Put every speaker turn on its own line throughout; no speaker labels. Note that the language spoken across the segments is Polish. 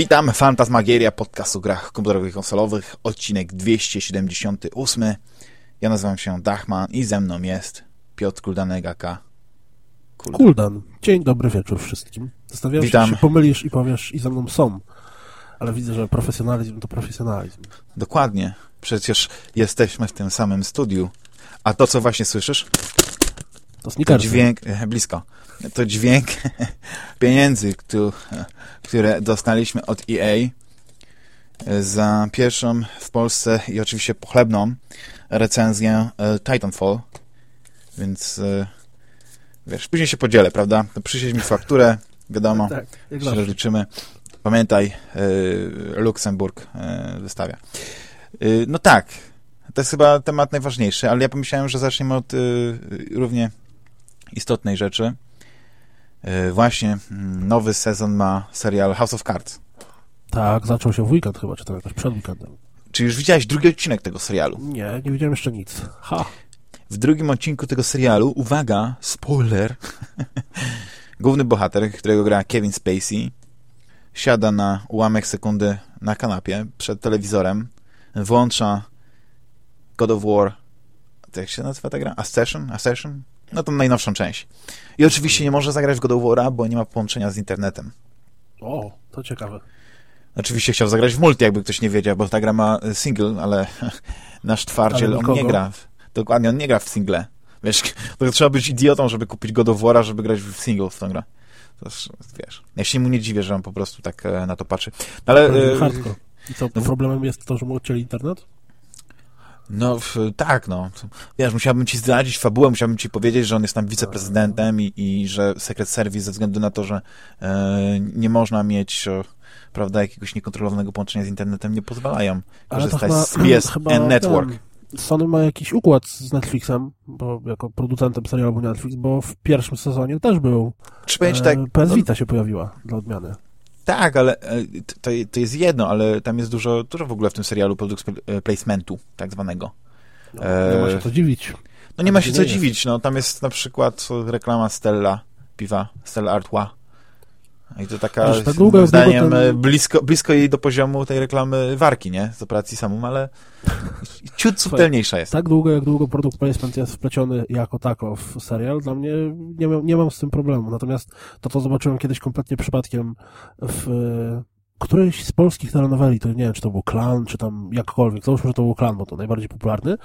Witam, Fantasmagieria, podcast o grach komputerowych i konsolowych, odcinek 278. Ja nazywam się Dachman i ze mną jest Piotr Kuldanek AK.
Kuldan. Kuldan. Dzień dobry wieczór wszystkim. Zastanawiam się, czy się pomylisz i powiesz i ze mną są. Ale widzę, że profesjonalizm to profesjonalizm.
Dokładnie. Przecież jesteśmy w tym samym studiu. A to, co właśnie słyszysz?
To, to
dźwięk, e, blisko, to dźwięk pieniędzy, które dostaliśmy od EA e, za pierwszą w Polsce i oczywiście pochlebną recenzję e, Titanfall. Więc wiesz, później się podzielę, prawda? Przyślij mi fakturę, wiadomo, tak, tak, się rozliczymy. Pamiętaj, Luksemburg wystawia. No tak, to jest chyba temat najważniejszy, ale ja pomyślałem, że zaczniemy od równie istotnej rzeczy. E, właśnie mm, nowy sezon ma serial House of Cards.
Tak, zaczął się w weekend chyba, czy to jakoś przed weekendem.
Czy już widziałeś drugi odcinek tego serialu?
Nie, nie widziałem jeszcze nic. Ha!
W drugim odcinku tego serialu, uwaga, spoiler, główny bohater, którego gra Kevin Spacey, siada na ułamek sekundy na kanapie przed telewizorem, włącza God of War, jak się nazywa ta gra? Ascension? Ascension? No tą najnowszą część. I oczywiście nie może zagrać w God of bo nie ma połączenia z internetem.
O, to ciekawe.
Oczywiście chciał zagrać w multi, jakby ktoś nie wiedział, bo ta gra ma single, ale nasz twardziel, on nie gra. W, dokładnie, on nie gra w single. Wiesz, to trzeba być idiotą, żeby kupić God of żeby grać w single w tą grę. To, wiesz, ja się mu nie dziwię, że on po prostu tak e, na to patrzy.
Ale... E, hardcore. I co, problemem jest to, że mu odcięli internet?
No tak, no. Wiesz, musiałbym ci zdradzić fabułę, musiałbym ci powiedzieć, że on jest tam wiceprezydentem i, i że Secret Service ze względu na to, że e, nie można mieć e, prawda, jakiegoś niekontrolowanego połączenia z internetem, nie pozwalają korzystać z PSN Network. Ten,
Sony ma jakiś układ z Netflixem, bo jako producentem serialu Netflix, bo w pierwszym sezonie też był. Czy e, tak, PS Vita no, się pojawiła dla odmiany.
Tak, ale e, to, to jest jedno, ale tam jest dużo, dużo w ogóle w tym serialu produkt e, placementu, tak zwanego.
No, nie ma się co dziwić.
No nie ma się co dziwić, no tam jest na przykład reklama Stella, piwa, Stella Artois i to taka, Wiesz, długo, zdaniem, ten... blisko, blisko jej do poziomu tej reklamy warki, nie? Z operacji samum, ale ciut subtelniejsza jest.
Tak długo, jak długo produkt placement jest wpleciony jako tako w serial, dla mnie nie, nie mam z tym problemu. Natomiast to, co zobaczyłem kiedyś kompletnie przypadkiem w któryś z polskich telenoweli, to nie wiem, czy to był Klan, czy tam jakkolwiek, załóżmy, że to był Klan, bo to najbardziej popularny.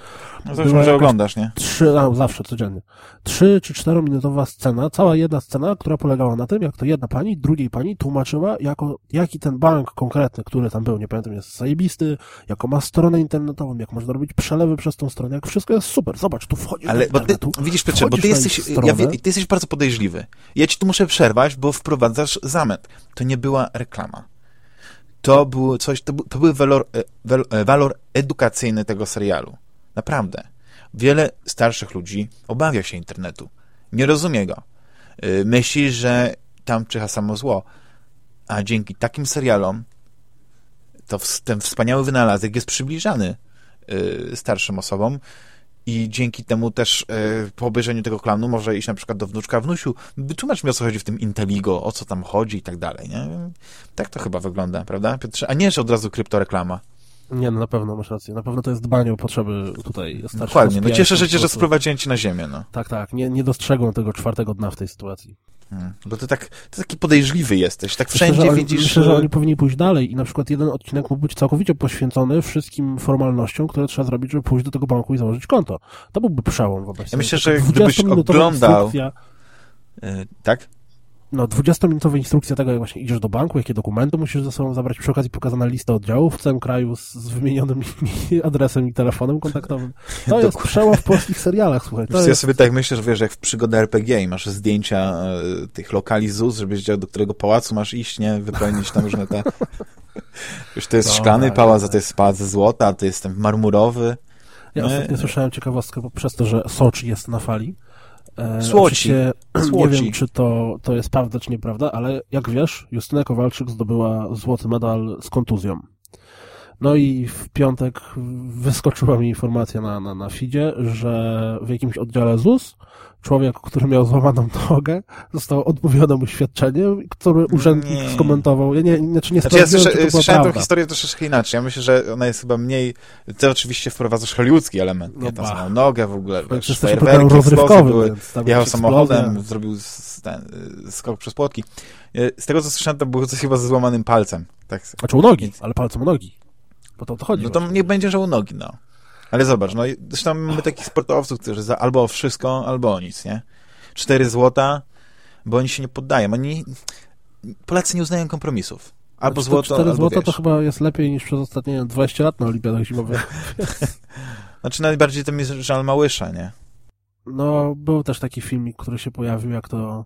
No załóżmy, że oglądasz, nie?
Trzy, no, zawsze, codziennie. Trzy czy czterominutowa scena, cała jedna scena, która polegała na tym, jak to jedna pani, drugiej pani tłumaczyła, jako, jaki ten bank konkretny, który tam był, nie pamiętam, jest zajebisty, jaką ma stronę internetową, jak można robić przelewy przez tą stronę, jak wszystko jest super. Zobacz, tu wchodzisz
Ale, bo ty, widzisz, Piotrze, bo ty jesteś, ja ty jesteś bardzo podejrzliwy. Ja ci tu muszę przerwać, bo wprowadzasz zamęt. To nie była reklama to było coś, to, to był walor, e, e, walor edukacyjny tego serialu. Naprawdę. Wiele starszych ludzi obawia się internetu. Nie rozumie go. E, myśli, że tam czyha samo zło. A dzięki takim serialom to ten wspaniały wynalazek jest przybliżany starszym osobom i dzięki temu też e, po obejrzeniu tego klanu może iść na przykład do wnuczka, wnusiu, wytłumacz mi o co chodzi w tym Inteligo, o co tam chodzi i tak dalej, nie? Tak to chyba wygląda, prawda, Piotrze? A nie, że od razu kryptoreklama.
Nie, no na pewno masz rację. Na pewno to jest dbanie o potrzeby tutaj starszych
Dokładnie. No cieszę się, że sprowadziłem ci na ziemię, no.
Tak, tak. Nie, nie dostrzegą tego czwartego dna w tej sytuacji.
Hmm. Bo ty tak, ty taki podejrzliwy jesteś, tak wszędzie myślę, widzisz...
Myślę, że oni powinni pójść dalej i na przykład jeden odcinek mógł być całkowicie poświęcony wszystkim formalnościom, które trzeba zrobić, żeby pójść do tego banku i założyć konto. To byłby przełom wobec
Ja myślę, że gdybyś oglądał... Yy, tak?
No, 20-minutowa instrukcja tego, jak właśnie idziesz do banku, jakie dokumenty musisz ze sobą zabrać. Przy okazji pokazana lista oddziałów w całym kraju z, z wymienionym adresem i telefonem kontaktowym. To jest przełom w polskich serialach, słuchaj.
ja sobie tak myślę, że wiesz, jak w przygodę RPG i masz zdjęcia e, tych lokali ZUS, żebyś wiedział, do którego pałacu masz iść, nie? Wypełnić tam różne te... Już to jest no, szklany pałac, a to jest pałac ze złota, a to jest ten marmurowy.
Ja ostatnio słyszałem ciekawostkę, bo przez to, że Soczi jest na fali,
E, Słoci.
Nie wiem, czy to, to jest prawda, czy nieprawda, ale jak wiesz, Justyna Kowalczyk zdobyła złoty medal z kontuzją. No i w piątek wyskoczyła mi informacja na, na, na feedzie, że w jakimś oddziale ZUS człowiek, który miał złamaną nogę, zostało odmówione mu świadczenie, które urzędnik nie. skomentował. Ja nie, znaczy nie
znaczy, ja słysza, czy słyszałem tę historię troszeczkę inaczej. Ja myślę, że ona jest chyba mniej... To oczywiście wprowadzasz hollywoodzki element. No nie? Tam samą nogę w ogóle,
to wiesz, fajerwerki rozrywkowy, były.
Jechał samochodem, zrobił ten, skok przez płotki. Z tego, co słyszałem, to było coś chyba ze złamanym palcem. Tak.
Znaczy u nogi, ale palcem u nogi. Bo to o to chodzi.
No to nie będzie, że u nogi, no. Ale zobacz, no zresztą mamy takich sportowców, którzy za albo o wszystko, albo o nic, nie? Cztery złota, bo oni się nie poddają. Oni, Polacy nie uznają kompromisów. Albo znaczy, złoto, 4 albo
złota to chyba jest lepiej niż przez ostatnie 20 lat na olimpiadach zimowych.
znaczy najbardziej to mi żal Małysza, nie?
No, był też taki filmik, który się pojawił, jak to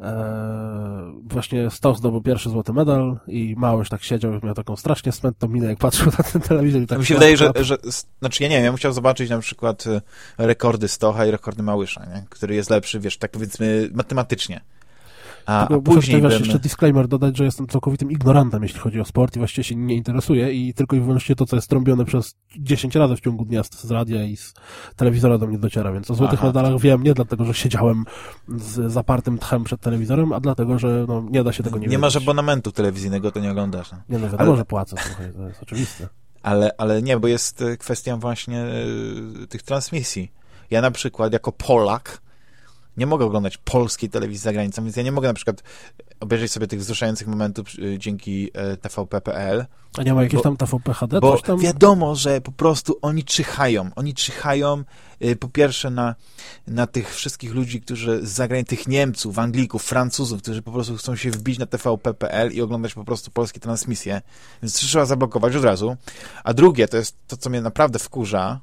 e, właśnie stał zdobył pierwszy złoty medal i Małysz tak siedział i miał taką strasznie smętną minę, jak patrzył na ten telewizor. I tak
mi się wydaje, że, że, znaczy ja nie wiem, ja bym chciał zobaczyć na przykład e, rekordy Stocha i rekordy Małysza, nie? który jest lepszy, wiesz, tak powiedzmy matematycznie. A, a później
muszę jeszcze disclaimer dodać, że jestem całkowitym ignorantem, jeśli chodzi o sport i właściwie się nie interesuję i tylko i wyłącznie to, co jest trąbione przez 10 razy w ciągu dnia z, z radia i z telewizora do mnie dociera, więc o złotych Aha. medalach wiem nie dlatego, że siedziałem z zapartym tchem przed telewizorem, a dlatego, że no, nie da się tego nie
Nie wiedzieć. masz abonamentu telewizyjnego, to nie oglądasz. No.
Nie no, wiadomo, ale... że płacę, słuchaj, to jest oczywiste.
Ale, ale nie, bo jest e, kwestia właśnie e, tych transmisji. Ja na przykład jako Polak nie mogę oglądać polskiej telewizji za granicą, więc ja nie mogę na przykład obejrzeć sobie tych wzruszających momentów y, dzięki e, TVP.pl.
A nie ma jakieś tam TVP HD?
Bo
tam...
wiadomo, że po prostu oni czyhają. Oni czyhają y, po pierwsze na, na tych wszystkich ludzi, którzy z zagranicy, tych Niemców, Anglików, Francuzów, którzy po prostu chcą się wbić na TVP.pl i oglądać po prostu polskie transmisje. Więc trzeba zablokować od razu. A drugie, to jest to, co mnie naprawdę wkurza,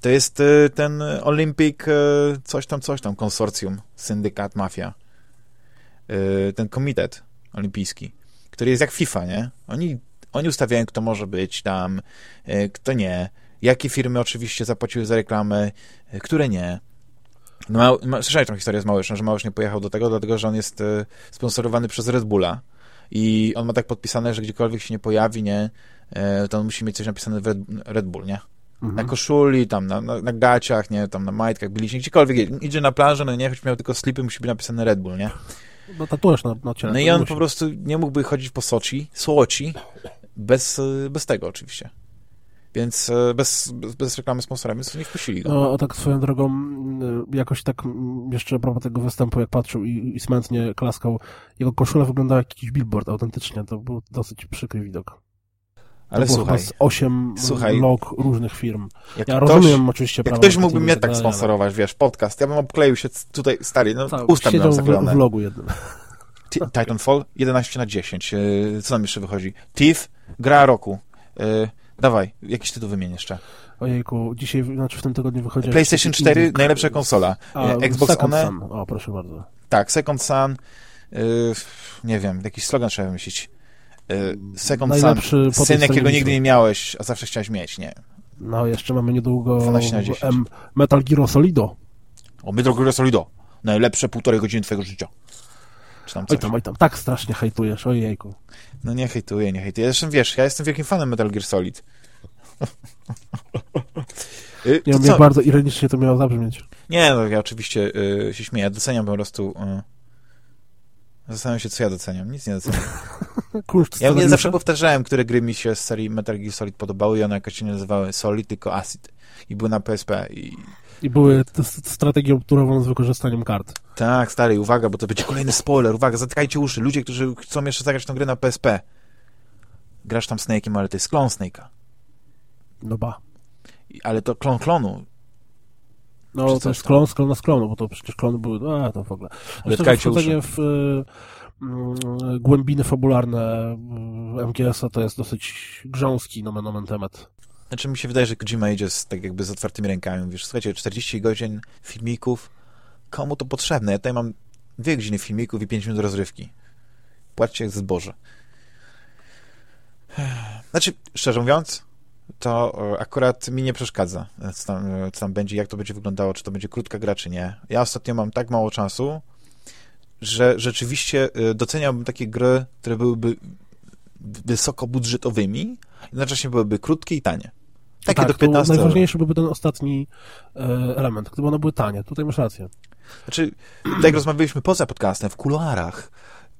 to jest y, ten Olympic y, coś tam, coś tam, konsorcjum, syndykat, mafia. Y, ten komitet olimpijski, który jest jak FIFA, nie? Oni, oni ustawiają, kto może być tam, kto nie, jakie firmy oczywiście zapłaciły za reklamę, które nie. No, ma, słyszałeś tą historię z Małyszem, że Małysz nie pojechał do tego, dlatego, że on jest sponsorowany przez Red Bulla i on ma tak podpisane, że gdziekolwiek się nie pojawi, nie, to on musi mieć coś napisane w Red, Red Bull, nie? Mhm. Na koszuli, tam na, na, na, gaciach, nie, tam na majtkach, byliście, gdziekolwiek idzie na plażę, no nie, choć miał tylko slipy, musi być napisane Red Bull, nie?
No tatuaż na, na ciele.
No i on musi. po prostu nie mógłby chodzić po Sochi, Słoci, bez, bez tego oczywiście. Więc e, bez, bez, bez reklamy sponsorami, więc nie wpuścili go.
No, a tak swoją drogą, jakoś tak jeszcze propos tego występu, jak patrzył i, i smętnie klaskał, jego koszula wyglądała jak jakiś billboard autentycznie, to był dosyć przykry widok. Ale słuchaj, z osiem słuchaj, log różnych firm. ja ktoś, rozumiem oczywiście
Jak ktoś mógłby mnie tak sponsorować, wiesz, podcast, ja bym obkleił się tutaj, stary, no tak, usta bym
w, w logu jednym.
Titanfall 11 na 10. E, co nam jeszcze wychodzi? Thief, gra roku. E, dawaj, jakiś tytuł wymień jeszcze.
Ojejku, dzisiaj, znaczy w tym tygodniu wychodzi...
PlayStation 4, Indyk. najlepsza konsola. A, e, Xbox
Second One... Sun. O, proszę bardzo.
Tak, Second Sun. nie wiem, jakiś slogan trzeba wymyślić. Y, Second Son, syn, jakiego nigdy nie miałeś, a zawsze chciałeś mieć, nie?
No, jeszcze mamy niedługo M Metal Gear Solido.
O, Metal Gear Solido. Najlepsze półtorej godziny twojego życia.
Czy tam coś. Oj tam, oj tam, tak strasznie hejtujesz, ojejku.
No nie hejtuję, nie hejtuję. Zresztą wiesz, ja jestem wielkim fanem Metal Gear Solid.
Y, nie wiem, jak bardzo ironicznie to miało zabrzmieć.
Nie, no ja oczywiście y, się śmieję. Doceniam po prostu y, Zastanawiam się, co ja doceniam. Nic nie doceniam.
Kurs,
ja mnie zawsze powtarzałem, które gry mi się z serii Metal Gear Solid podobały i one jakoś się nie nazywały Solid, tylko Acid. I były na PSP. I,
I były strategią turową z wykorzystaniem kart.
Tak, stary, uwaga, bo to będzie kolejny spoiler. Uwaga, zatykajcie uszy. Ludzie, którzy chcą jeszcze zagrać tę grę na PSP. Grasz tam Snake'iem, ale to jest klon Snake'a.
No ba.
Ale to klon klonu.
No, to jest klon z klona z klonu, bo to przecież klony były, a to w ogóle. Że w y, y, głębiny fabularne y, MGS-a to jest dosyć grząski nomen omen temat.
Znaczy mi się wydaje, że Kojima idzie z, tak jakby z otwartymi rękami. Wiesz, słuchajcie, 40 godzin filmików, komu to potrzebne? Ja tutaj mam dwie godziny filmików i 5 minut rozrywki. Płaćcie jak zboże. Znaczy, szczerze mówiąc, to e, akurat mi nie przeszkadza, co tam, co tam będzie, jak to będzie wyglądało, czy to będzie krótka gra, czy nie. Ja ostatnio mam tak mało czasu, że rzeczywiście e, doceniałbym takie gry, które byłyby wysokobudżetowymi, Jednocześnie byłyby krótkie i tanie.
Takie tak, do 15 najważniejszy byłby ten ostatni e, element, gdyby one były tanie. Tutaj masz rację.
Znaczy, tak jak rozmawialiśmy poza podcastem, w kuluarach,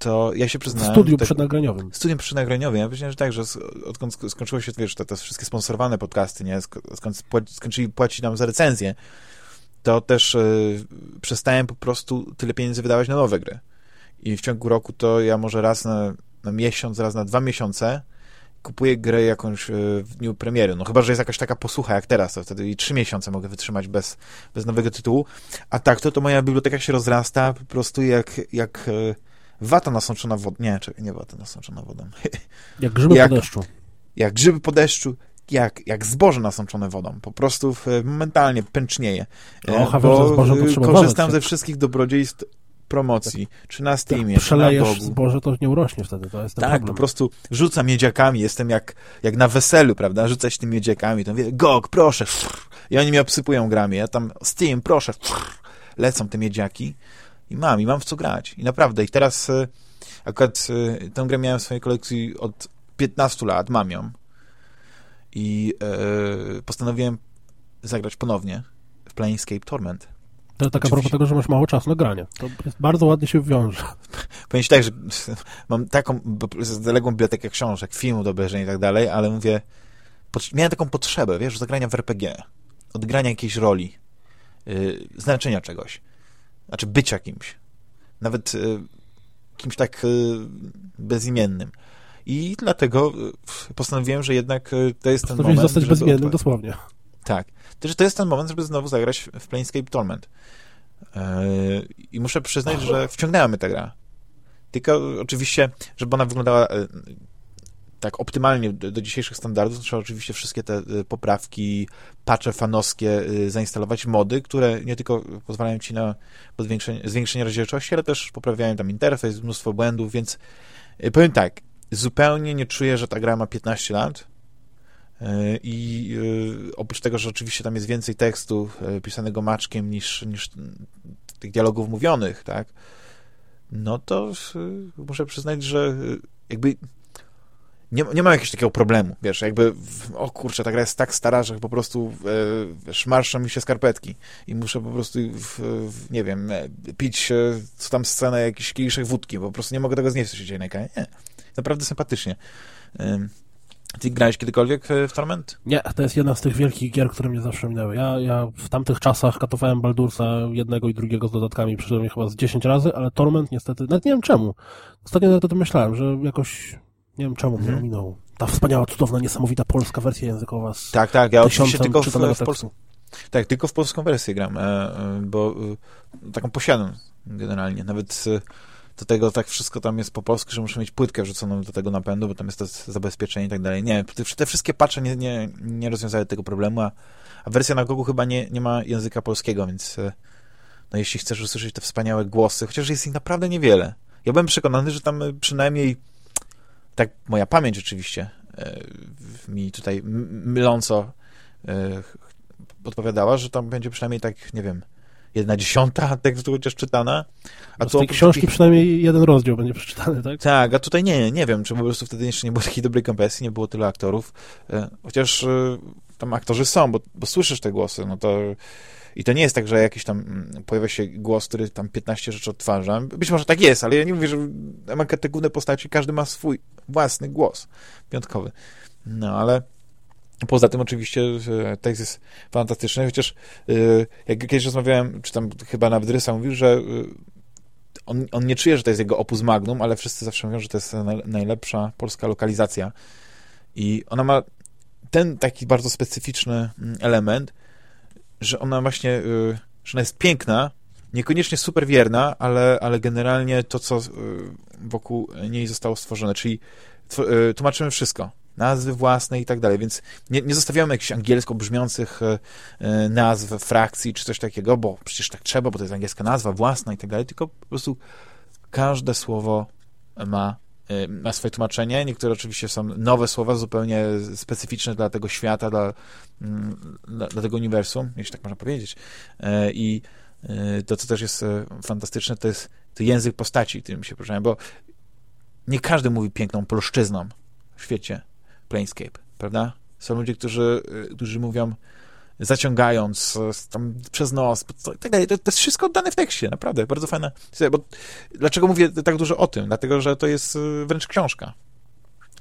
to ja się przyznałem...
W studiu tak, przednagraniowym.
Studium przednagraniowym. Ja powiedziałem, że tak, że odkąd skończyło się, wiesz, te, te wszystkie sponsorowane podcasty, nie, skąd skończyli płacić nam za recenzję, to też y, przestałem po prostu tyle pieniędzy wydawać na nowe gry. I w ciągu roku to ja może raz na, na miesiąc, raz na dwa miesiące kupuję grę jakąś e, w dniu premiery. No chyba, że jest jakaś taka posłucha jak teraz, to wtedy i trzy miesiące mogę wytrzymać bez, bez nowego tytułu. A tak, to, to moja biblioteka się rozrasta po prostu jak, jak e, wata nasączona wodą. Nie, czekaj, nie wata nasączona wodą.
Jak grzyby jak, po deszczu.
Jak grzyby po deszczu, jak, jak zboże nasączone wodą. Po prostu momentalnie pęcznieje.
O, e, bo
korzystam ze wszystkich dobrodziejstw promocji, czy na Steamie,
Jak przelejesz czy na zboże, to nie urośnie wtedy, to jest ten
Tak,
problem.
po prostu rzucam miedziakami, jestem jak, jak na weselu, prawda, rzucać tymi miedziakami, to mówię, GOG, proszę, i oni mnie obsypują grami, ja tam, Steam, proszę, lecą te miedziaki i mam, i mam w co grać. I naprawdę, i teraz e, akurat e, tę grę miałem w swojej kolekcji od 15 lat, mam ją i e, postanowiłem zagrać ponownie w Planescape Torment.
To tak a propos tego, że masz mało czasu na granie. To bardzo ładnie się wiąże.
Powiem ci tak, że mam taką zaległą bibliotekę książek, filmów do obejrzenia i tak dalej, ale mówię, miałem taką potrzebę, wiesz, zagrania w RPG, odgrania jakiejś roli, yy, znaczenia czegoś, znaczy bycia kimś, nawet yy, kimś tak yy, bezimiennym. I dlatego y, postanowiłem, że jednak y, to jest ten moment,
zostać bezimiennym dosłownie.
Tak. Też to jest ten moment, żeby znowu zagrać w Planescape Torment. I muszę przyznać, że wciągnęła mnie ta gra. Tylko oczywiście, żeby ona wyglądała tak optymalnie do, dzisiejszych standardów, trzeba oczywiście wszystkie te e, poprawki, patche fanowskie e, zainstalować, mody, które nie tylko pozwalają ci na zwiększenie rozdzielczości, ale też poprawiają tam interfejs, mnóstwo błędów, więc powiem tak, zupełnie nie czuję, że ta gra ma 15 lat, i oprócz tego, że oczywiście tam jest więcej tekstu pisanego maczkiem niż, niż tych dialogów mówionych, tak, no to muszę przyznać, że jakby nie, nie mam jakiegoś takiego problemu, wiesz, jakby, o kurczę, ta gra jest tak stara, że po prostu e, wiesz, marszczą mi się skarpetki i muszę po prostu, w, w, nie wiem, e, pić co tam scenę jakiś kieliszek wódki, bo po prostu nie mogę tego znieść, co się dzieje na ekranie. Nie, naprawdę sympatycznie. Ty grałeś kiedykolwiek e, w Torment?
Nie, to jest jedna z tych wielkich gier, które mnie zawsze minęły. Ja, ja w tamtych czasach katowałem Baldursa jednego i drugiego z dodatkami, przynajmniej chyba z 10 razy, ale Torment niestety, nawet nie wiem czemu. Ostatnio nawet o tym myślałem, że jakoś, nie wiem czemu mnie minął. Ta wspaniała, cudowna, niesamowita polska wersja językowa z
Tak, tak, ja oczywiście tylko w, w polską. Tak, tylko w polską wersję gram, e, e, bo taką posiadam generalnie. Nawet do tego tak wszystko tam jest po polsku, że muszę mieć płytkę wrzuconą do tego napędu, bo tam jest to zabezpieczenie i tak dalej. Nie, te, wszystkie patche nie, nie, nie rozwiązały tego problemu, a, a wersja na Gogu chyba nie, nie ma języka polskiego, więc e, no jeśli chcesz usłyszeć te wspaniałe głosy, chociaż jest ich naprawdę niewiele. Ja byłem przekonany, że tam przynajmniej tak moja pamięć oczywiście e, mi tutaj myląco e, podpowiadała, że tam będzie przynajmniej tak, nie wiem, jedna dziesiąta tekstu chociaż czytana.
A tej książki takich... przynajmniej jeden rozdział będzie przeczytany, tak?
Tak, a tutaj nie, nie wiem, czy po prostu wtedy jeszcze nie było takiej dobrej kompresji, nie było tylu aktorów, e, chociaż tam aktorzy są, bo, bo słyszysz te głosy, no to i to nie jest tak, że jakiś tam mm, pojawia się głos, który tam 15 rzeczy odtwarza. Być może tak jest, ale ja nie mówię, że mam te główne postaci, każdy ma swój własny głos wyjątkowy. No, ale Poza tym oczywiście tekst jest fantastyczny, chociaż y, jak kiedyś rozmawiałem, czy tam chyba nawet Rysa mówił, że y, on, on nie czuje, że to jest jego opus magnum, ale wszyscy zawsze mówią, że to jest najlepsza polska lokalizacja. I ona ma ten taki bardzo specyficzny mm, element, że ona właśnie, y, że ona jest piękna, niekoniecznie super wierna, ale, ale generalnie to, co wokół niej zostało stworzone, czyli tłumaczymy wszystko. Nazwy własne i tak dalej, więc nie, nie zostawiamy jakichś angielsko brzmiących nazw frakcji czy coś takiego, bo przecież tak trzeba, bo to jest angielska nazwa własna i tak dalej, tylko po prostu każde słowo ma, ma swoje tłumaczenie. Niektóre oczywiście są nowe słowa, zupełnie specyficzne dla tego świata, dla, mm, dla, tego uniwersum, jeśli tak można powiedzieć. I to, co też jest fantastyczne, to jest to język postaci, którym się poruszałem, bo nie każdy mówi piękną polszczyzną w świecie Planescape. prawda? Są ludzie, którzy, y, którzy mówią zaciągając tam przez nos, tak dalej. To, to jest wszystko oddane w tekście, naprawdę, bardzo fajne. Bo, dlaczego mówię tak dużo o tym? Dlatego, że to jest y, wręcz książka.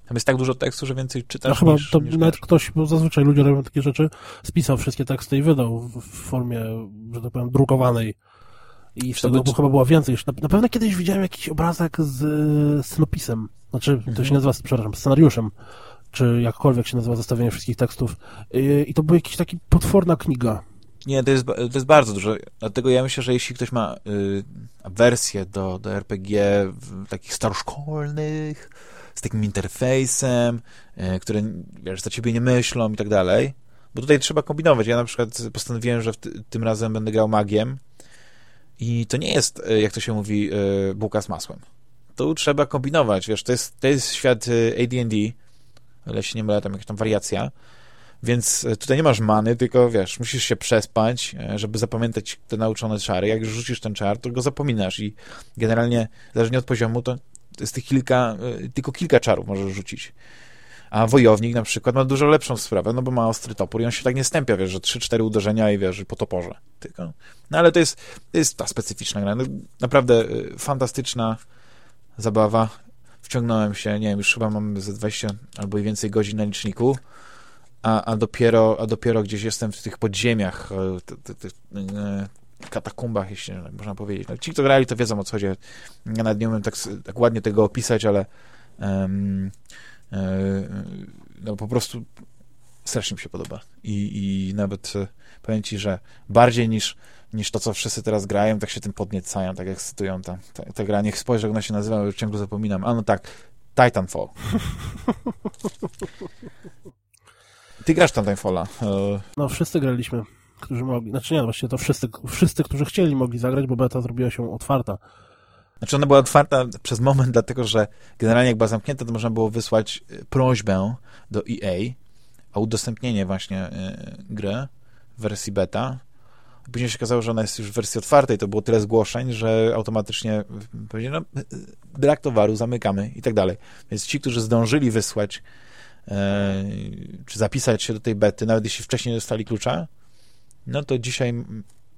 Tam jest tak dużo tekstu, że więcej czytasz
no, chyba
niż,
to
niż
nawet ktoś, bo zazwyczaj ludzie robią takie rzeczy, spisał wszystkie teksty i wydał w, formie, że tak powiem, drukowanej. I tego by... chyba było więcej. Na, na pewno kiedyś widziałem jakiś obrazek z, z synopisem. Znaczy, to się mhm. nazywa, przepraszam, scenariuszem czy jakkolwiek się nazywa zestawienie wszystkich tekstów. I to była jakaś taka potworna kniga.
Nie, to jest, to jest bardzo dużo. Dlatego ja myślę, że jeśli ktoś ma y, do, do RPG takich staroszkolnych, z takim interfejsem, y, które wiesz, za ciebie nie myślą i tak dalej, bo tutaj trzeba kombinować. Ja na przykład postanowiłem, że ty, tym razem będę grał magiem i to nie jest, y, jak to się mówi, y, bułka z masłem. Tu trzeba kombinować, wiesz, to jest, to jest świat y, AD&D, ale się nie mylę, tam jakaś tam wariacja. Więc e, tutaj nie masz many, tylko wiesz, musisz się przespać, e, żeby zapamiętać te nauczone czary. Jak już rzucisz ten czar, to go zapominasz i generalnie, zależnie od poziomu, to jest tych kilka, e, tylko kilka czarów możesz rzucić. A wojownik na przykład ma dużo lepszą sprawę, no bo ma ostry topór i on się tak nie stępia, wiesz, że 3-4 uderzenia i wiesz, po toporze. Tylko, no ale to jest, to jest ta specyficzna gra. No, naprawdę fantastyczna zabawa wciągnąłem się, nie wiem, już chyba mam ze 20 albo i więcej godzin na liczniku, a, a, dopiero, a dopiero gdzieś jestem w tych podziemiach, e, e, katakumbach, jeśli można powiedzieć. No, ci, kto grali, to wiedzą o co chodzi. Ja nawet nie umiem tak, tak ładnie tego opisać, ale um, no po prostu strasznie mi się podoba. I, i nawet powiem ci, że bardziej niż niż to, co wszyscy teraz grają, tak się tym podniecają, tak jak cytują ta, ta, ta gra. Niech spojrzę, jak ona się nazywa, już ciągle zapominam. A no tak, Titanfall. Ty grasz Titanfalla. E,
no, wszyscy graliśmy, którzy mogli. Znaczy nie, właściwie to wszyscy, wszyscy, którzy chcieli, mogli zagrać, bo beta zrobiła się otwarta.
Znaczy ona była otwarta przez moment, dlatego że generalnie jak była zamknięta, to można było wysłać e, prośbę do EA o udostępnienie właśnie y, gry w wersji beta Później się okazało, że ona jest już w wersji otwartej, to było tyle zgłoszeń, że automatycznie powiedzieli, no, brak towaru, zamykamy i tak dalej. Więc ci, którzy zdążyli wysłać e, czy zapisać się do tej bety, nawet jeśli wcześniej dostali klucza, no to dzisiaj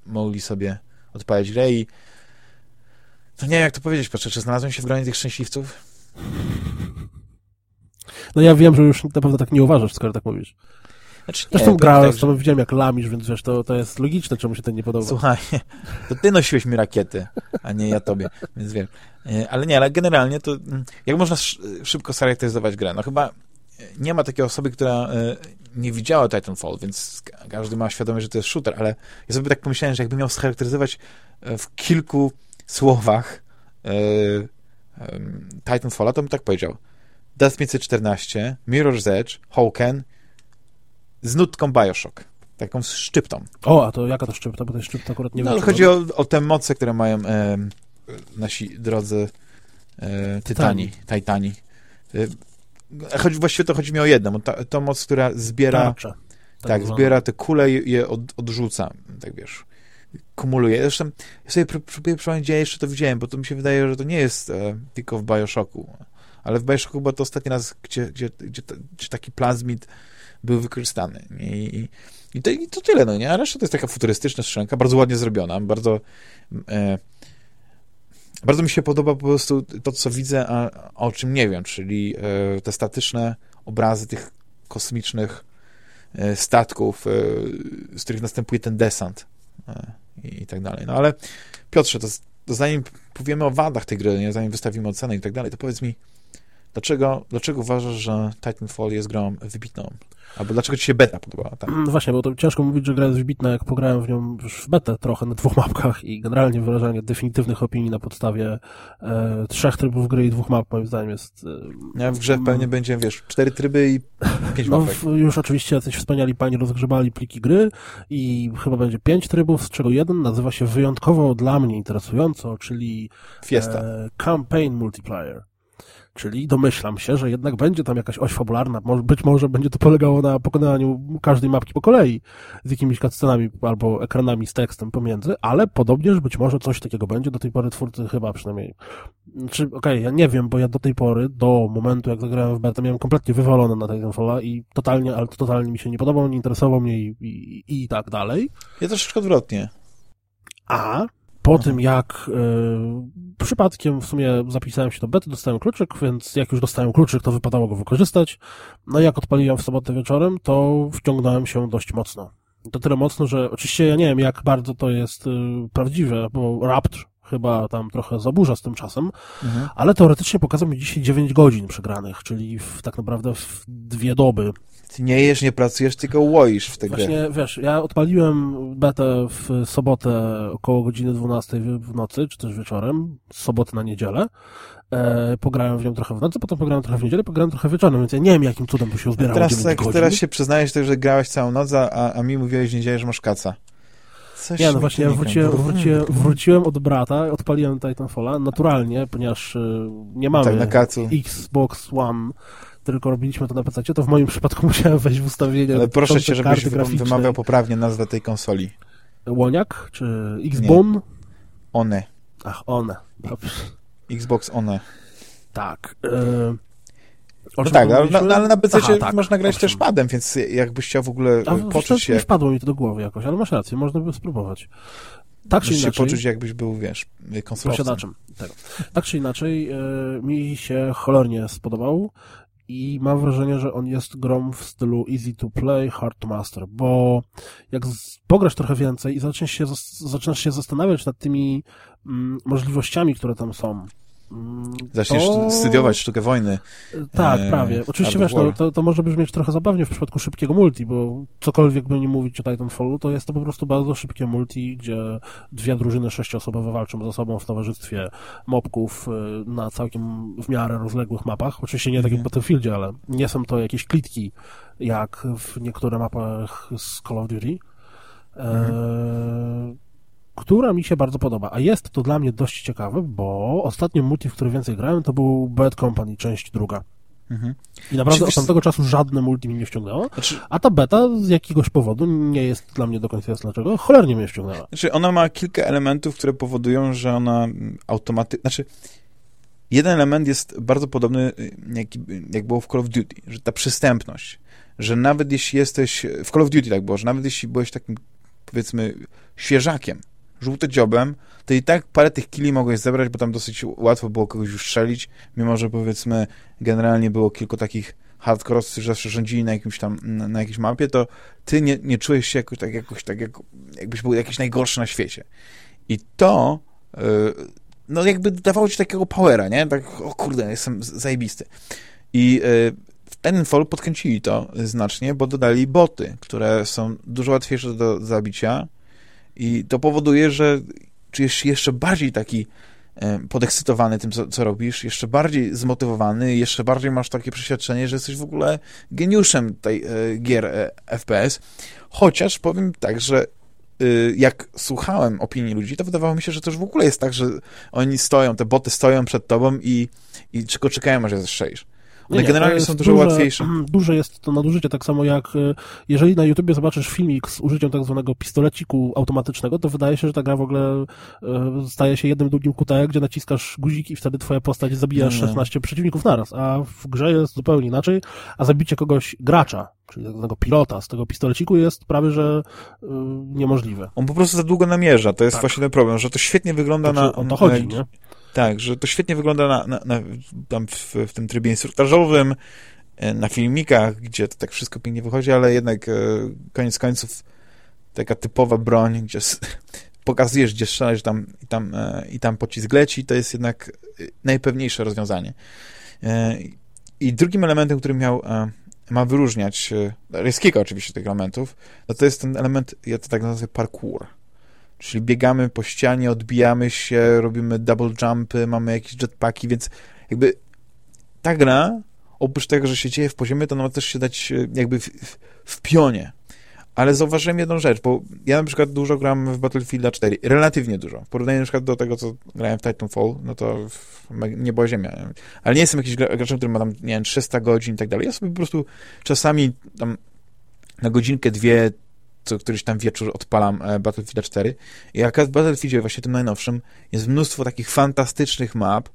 mogli sobie odpalić grę i to nie wiem, jak to powiedzieć, patrzę, czy znalazłem się w gronie tych szczęśliwców?
No ja wiem, że już na pewno tak nie uważasz, skoro tak mówisz. Znaczy, nie, Zresztą grałem, tak, że... widziałem jak lamisz, więc wiesz, to, to jest logiczne, czemu się ten nie podoba.
Słuchaj, to ty nosiłeś mi rakiety, a nie ja tobie, więc wiem. E, ale nie, ale generalnie to mm, jak można szybko scharakteryzować grę? No chyba nie ma takiej osoby, która e, nie widziała Titanfall, więc każdy ma świadomość, że to jest shooter, ale ja sobie tak pomyślałem, że jakbym miał scharakteryzować e, w kilku słowach Titanfalla, to bym tak powiedział. Death 514, Mirror's Edge, Hawken z nutką Bioshock. Taką szczyptą.
O, a to jaka to szczypta? Bo to szczypta akurat nie
no, wiem. chodzi o, o te moce, które mają e, nasi drodzy e, tytani, titani. E, chodzi, właściwie to chodzi mi o jedną. To, to moc, która zbiera Tarcza, tak, tak zbiera te kule i je od, odrzuca. Tak wiesz kumuluje. Zresztą ja sobie próbuję przypomnieć, gdzie ja jeszcze to widziałem, bo to mi się wydaje, że to nie jest e, tylko w Bioshocku. Ale w Bioshocku było to ostatni raz, gdzie, gdzie, gdzie, gdzie taki plazmid był wykorzystany. I, i, to, i to tyle, no nie? A reszta to jest taka futurystyczna strzelanka, bardzo ładnie zrobiona, bardzo e, bardzo mi się podoba po prostu to, co widzę, a, o czym nie wiem, czyli e, te statyczne obrazy tych kosmicznych e, statków, e, z których następuje ten desant e, i, i, tak dalej. No ale Piotrze, to, to zanim powiemy o wadach tej gry, nie? zanim wystawimy ocenę i tak dalej, to powiedz mi, dlaczego, dlaczego uważasz, że Titanfall jest grą wybitną? Albo dlaczego ci się beta podobała? Tak?
No właśnie, bo to ciężko mówić, że gra jest wybitna, jak pograłem w nią już w betę trochę na dwóch mapkach i generalnie wyrażanie definitywnych opinii na podstawie e, trzech trybów gry i dwóch map, moim zdaniem jest...
E, ja w grze pewnie będzie, wiesz, cztery tryby i pięć no, mapek.
już oczywiście jacyś wspaniali pani rozgrzebali pliki gry i chyba będzie pięć trybów, z czego jeden nazywa się wyjątkowo dla mnie interesująco, czyli
Fiesta.
E, Campaign Multiplayer. Czyli domyślam się, że jednak będzie tam jakaś oś fabularna, być może będzie to polegało na pokonaniu każdej mapki po kolei z jakimiś cutscenami albo ekranami z tekstem pomiędzy, ale podobnież być może coś takiego będzie. Do tej pory twórcy chyba przynajmniej. Czy, okej, okay, ja nie wiem, bo ja do tej pory, do momentu jak zagrałem w beta, miałem kompletnie wywalone na Titanfalla i totalnie, ale to totalnie mi się nie podobał, nie interesował mnie i, i, i tak dalej.
Ja troszeczkę odwrotnie.
A po tym, jak y, przypadkiem w sumie zapisałem się do bety, dostałem kluczyk, więc jak już dostałem kluczyk, to wypadało go wykorzystać. No i jak odpaliłem w sobotę wieczorem, to wciągnąłem się dość mocno. To tyle mocno, że oczywiście ja nie wiem, jak bardzo to jest y, prawdziwe, bo Rapt chyba tam trochę zaburza z tym czasem, mhm. ale teoretycznie pokazał mi dzisiaj 9 godzin przegranych, czyli w, tak naprawdę w dwie doby.
Ty nie jesz, nie pracujesz, tylko łoisz w tej
Właśnie, grze. wiesz, ja odpaliłem betę w sobotę około godziny 12 w nocy, czy też wieczorem, z soboty na niedzielę. E, pograłem w nią trochę w nocy, potem pograłem trochę w niedzielę, pograłem trochę wieczorem, więc ja nie wiem, jakim cudem to się uzbierało
teraz, tak, teraz się przyznajesz, że grałeś całą noc, a, a mi mówiłeś w niedzielę, że masz kaca.
Coś nie, no właśnie, ja wróciłem, wróciłem, wróciłem od brata, odpaliłem Titanfalla naturalnie, ponieważ y, nie mamy tak, Xbox One tylko robiliśmy to na PC, to w moim przypadku musiałem wejść w ustawienia.
Ale proszę cię, żebyś wymawiał poprawnie nazwę tej konsoli.
Łoniak? Czy Xbone?
One.
Ach, one. Dobrze.
Xbox One.
Tak. Yy...
No tak, ale na, ale na PC Aha, tak, można grać też padem, więc jakbyś chciał w ogóle A, poczuć się...
Nie wpadło mi to do głowy jakoś, ale masz rację, można by spróbować. Tak czy inaczej...
się poczuć, jakbyś był, wiesz, konsolowcem.
Posiadaczem tego. Tak czy inaczej, yy, mi się cholernie spodobał i mam wrażenie, że on jest grom w stylu easy to play, hard to master, bo jak pograsz trochę więcej i zaczniesz się, zaczynasz się zastanawiać nad tymi mm, możliwościami, które tam są,
Zaczniesz to... studiować sztukę wojny.
Tak, e, prawie. Oczywiście wiesz, no, to, to może brzmieć trochę zabawnie w przypadku szybkiego multi, bo cokolwiek by nie mówić o Titanfallu, to jest to po prostu bardzo szybkie multi, gdzie dwie drużyny sześcioosobowe walczą ze sobą w towarzystwie mobków e, na całkiem w miarę rozległych mapach. Oczywiście nie tak jak w. Battlefieldzie, ale nie są to jakieś klitki, jak w niektórych mapach z Call of Duty. E, mhm która mi się bardzo podoba. A jest to dla mnie dość ciekawe, bo ostatnim multi, w który więcej grałem, to był Bad Company, część druga. Mhm. I naprawdę od tamtego czasu żadne multi mi nie wciągnęło, znaczy... a ta beta z jakiegoś powodu, nie jest dla mnie do końca jasne dlaczego, cholernie mnie wciągnęła.
Znaczy ona ma kilka elementów, które powodują, że ona automatycznie, znaczy jeden element jest bardzo podobny, jak, jak było w Call of Duty, że ta przystępność, że nawet jeśli jesteś, w Call of Duty tak było, że nawet jeśli byłeś takim, powiedzmy, świeżakiem, żółtodziobem, to i tak parę tych kili mogłeś zebrać, bo tam dosyć łatwo było kogoś już strzelić, mimo że powiedzmy generalnie było kilku takich hardcore'owców, którzy zawsze rządzili na jakimś tam, na, jakiejś mapie, to ty nie, nie się jakoś tak, jakoś tak jak, jakbyś był jakiś najgorszy na świecie. I to yy, no jakby dawało ci takiego powera, nie? Tak, o kurde, jestem zajebisty. I yy, w Titanfall podkręcili to znacznie, bo dodali boty, które są dużo łatwiejsze do zabicia, i to powoduje, że czujesz jeszcze bardziej taki e, podekscytowany tym, co, co, robisz, jeszcze bardziej zmotywowany, jeszcze bardziej masz takie przeświadczenie, że jesteś w ogóle geniuszem tej e, gier e, FPS. Chociaż powiem tak, że jak słuchałem opinii ludzi, to wydawało mi się, że to już w ogóle jest tak, że oni stoją, te boty stoją przed tobą i, i tylko czekają, aż je zestrzelisz. One nie, generalnie są dużo duże, łatwiejsze.
Duże jest to nadużycie, tak samo jak e, jeżeli na YouTubie zobaczysz filmik z użyciem tak zwanego pistoleciku automatycznego, to wydaje się, że ta gra w ogóle e, staje się jednym długim QTE, gdzie naciskasz guzik i wtedy twoja postać zabija 16 przeciwników naraz, a w grze jest zupełnie inaczej, a zabicie kogoś gracza, czyli tak zwanego pilota z tego pistoleciku jest prawie, że y, niemożliwe.
On po prostu za długo namierza, to jest tak. właśnie ten problem, że to świetnie wygląda
znaczy,
na...
O to chodzi,
na,
nie?
Tak, że to świetnie wygląda na, na, na tam w, w, tym trybie instruktażowym, e, na filmikach, gdzie to tak wszystko pięknie wychodzi, ale jednak e, koniec końców taka typowa broń, gdzie pokazujesz, gdzie strzelać tam, i, tam, e, i tam pocisk leci, to jest jednak najpewniejsze rozwiązanie. I drugim elementem, który miał, ma wyróżniać, jest kilka oczywiście tych elementów, no to jest ten element, ja to tak nazywam parkour Czyli biegamy po ścianie, odbijamy się, robimy double jumpy, mamy jakieś jetpacki, więc jakby ta gra, oprócz tego, że się dzieje w poziomie, to ona ma też się dać e, jakby w, w, w pionie. ale zauważyłem jedną rzecz, bo ja na przykład dużo gram w Battlefield 4, relatywnie dużo, w porównaniu na przykład do tego, co grałem w Titanfall, no to nie była ziemia. Ale nie jestem jakiś graczem, który ma tam, nie wiem, 300 godzin i tak dalej. Ja sobie po prostu czasami tam na godzinkę, dwie co któryś tam wieczór odpalam e, Battlefield 4 i jak w Battlefieldzie właśnie tym najnowszym jest mnóstwo takich fantastycznych map,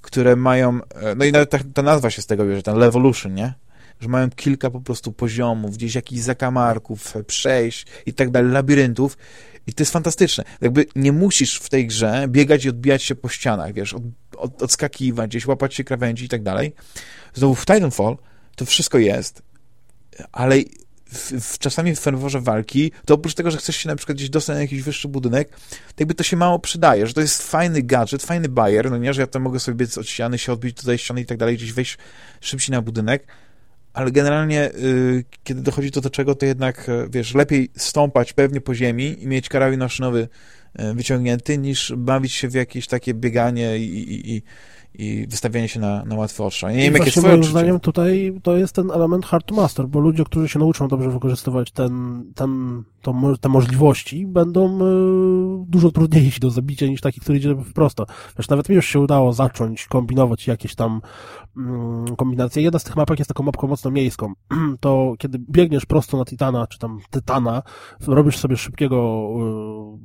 które mają, e, no i nawet ta, ta nazwa się z tego bierze, ten Levolution, nie? Że mają kilka po prostu poziomów, gdzieś jakichś zakamarków, e, przejść i tak dalej, labiryntów i to jest fantastyczne. Jakby nie musisz w tej grze biegać i odbijać się po ścianach, wiesz, od, od, odskakiwać gdzieś, łapać się krawędzi i tak dalej. Znowu w Titanfall to wszystko jest, ale w, w, czasami w ferworze walki, to oprócz tego, że chcesz się na przykład gdzieś dostać na jakiś wyższy budynek, to jakby to się mało przydaje, że to jest fajny gadżet, fajny bajer, no nie, że ja tam mogę sobie biec od ściany, się odbić tutaj ściany i tak dalej, gdzieś wejść szybciej na budynek, ale generalnie, y, kiedy dochodzi do czego, to jednak, y, wiesz, lepiej stąpać pewnie po ziemi i mieć karabin maszynowy y, wyciągnięty, niż bawić się w jakieś takie bieganie i, i, i i wystawianie się na, na łatwe ostrza. Nie wiem, jakie
moim zdaniem tutaj to jest ten element hard to master, bo ludzie, którzy się nauczą dobrze wykorzystywać ten, ten, to, te możliwości, będą y, dużo trudniejsi do zabicia niż taki, który idzie wprost. Wiesz, nawet mi już się udało zacząć kombinować jakieś tam mm, kombinacje. Jedna z tych mapek jest taką mapką mocno miejską. to kiedy biegniesz prosto na Titana, czy tam Tytana, robisz sobie szybkiego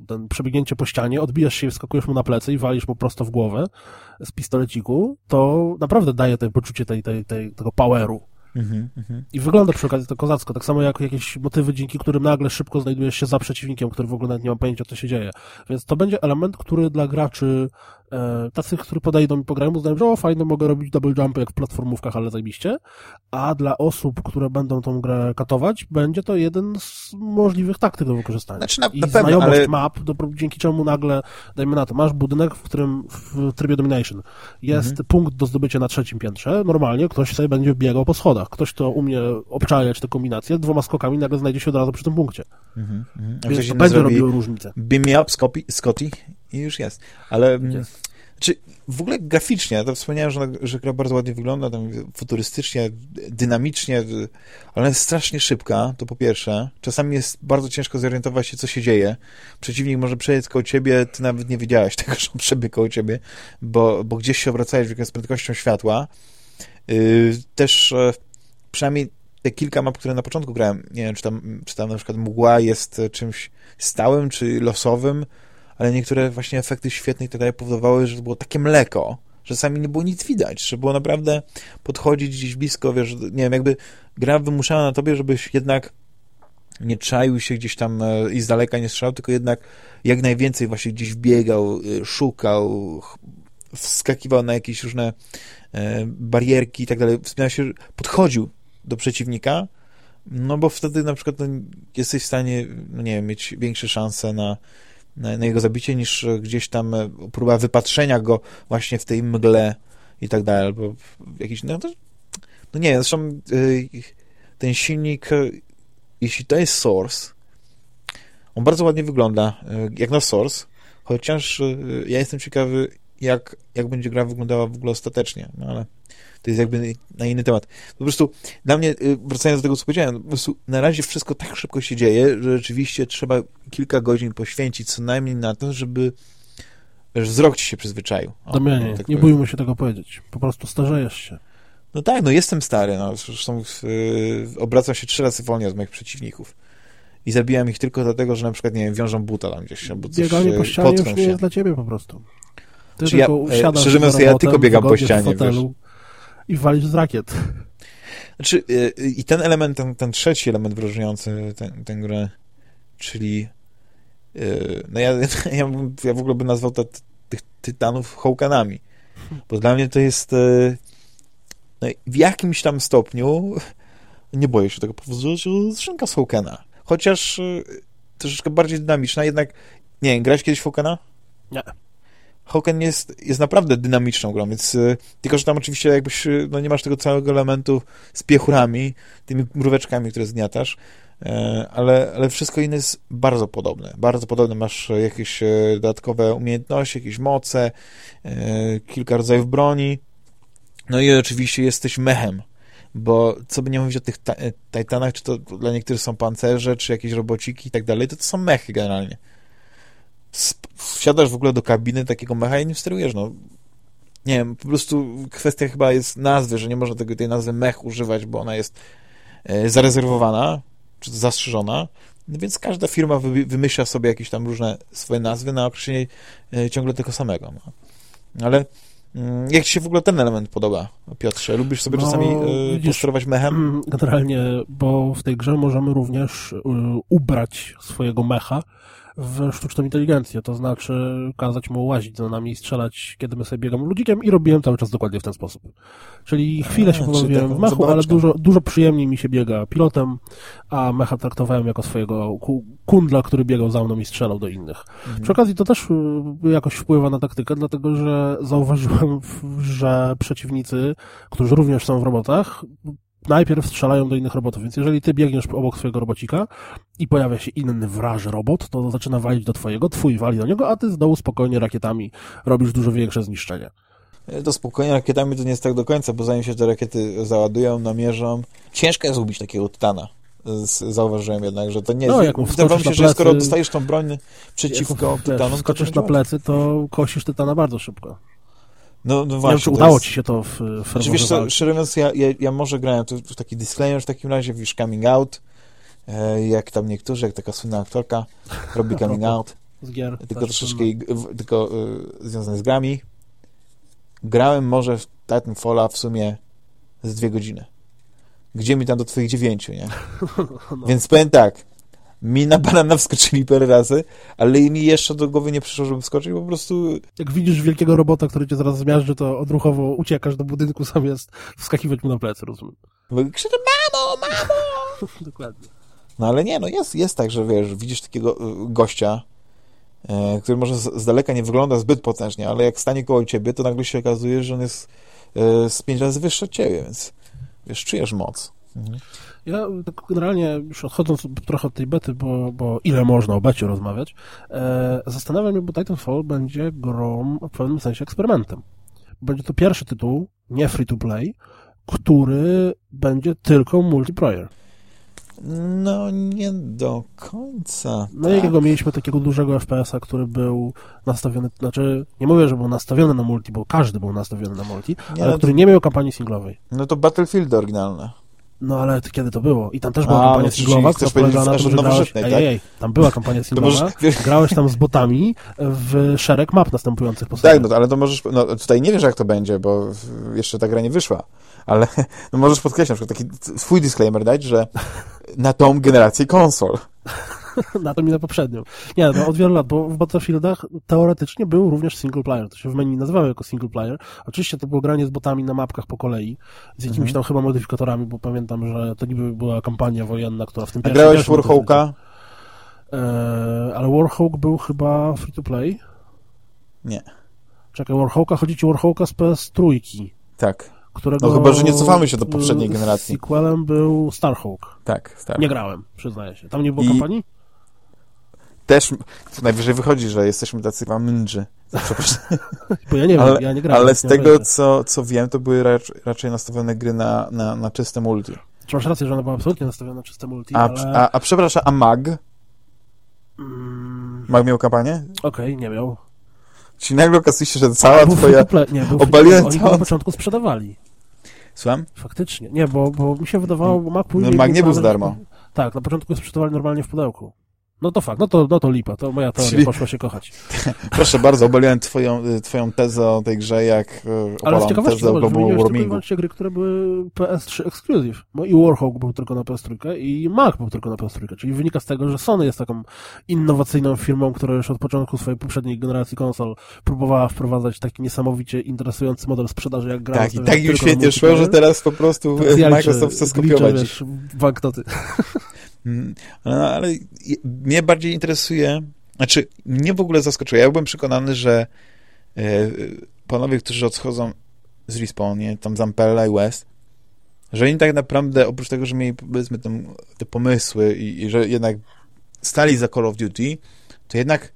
y, ten przebiegnięcie po ścianie, odbijasz się i wskakujesz mu na plecy i walisz mu prosto w głowę z pistoleciku, to naprawdę daje to poczucie tej, tej, tej, tego poweru. Mm -hmm. I wygląda przy okazji to kozacko, tak samo jak jakieś motywy, dzięki którym nagle szybko znajdujesz się za przeciwnikiem, który w ogóle nawet nie ma pojęcia, co się dzieje. Więc to będzie element, który dla graczy tacy, którzy podejdą i pograją, uznają, że o, fajnie, mogę robić double jumpy jak w platformówkach, ale zajebiście. A dla osób, które będą tą grę katować, będzie to jeden z możliwych taktyk do wykorzystania. Znaczy na, I na pewno, znajomość ale... map, do, dzięki czemu nagle, dajmy na to, masz budynek, w którym w trybie domination jest mhm. punkt do zdobycia na trzecim piętrze, normalnie ktoś sobie będzie biegał po schodach. Ktoś, kto umie obczajać te kombinacje, dwoma skokami nagle znajdzie się od razu przy tym punkcie. Mhm, mhm. Więc to będzie robiło różnicę.
Beam me up, Scotty, i już jest. Ale mm, jest. Czy w ogóle graficznie, to wspomniałem, że, że gra bardzo ładnie wygląda, tam futurystycznie, dynamicznie, ale jest strasznie szybka, to po pierwsze. Czasami jest bardzo ciężko zorientować się, co się dzieje. Przeciwnik może przejeść koło ciebie, ty nawet nie wiedziałeś tego, że on przebiegł koło ciebie, bo, bo gdzieś się obracałeś z prędkością światła. Yy, też e, przynajmniej te kilka map, które na początku grałem, nie wiem, czy tam, czy tam na przykład mgła jest czymś stałym, czy losowym, ale niektóre właśnie efekty świetne i tak dalej powodowały, że było takie mleko, że sami nie było nic widać, że było naprawdę podchodzić gdzieś blisko, wiesz, nie wiem, jakby gra wymuszała na tobie, żebyś jednak nie czaił się gdzieś tam e, i z daleka nie strzelał, tylko jednak jak najwięcej właśnie gdzieś wbiegał, e, szukał, wskakiwał na jakieś różne e, barierki i tak dalej, wspomina się, podchodził do przeciwnika, no bo wtedy na przykład no, jesteś w stanie, no nie wiem, mieć większe szanse na na, jego zabicie, niż gdzieś tam e, próba wypatrzenia go właśnie w tej mgle i tak dalej, albo jakiś, no, to, no nie, zresztą e, ten silnik, e, jeśli to jest Source, on bardzo ładnie wygląda, jak na Source, chociaż ja jestem ciekawy, jak, jak będzie gra wyglądała w ogóle ostatecznie, no ale to jest jakby na inny temat. Po prostu dla mnie, y, wracając do tego, co powiedziałem, po prostu na razie wszystko tak szybko się dzieje, że rzeczywiście trzeba kilka godzin poświęcić co najmniej na to, żeby wzrok ci się przyzwyczaił.
O, Damianie, tak nie bójmy się tego powiedzieć. Po prostu starzejesz się.
No tak, no jestem stary, no. Zresztą yy, obracam się trzy razy wolniej od moich przeciwników. I zabijam ich tylko dlatego, że na przykład, nie wiem, wiążą buta tam gdzieś, albo coś
Bieganie po ścianie już nie się. jest dla ciebie po prostu.
Ty Czy ja, e, szczerze mówiąc, ja tylko biegam po ścianie, fotelu, wiesz
i walić z rakiet.
Znaczy, y, i ten element, ten, ten trzeci element wyróżniający tę grę, czyli y, no ja, ja, ja w ogóle bym nazwał te, tych tytanów hołkanami, bo dla mnie to jest no, w jakimś tam stopniu nie boję się tego powiedzieć, skrzynka z Hawkena. Chociaż troszeczkę bardziej dynamiczna, jednak nie wiem, grałeś kiedyś w Hawkena?
Nie.
Hoken jest, jest naprawdę dynamiczną grą, więc y, tylko, że tam oczywiście jakbyś, y, no nie masz tego całego elementu z piechurami, tymi mróweczkami, które zgniatasz, y, ale, ale wszystko inne jest bardzo podobne. Bardzo podobne. Masz jakieś dodatkowe umiejętności, jakieś moce, kilka rodzajów broni, no i oczywiście jesteś mechem. bo co by nie mówić o tych Titanach, czy to dla niektórych są pancerze, czy jakieś robociki i tak dalej, to to są mechy generalnie. Wsiadasz w ogóle do kabiny takiego mecha i nie sterujesz, no. Nie wiem, po prostu kwestia chyba jest nazwy, że nie można tego, tej nazwy mech używać, bo ona jest e, zarezerwowana, czy zastrzeżona, no więc każda firma wy, wymyśla sobie jakieś tam różne swoje nazwy na określenie e, ciągle tego samego. No. Ale mm, jak ci się w ogóle ten element podoba, Piotrze? Lubisz sobie no, czasami y, posterować mechem? Mm,
generalnie, bo w tej grze możemy również y, ubrać swojego mecha w sztuczną inteligencję, to znaczy kazać mu łazić za nami i strzelać, kiedy my sobie biegamy ludzikiem i robiłem cały czas dokładnie w ten sposób. Czyli chwilę się pobawiłem w mechu, ale dużo, dużo przyjemniej mi się biega pilotem, a mecha traktowałem jako swojego kundla, który biegał za mną i strzelał do innych. Mhm. Przy okazji to też y, jakoś wpływa na taktykę, dlatego że zauważyłem, że przeciwnicy, którzy również są w robotach, najpierw strzelają do innych robotów, więc jeżeli ty biegniesz obok swojego robocika i pojawia się inny wraży robot, to zaczyna walić do twojego, twój wali do niego, a ty z dołu spokojnie rakietami robisz dużo większe zniszczenie.
To spokojnie rakietami to nie jest tak do końca, bo zanim się te rakiety załadują, namierzą, ciężko jest ubić takiego tytana. Zauważyłem jednak, że to nie jest...
No, jak Wydawało mi się,
że skoro dostajesz tą broń przeciwko tytanom...
skoczysz na plecy, to kosisz tytana bardzo szybko.
No, no właśnie. Nie
udało jest... ci się to w,
znaczy, Wiesz co, szczerze mówiąc, ja, ja, ja może grałem, to, to taki disclaimer w takim razie, wiesz, coming out, e, jak tam niektórzy, jak taka słynna aktorka robi coming out.
Z gier.
Tylko tak, troszeczkę, w, tylko y, związane z grami. Grałem może w Titanfalla w sumie z dwie godziny. Gdzie mi tam do twoich dziewięciu, nie? no. Więc powiem tak, mi na banana wskoczyli parę razy, ale mi jeszcze do głowy nie przyszło, żeby wskoczyć, po prostu...
Jak widzisz wielkiego robota, który cię zaraz zmiażdży, to odruchowo uciekasz do budynku zamiast wskakiwać mu na plecy, rozumiem.
Krzyczę, mamo, mamo!
Dokładnie.
No ale nie, no jest, jest tak, że wiesz, widzisz takiego y, gościa, e, który może z, z, daleka nie wygląda zbyt potężnie, ale jak stanie koło ciebie, to nagle się okazuje, że on jest e, z pięć razy wyższy od ciebie, więc wiesz, czujesz moc. Mhm.
Ja tak generalnie, już odchodząc trochę od tej bety, bo, bo ile można o becie rozmawiać, e, zastanawiam się, bo Titanfall będzie grą w pewnym sensie eksperymentem. Będzie to pierwszy tytuł, nie free to play, który będzie tylko multiplayer.
No, nie do końca.
No tak. jakiego mieliśmy takiego dużego FPS-a, który był nastawiony, znaczy nie mówię, że był nastawiony na multi, bo każdy był nastawiony na multi, nie, ale no który nie miał kampanii singlowej.
No to Battlefield oryginalne.
No ale kiedy to było? I tam też była A, kampania no, singlowa, która polegała na tym, że grałeś... Tak? Ej, ej, tam była kampania singlowa, grałeś tam z botami w szereg map następujących po
sobie. Tak, no ale to możesz... No tutaj nie wiesz, jak to będzie, bo jeszcze ta gra nie wyszła, ale no możesz podkreślić na przykład taki swój disclaimer dać, że na tą generację konsol.
na to i na poprzednią. Nie, no od wielu lat, bo w Battlefieldach teoretycznie był również single player. To się w menu nazywało jako single player. Oczywiście to było granie z botami na mapkach po kolei, z jakimiś mhm. tam chyba modyfikatorami, bo pamiętam, że to niby była kampania wojenna, która w tym
pierwszym... A grałeś Warhawka?
E, ale Warhawk był chyba free to play?
Nie.
Czekaj, Warhawka, chodzi ci Warhawka z PS trójki.
Tak. Którego no chyba, że nie cofamy się do poprzedniej generacji.
Sequelem był Starhawk.
Tak, tak.
Nie grałem, przyznaję się. Tam nie było I... kampanii?
Też najwyżej wychodzi, że jesteśmy tacy mędrzy.
Bo ja nie wiem, ale, ja nie grałem.
Ale z tego, co, co wiem, to były raczej, raczej nastawione gry na, na, na czyste multi.
Czy masz rację, że one były absolutnie nastawione na czyste multi,
a, ale... a, a przepraszam, a Mag? Mm. Mag miał kampanię?
Okej, okay, nie miał.
Czyli nagle okazuje się, że cała był twoja...
Nie, był Obaliłem Oni na początku sprzedawali.
Słucham?
Faktycznie. Nie, bo, bo mi się wydawało, bo Mag
później... No, Mag nie był za darmo.
Tak, na początku sprzedawali normalnie w pudełku. No to fakt, no to, no to lipa, to moja teoria Czyli... poszła się kochać.
Proszę bardzo, obaliłem twoją, twoją tezę o tej grze, jak e,
Ale z ciekawości, o Global Warmingu. tylko gry, które były PS3 Exclusive. No i Warhawk był tylko na PS3 i Mac był tylko na PS3, czyli wynika z tego, że Sony jest taką innowacyjną firmą, która już od początku swojej poprzedniej generacji konsol próbowała wprowadzać taki niesamowicie interesujący model sprzedaży, jak gra.
Tak, i tak im świetnie szło, że teraz po prostu Microsoft chce skopiować. Wiesz,
banknoty.
Mm, no, ale mnie bardziej interesuje, znaczy mnie w ogóle zaskoczyło. Ja byłem przekonany, że e, panowie, którzy odchodzą z Respawn, tam Zampella i West, że oni tak naprawdę, oprócz tego, że mieli powiedzmy tam, te pomysły i, i, że jednak stali za Call of Duty, to jednak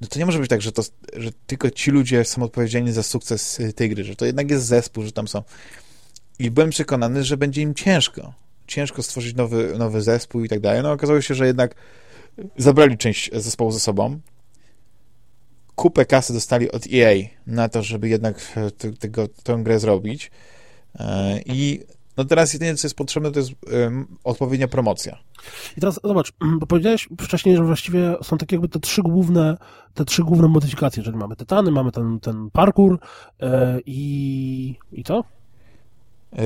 no to nie może być tak, że, to, że tylko ci ludzie są odpowiedzialni za sukces tej gry, że to jednak jest zespół, że tam są I byłem przekonany, że będzie im ciężko. Ciężko stworzyć nowy, nowy zespół i tak dalej. No okazało się, że jednak zabrali część zespołu ze sobą. Kupę kasy dostali od EA na to, żeby jednak tego, tę grę zrobić. E, I no teraz jedynie, co jest potrzebne, to jest odpowiednia promocja.
I teraz zobacz, bo powiedziałeś wcześniej, że właściwie są takie jakby te trzy główne, te trzy główne modyfikacje, czyli mamy tytany, mamy ten, ten parkour e, i, i co?
E,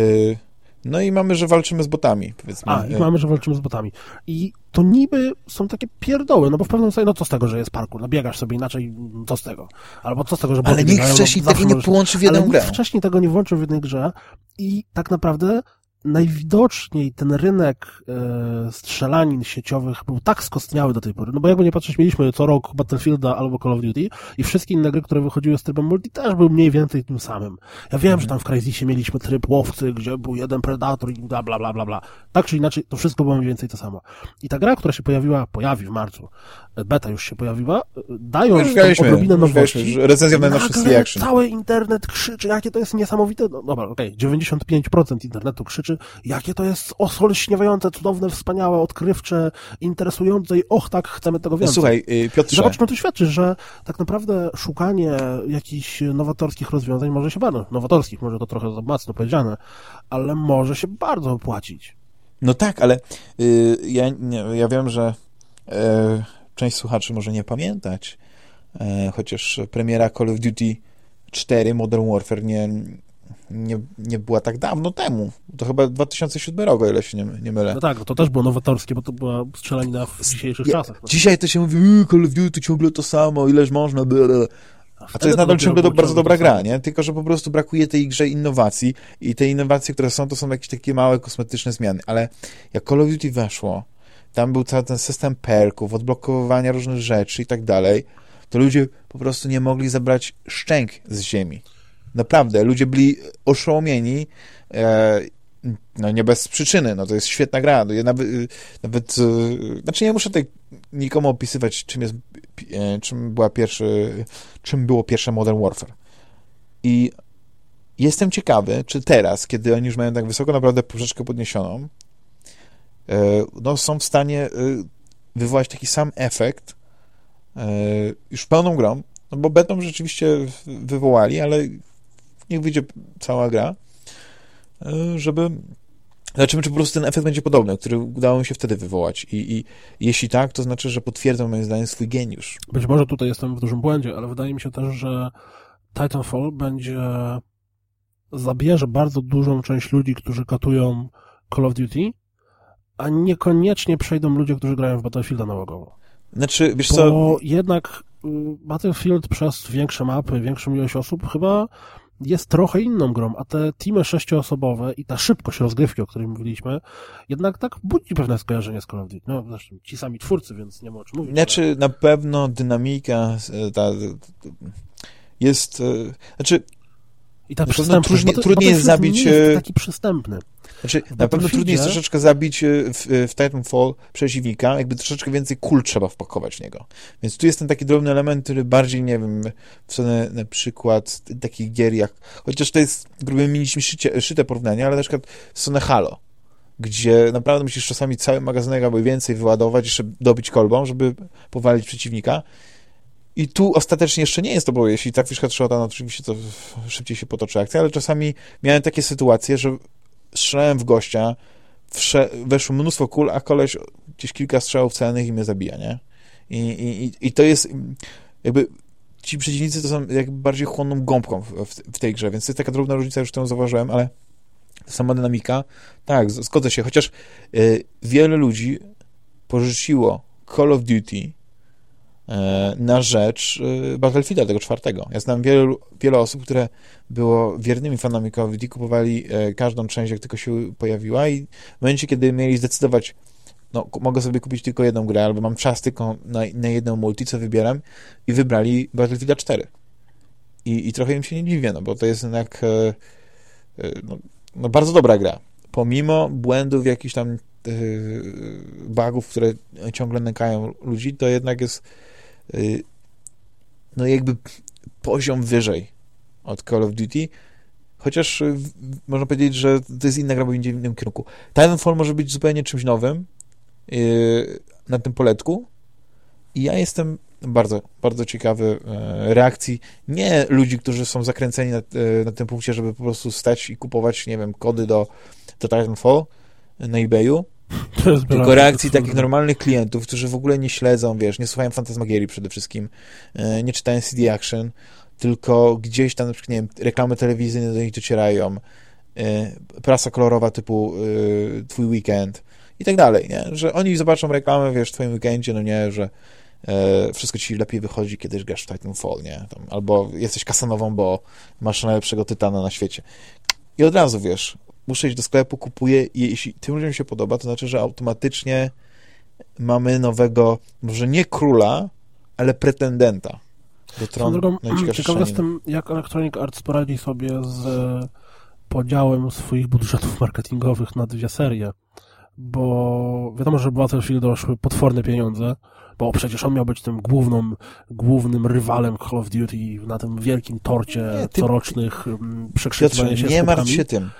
no i mamy, że walczymy z botami, powiedzmy.
A, i mamy, że walczymy z botami. I to niby są takie pierdoły, no bo w pewnym sensie, no co z tego, że jest parkour, no biegasz sobie inaczej, co z tego? Albo co z tego, że
Ale nikt wcześniej no, tego nie połączy w jedną
ale
grę.
nikt wcześniej tego nie włączył w jednej grze i tak naprawdę najwidoczniej ten rynek e, strzelanin sieciowych był tak skostniały do tej pory, no bo jakby nie patrzeć, mieliśmy co rok Battlefielda albo Call of Duty i wszystkie inne gry, które wychodziły z trybem multi też były mniej więcej tym samym. Ja wiem, mhm. że tam w Crysisie mieliśmy tryb łowcy, gdzie był jeden predator i bla, bla, bla, bla, bla. Tak czy inaczej, to wszystko było mniej więcej to samo. I ta gra, która się pojawiła, pojawi w marcu, beta już się pojawiła, e, dając
już
odrobinę nowości.
Recenzja na nasze
Cały internet krzyczy, jakie to jest niesamowite. No dobra, okej, okay, 95% internetu krzyczy, jakie to jest osolśniewające, cudowne, wspaniałe, odkrywcze, interesujące i och, tak, chcemy tego więcej.
Słuchaj, y, Piotrze.
Zobacz, no to świadczy, że tak naprawdę szukanie jakichś nowatorskich rozwiązań może się bardzo, nowatorskich, może to trochę za mocno powiedziane, ale może się bardzo opłacić.
No tak, ale yy, ja, ja wiem, że yy, część słuchaczy może nie pamiętać, yy, chociaż premiera Call of Duty 4 Modern Warfare nie, nie, nie była tak dawno temu. To chyba 2007 rok, o ile się nie, nie mylę.
No tak, to też było nowatorskie, bo to była strzelanina w dzisiejszych ja, czasach. No.
Dzisiaj to się mówi, yy, Call of Duty ciągle to samo, ileż można, byle. A to jest nadal ciągle do, bardzo dobra gra, nie? Tylko, że po prostu brakuje tej grze innowacji i te innowacje, które są, to są jakieś takie małe, kosmetyczne zmiany. Ale jak Call of Duty weszło, tam był cały ten system perków, odblokowywania różnych rzeczy i tak dalej, to ludzie po prostu nie mogli zabrać szczęk z ziemi. Naprawdę, ludzie byli oszołomieni, e, no nie bez przyczyny, no to jest świetna gra. Ja nawet, nawet, e, znaczy nie muszę tutaj nikomu opisywać, czym jest, e, czym była pierwszy, czym było pierwsze Modern Warfare. I jestem ciekawy, czy teraz, kiedy oni już mają tak wysoko naprawdę poprzeczkę podniesioną, no są w stanie e, wywołać taki sam efekt e, już pełną grą, no bo betą rzeczywiście wywołali, ale niech wyjdzie cała gra, e, żeby Zobaczymy, czy po prostu ten efekt będzie podobny, który udało mi się wtedy wywołać. I, I, jeśli tak, to znaczy, że potwierdzam moim zdaniem swój geniusz.
Być może tutaj jestem w dużym błędzie, ale wydaje mi się też, że Titanfall będzie zabierze bardzo dużą część ludzi, którzy katują Call of Duty, a niekoniecznie przejdą ludzie, którzy grają w Battlefielda nałogowo.
Znaczy, wiesz
Bo
co...
jednak y, Battlefield przez większe mapy, większą ilość osób chyba jest trochę inną grą, a te teamy sześcioosobowe i ta szybkość rozgrywki, o której mówiliśmy, jednak tak budzi pewne skojarzenie z Call of Duty. No, zresztą ci sami twórcy, więc nie ma o czym mówić.
Znaczy, ale... na pewno dynamika e, ta, jest, e, znaczy
i ta przystępność,
trudniej, trudniej jest zabić...
Nie jest taki przystępny.
Znaczy, na pewno trudniej jest troszeczkę zabić e, w, w Titanfall przeciwnika, jakby troszeczkę więcej kul trzeba wpakować w niego. Więc tu jest ten taki drobny element, który bardziej, nie wiem, w stronę na przykład takich gier jak, chociaż to jest grubymi nićmi szycie, szyte porównanie, ale na przykład w stronę Halo, gdzie naprawdę musisz czasami cały magazynek albo więcej wyładować, jeszcze dobić kolbą, żeby powalić przeciwnika. I tu ostatecznie jeszcze nie jest to, bo jeśli tak headshota, no oczywiście to szybciej się potoczy akcja, ale czasami miałem takie sytuacje, że strzelałem w gościa, weszło mnóstwo kul, a koleś gdzieś kilka strzałów celnych i mnie zabija, nie? I, i, i to jest jakby ci przeciwnicy to są jakby bardziej chłonną gąbką w, w, tej grze, więc to jest taka drobna różnica, już którą zauważyłem, ale sama dynamika, tak, zgodzę się, chociaż y, wiele ludzi porzuciło Call of Duty na rzecz e, Battlefielda tego czwartego. Ja znam wiele, wiele osób, które było wiernymi fanami Call of Duty, kupowali e, każdą część, jak tylko się pojawiła i w momencie, kiedy mieli zdecydować no, mogę sobie kupić tylko jedną grę, albo mam czas tylko na, na jedną multi, co wybieram i wybrali Battlefielda 4. I, I trochę im się nie dziwię, no bo to jest jednak no, no bardzo dobra gra. Pomimo błędów, jakichś tam bugów, które ciągle nękają ludzi, to jednak jest no jakby poziom wyżej od Call of Duty chociaż można powiedzieć, że to jest inna gra, bo idzie w innym kierunku. Titanfall może być zupełnie czymś nowym yy, na tym poletku i ja jestem bardzo, bardzo ciekawy e, reakcji nie ludzi, którzy są zakręceni na, e, na tym punkcie, żeby po prostu stać i kupować, nie wiem, kody do, do Titanfall na eBayu, tylko reakcji takich normalnych klientów, którzy w ogóle nie śledzą, wiesz, nie słuchają Fantasmagierii przede wszystkim, e, nie czytają CD Action, tylko gdzieś tam, na przykład, nie wiem, reklamy telewizyjne do nich docierają, prasa kolorowa typu twój weekend i tak dalej, nie? Że oni zobaczą reklamę, wiesz, w twoim weekendzie, no nie, że e, wszystko ci lepiej wychodzi, kiedy grasz w Titanfall, nie? Tam, albo jesteś kasanową, bo masz najlepszego tytana na świecie. I od razu, wiesz, muszę iść do sklepu, kupuję i jeśli tym ludziom się podoba, to znaczy, że automatycznie mamy nowego, może nie króla, ale pretendenta
do tronu. Drogą, ciekaw jestem, jak Electronic Arts poradzi sobie z podziałem swoich budżetów marketingowych na dwie serie, bo wiadomo, że Battlefield doszły potworne pieniądze, bo przecież on miał być tym główną, głównym rywalem Call of Duty na tym wielkim torcie nie, ty... corocznych mm, przekrzykiwania się
nie martw się tym.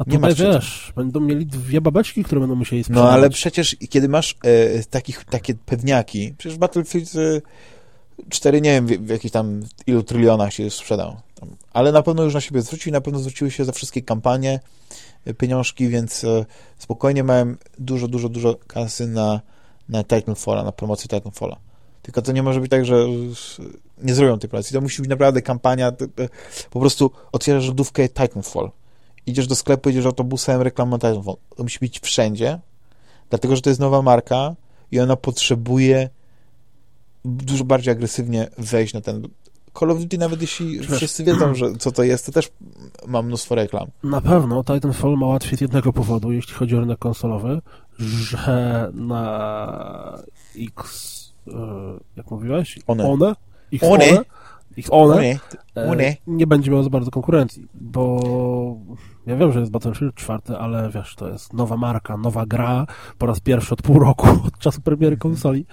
A nie tutaj wiesz, będą mieli dwie babeczki, które będą musieli
sprzedać. No ale przecież kiedy masz e, takich, takie pewniaki, przecież Battlefield e, 4, nie wiem w, w jakich tam ilu trylionach się sprzedał, ale na pewno już na siebie zwrócił i na pewno zwróciły się za wszystkie kampanie, e, pieniążki, więc e, spokojnie miałem dużo, dużo, dużo kasy na na Titanfalla, na promocję Titanfalla. Tylko to nie może być tak, że nie zrobią tej promocji. To musi być naprawdę kampania, po prostu otwierasz lodówkę Titanfall. Idziesz do sklepu, idziesz autobusem, reklama. To musi być wszędzie, dlatego, że to jest nowa marka i ona potrzebuje dużo bardziej agresywnie wejść na ten Call of Duty, nawet jeśli wszyscy wiedzą, że co to jest, to też ma mnóstwo reklam.
Na pewno Titanfall ma łatwiej z jednego powodu, jeśli chodzi o rynek konsolowy, że na X, e, jak mówiłeś?
One.
One?
One. one
ich one, one. one. nie będzie miał za bardzo konkurencji, bo ja wiem, że jest Battlefield 4, ale wiesz, to jest nowa marka, nowa gra, po raz pierwszy od pół roku, od czasu premiery konsoli,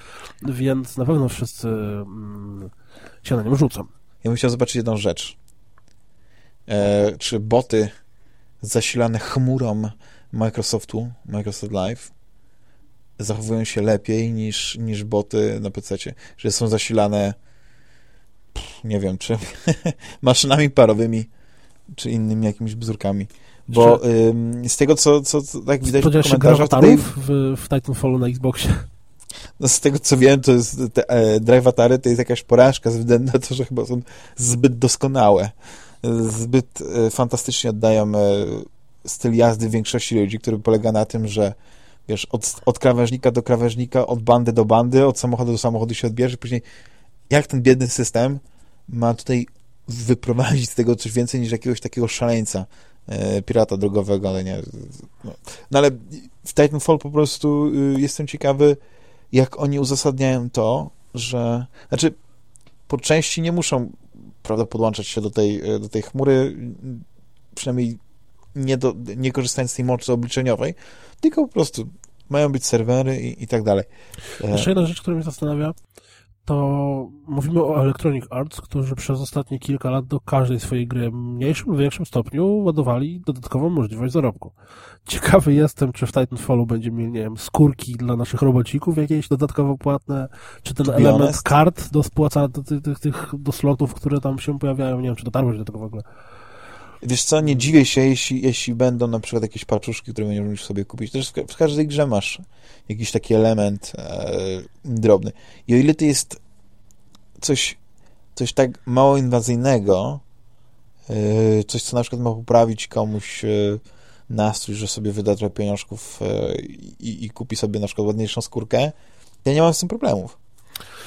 więc na pewno wszyscy mm, się na nim rzucą.
Ja bym chciał zobaczyć jedną rzecz. E, czy boty zasilane chmurą Microsoftu, Microsoft Live, zachowują się lepiej niż, niż boty na PC, że są zasilane nie wiem, czy maszynami parowymi, czy innymi jakimiś bzurkami. Bo ym, z tego, co, co, co tak widać w komentarzach...
Tutaj... w, w Titanfallu na Xboxie?
No z tego, co wiem, to jest te e, Drive Atari to jest jakaś porażka ze względu na to, że chyba są zbyt doskonałe. Zbyt e, fantastycznie oddają e, styl jazdy większości ludzi, który polega na tym, że wiesz, od, od krawężnika do krawężnika, od bandy do bandy, od samochodu do samochodu się odbierze, później jak ten biedny system ma tutaj wyprowadzić z tego coś więcej niż jakiegoś takiego szaleńca e, pirata drogowego, ale nie. No. no. ale w Titanfall po prostu y, jestem ciekawy, jak oni uzasadniają to, że znaczy po części nie muszą prawda, podłączać się do tej, e, do tej chmury, przynajmniej nie, do, nie korzystając z tej mocy obliczeniowej, tylko po prostu mają być serwery i, i tak dalej.
Jeszcze jedna rzecz, która mnie zastanawia, to mówimy o Electronic Arts, którzy przez ostatnie kilka lat do każdej swojej gry w mniejszym lub większym stopniu ładowali dodatkową możliwość zarobku. Ciekawy jestem, czy w Titanfallu będziemy mieli, nie wiem, skórki dla naszych robocików jakieś dodatkowo płatne, czy ten element honest. kart do spłacania do tych, tych, do slotów, które tam się pojawiają, nie wiem, czy dotarłeś do tego w ogóle.
Wiesz co, nie dziwię się, jeśli, jeśli będą na przykład jakieś paczuszki, które będziesz sobie kupić. Też w, w każdej grze masz jakiś taki element e, drobny. I o ile to jest coś, coś tak mało inwazyjnego, e, coś, co na przykład ma poprawić komuś e, nastrój, że sobie wyda trochę pieniążków e, i, i kupi sobie na przykład ładniejszą skórkę, ja nie mam z tym problemów.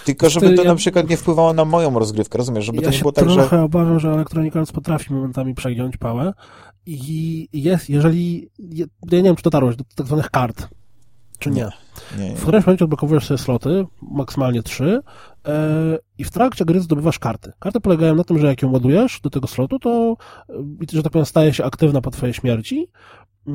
Tylko żeby to ja... na przykład nie wpływało na moją rozgrywkę, rozumiesz? Żeby
ja
to nie było tak,
że...
Ja trochę
obawiam, że Electronic Arts potrafi momentami przegiąć pałę i jest, jeżeli... Ja nie wiem, czy dotarłeś do tak zwanych kart, czy nie. nie, nie. W którymś momencie odblokowujesz sobie sloty, maksymalnie trzy, yy, i w trakcie gry zdobywasz karty. Karty polegają na tym, że jak ją ładujesz do tego slotu, to, yy, że tak powiem, staje się aktywna po twojej śmierci, yy,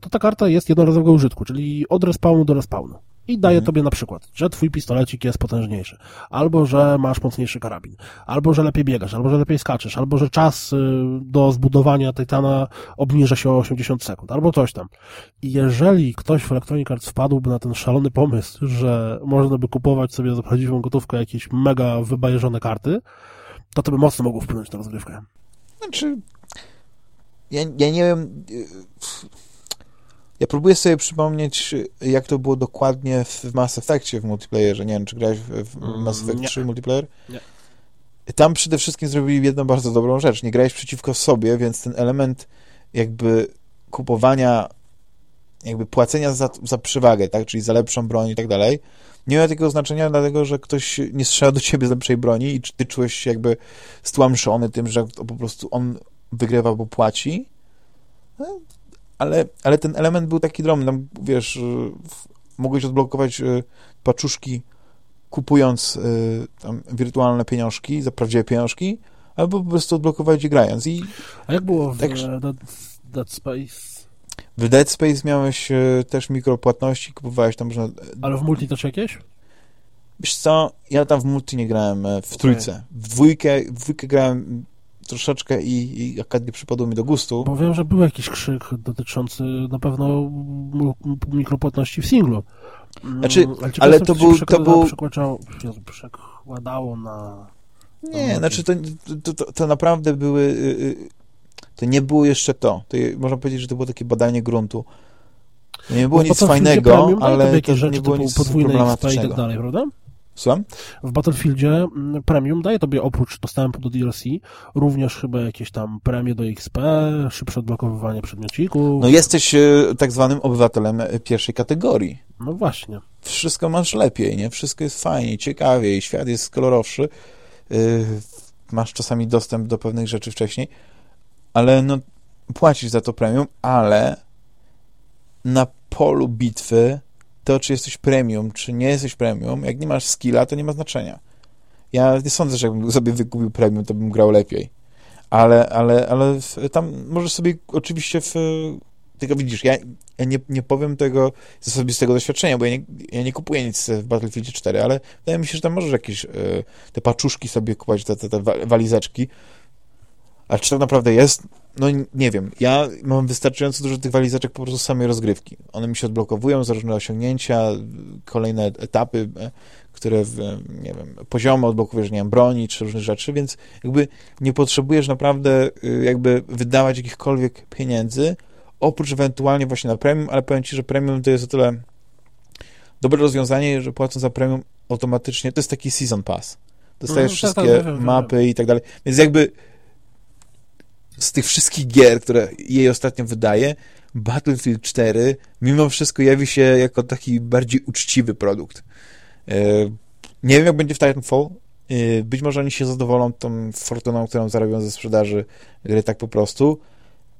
to ta karta jest jednorazowego użytku, czyli od respawnu do respawnu. I daje mhm. tobie na przykład, że twój pistolecik jest potężniejszy, albo że masz mocniejszy karabin, albo że lepiej biegasz, albo że lepiej skaczesz, albo że czas y, do zbudowania Titana obniża się o 80 sekund, albo coś tam. I jeżeli ktoś w Electronic Arts wpadłby na ten szalony pomysł, że można by kupować sobie za prawdziwą gotówkę jakieś mega wybajeżone karty, to to by mocno mogło wpłynąć na rozgrywkę.
Znaczy, ja, ja nie wiem ja próbuję sobie przypomnieć, jak to było dokładnie w Mass Effectie w multiplayerze. Nie wiem, czy grałeś w mm, Mass Effect 3 multiplayer?
Nie.
Tam przede wszystkim zrobili jedną bardzo dobrą rzecz. Nie grałeś przeciwko sobie, więc ten element jakby kupowania, jakby płacenia za, za przewagę, tak, czyli za lepszą broń i tak dalej, nie miał takiego znaczenia, dlatego, że ktoś nie strzela do ciebie z lepszej broni i ty czułeś się jakby stłamszony tym, że po prostu on wygrywa, bo płaci. No, ale, ale ten element był taki drobny, tam, wiesz, y, mogłeś odblokować y, paczuszki kupując y, tam wirtualne pieniążki, za prawdziwe pieniążki, albo po prostu odblokować grając. I,
A jak było w tak, Dead, Dead Space?
W Dead Space miałeś też mikropłatności, kupowałeś tam można...
Ale w multi też jakieś?
Wiesz co, ja tam w multi nie grałem, e, w trójce. W dwójkę, w dwójkę grałem troszeczkę i, i akademia przypadło mi do gustu.
Bo wiem, że był jakiś krzyk dotyczący na pewno mikropłatności w singlu.
Znaczy, mm, ale, ale to był... To był...
Przekładało na...
Nie, znaczy to, to, to, to, naprawdę były... Y, y, to nie było jeszcze to. to. Można powiedzieć, że to było takie badanie gruntu. Nie było no, nic fajnego, ale to nie było nic problematycznego.
I tak dalej, prawda?
Słucham?
W Battlefieldzie mm, Premium daje tobie oprócz dostępu do DLC również chyba jakieś tam premie do XP, szybsze odblokowywanie przedmiocików.
No jesteś e, tak zwanym obywatelem e, pierwszej kategorii.
No właśnie.
Wszystko masz lepiej, nie? Wszystko jest fajnie, ciekawiej, świat jest kolorowszy. E, masz czasami dostęp do pewnych rzeczy wcześniej, ale no płacisz za to premium, ale na polu bitwy to, czy jesteś premium, czy nie jesteś premium, jak nie masz skilla, to nie ma znaczenia. Ja nie sądzę, że jakbym sobie wykupił premium, to bym grał lepiej. Ale, ale, ale tam możesz sobie oczywiście w... Tylko widzisz, ja, ja nie, nie powiem tego z osobistego doświadczenia, bo ja nie, ja nie kupuję nic w Battlefield 4, ale wydaje mi się, że tam możesz jakieś y, te paczuszki sobie kupować, te, te, te walizeczki. A czy to naprawdę jest? No nie wiem, ja mam wystarczająco dużo tych walizeczek po prostu samej rozgrywki. One mi się odblokowują za różne osiągnięcia, kolejne etapy, e, które, w, nie wiem, poziomy odblokowujesz, nie wiem, broni czy różnych rzeczy, więc jakby nie potrzebujesz naprawdę y, jakby wydawać jakichkolwiek pieniędzy, oprócz ewentualnie właśnie na premium, ale powiem Ci, że premium to jest o tyle dobre rozwiązanie, że płacąc za premium automatycznie, to jest taki season pass. Dostajesz no, wszystkie tak, tak, tak, mapy i tak dalej. Więc jakby z tych wszystkich gier, które jej ostatnio wydaje, Battlefield 4 mimo wszystko jawi się jako taki bardziej uczciwy produkt. E, nie wiem, jak będzie w Titanfall. E, być może oni się zadowolą tą fortuną, którą zarobią ze sprzedaży gry tak po prostu.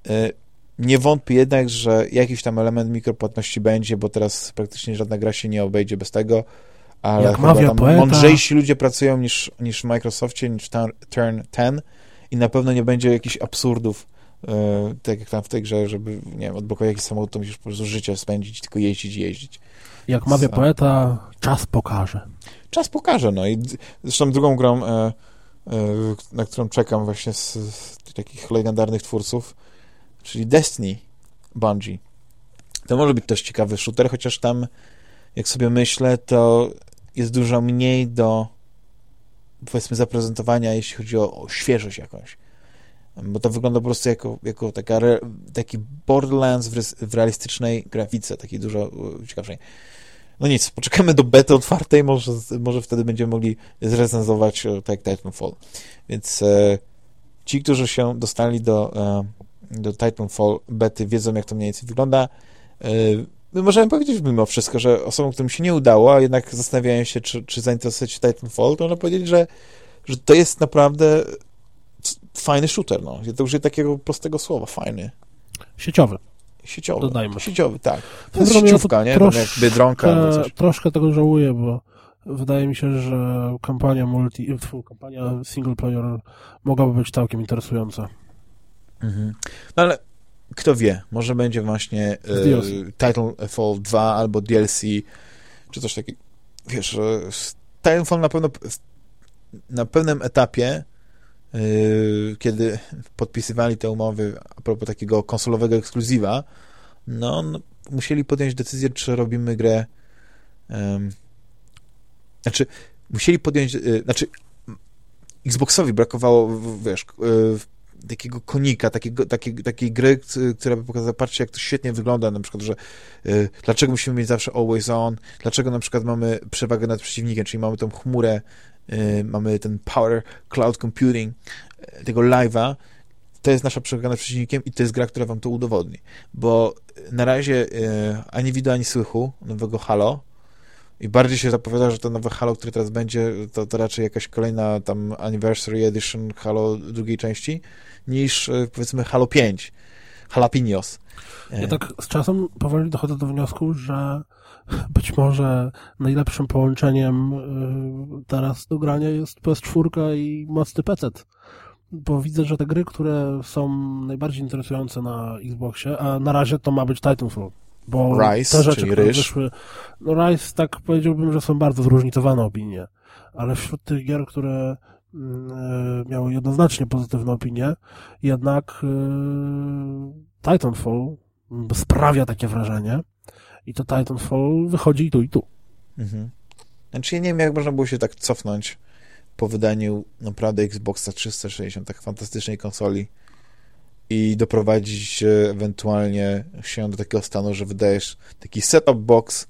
E, nie wątpię jednak, że jakiś tam element mikropłatności będzie, bo teraz praktycznie żadna gra się nie obejdzie bez tego, ale
jak chyba tam poeta...
mądrzejsi ludzie pracują niż, niż w Microsoftie, niż Turn 10 i na pewno nie będzie jakichś absurdów, e, tak jak tam w tej grze, żeby, nie wiem, odblokować jakiś samochód, to musisz po prostu życie spędzić, tylko jeździć i jeździć.
Jak mawia poeta, czas pokaże.
Czas pokaże, no i zresztą drugą grą, e, e, na którą czekam właśnie z, z takich legendarnych twórców, czyli Destiny Bungie. To może być też ciekawy shooter, chociaż tam, jak sobie myślę, to jest dużo mniej do powiedzmy zaprezentowania, jeśli chodzi o, o świeżość jakąś. Bo to wygląda po prostu jako, jako taka re, taki Borderlands w, w, realistycznej grafice, takiej dużo ciekawszej. No nic, poczekamy do bety otwartej, może, może wtedy będziemy mogli zrecenzować e, tak Titanfall. Więc e, ci, którzy się dostali do, e, do Titanfall bety, wiedzą, jak to mniej więcej wygląda. E, my możemy powiedzieć mimo wszystko, że osobom, którym się nie udało, a jednak zastanawiają się, czy, czy zainteresować się Titanfall, to można powiedzieć, że, że to jest naprawdę fajny shooter, no. To już jest takiego prostego słowa, fajny.
Sieciowy.
Sieciowy.
Dodajmy.
Sieciowy, tak. To jest sieciówka, nie? Troszkę, jak Biedronka albo coś.
Troszkę tego żałuję, bo wydaje mi się, że kampania multi, kampania single player mogłaby być całkiem interesująca.
Mhm. No ale kto wie, może będzie właśnie e, Titanfall 2 albo DLC, czy coś takiego. Wiesz, Titanfall na pewno na pewnym etapie, yy, kiedy podpisywali te umowy a propos takiego konsolowego ekskluzywa, no, no musieli podjąć decyzję, czy robimy grę yy, znaczy, musieli podjąć, yy, znaczy Xboxowi brakowało, wiesz, takiego konika, takiego, takiej, takiej gry, która by pokazała, patrzcie, jak to świetnie wygląda, na przykład, że y, dlaczego musimy mieć zawsze always on, dlaczego na przykład mamy przewagę nad przeciwnikiem, czyli mamy tą chmurę, y, mamy ten power cloud computing, y, tego live'a, to jest nasza przewaga nad przeciwnikiem i to jest gra, która wam to udowodni, bo na razie y, ani widu, ani słychu nowego Halo, i bardziej się zapowiada, że to nowe Halo, które teraz będzie, to, to raczej jakaś kolejna tam Anniversary Edition Halo drugiej części, niż e, powiedzmy Halo 5, Jalapenios.
Ja tak z czasem powoli dochodzę do wniosku, że być może najlepszym połączeniem e, teraz do grania jest PS4 i mocny PC. Bo widzę, że te gry, które są najbardziej interesujące na Xboxie, a na razie to ma być Titanfall. Bo
Rise, te rzeczy, które ryż. wyszły,
no Rise tak powiedziałbym, że są bardzo zróżnicowane opinie, ale wśród tych gier, które e, miały jednoznacznie pozytywne opinie, jednak e, Titanfall sprawia takie wrażenie i to Titanfall wychodzi i tu, i tu.
Mhm. Znaczy ja nie wiem, jak można było się tak cofnąć po wydaniu naprawdę Xboxa 360, tak fantastycznej konsoli i doprowadzić ewentualnie się do takiego stanu, że wydajesz taki setup box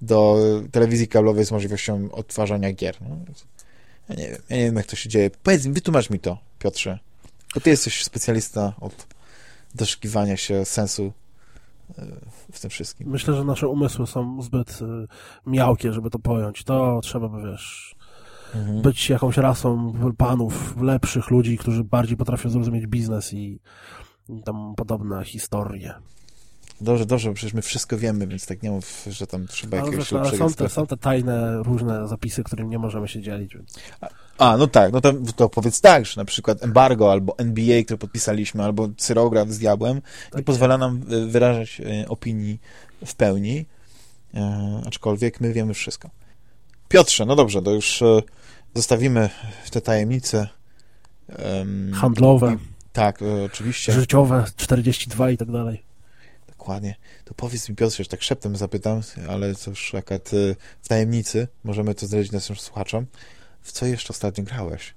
do telewizji kablowej z możliwością odtwarzania gier. No. Ja nie wiem, ja nie wiem, jak to się dzieje. Powiedz mi, wytłumacz mi to, Piotrze. Bo ty jesteś specjalista od doszukiwania się sensu e, w tym wszystkim.
Myślę, że nasze umysły są zbyt e, miałkie, żeby to pojąć. To trzeba by, wiesz, mhm. być jakąś rasą panów, lepszych ludzi, którzy bardziej potrafią zrozumieć biznes i tam podobne historie.
Dobrze, dobrze, przecież my wszystko wiemy, więc tak nie mów, że tam trzeba ale jakiegoś
ale są te, są te tajne, różne zapisy, którymi nie możemy się dzielić. Więc...
A, no tak, no to, to powiedz tak, że na przykład embargo albo NBA, które podpisaliśmy, albo cyrograf z diabłem, tak nie pozwala nam e, wyrażać e, opinii w pełni, e, aczkolwiek my wiemy wszystko. Piotrze, no dobrze, to już e, zostawimy te tajemnice
handlowe. I,
tak, e, oczywiście.
Życiowe, 42 i tak dalej.
Dokładnie. To powiedz mi, Piotrze, tak szeptem zapytam, ale cóż, akurat w tajemnicy możemy to zdradzić naszym słuchaczom. W co jeszcze ostatnio grałeś?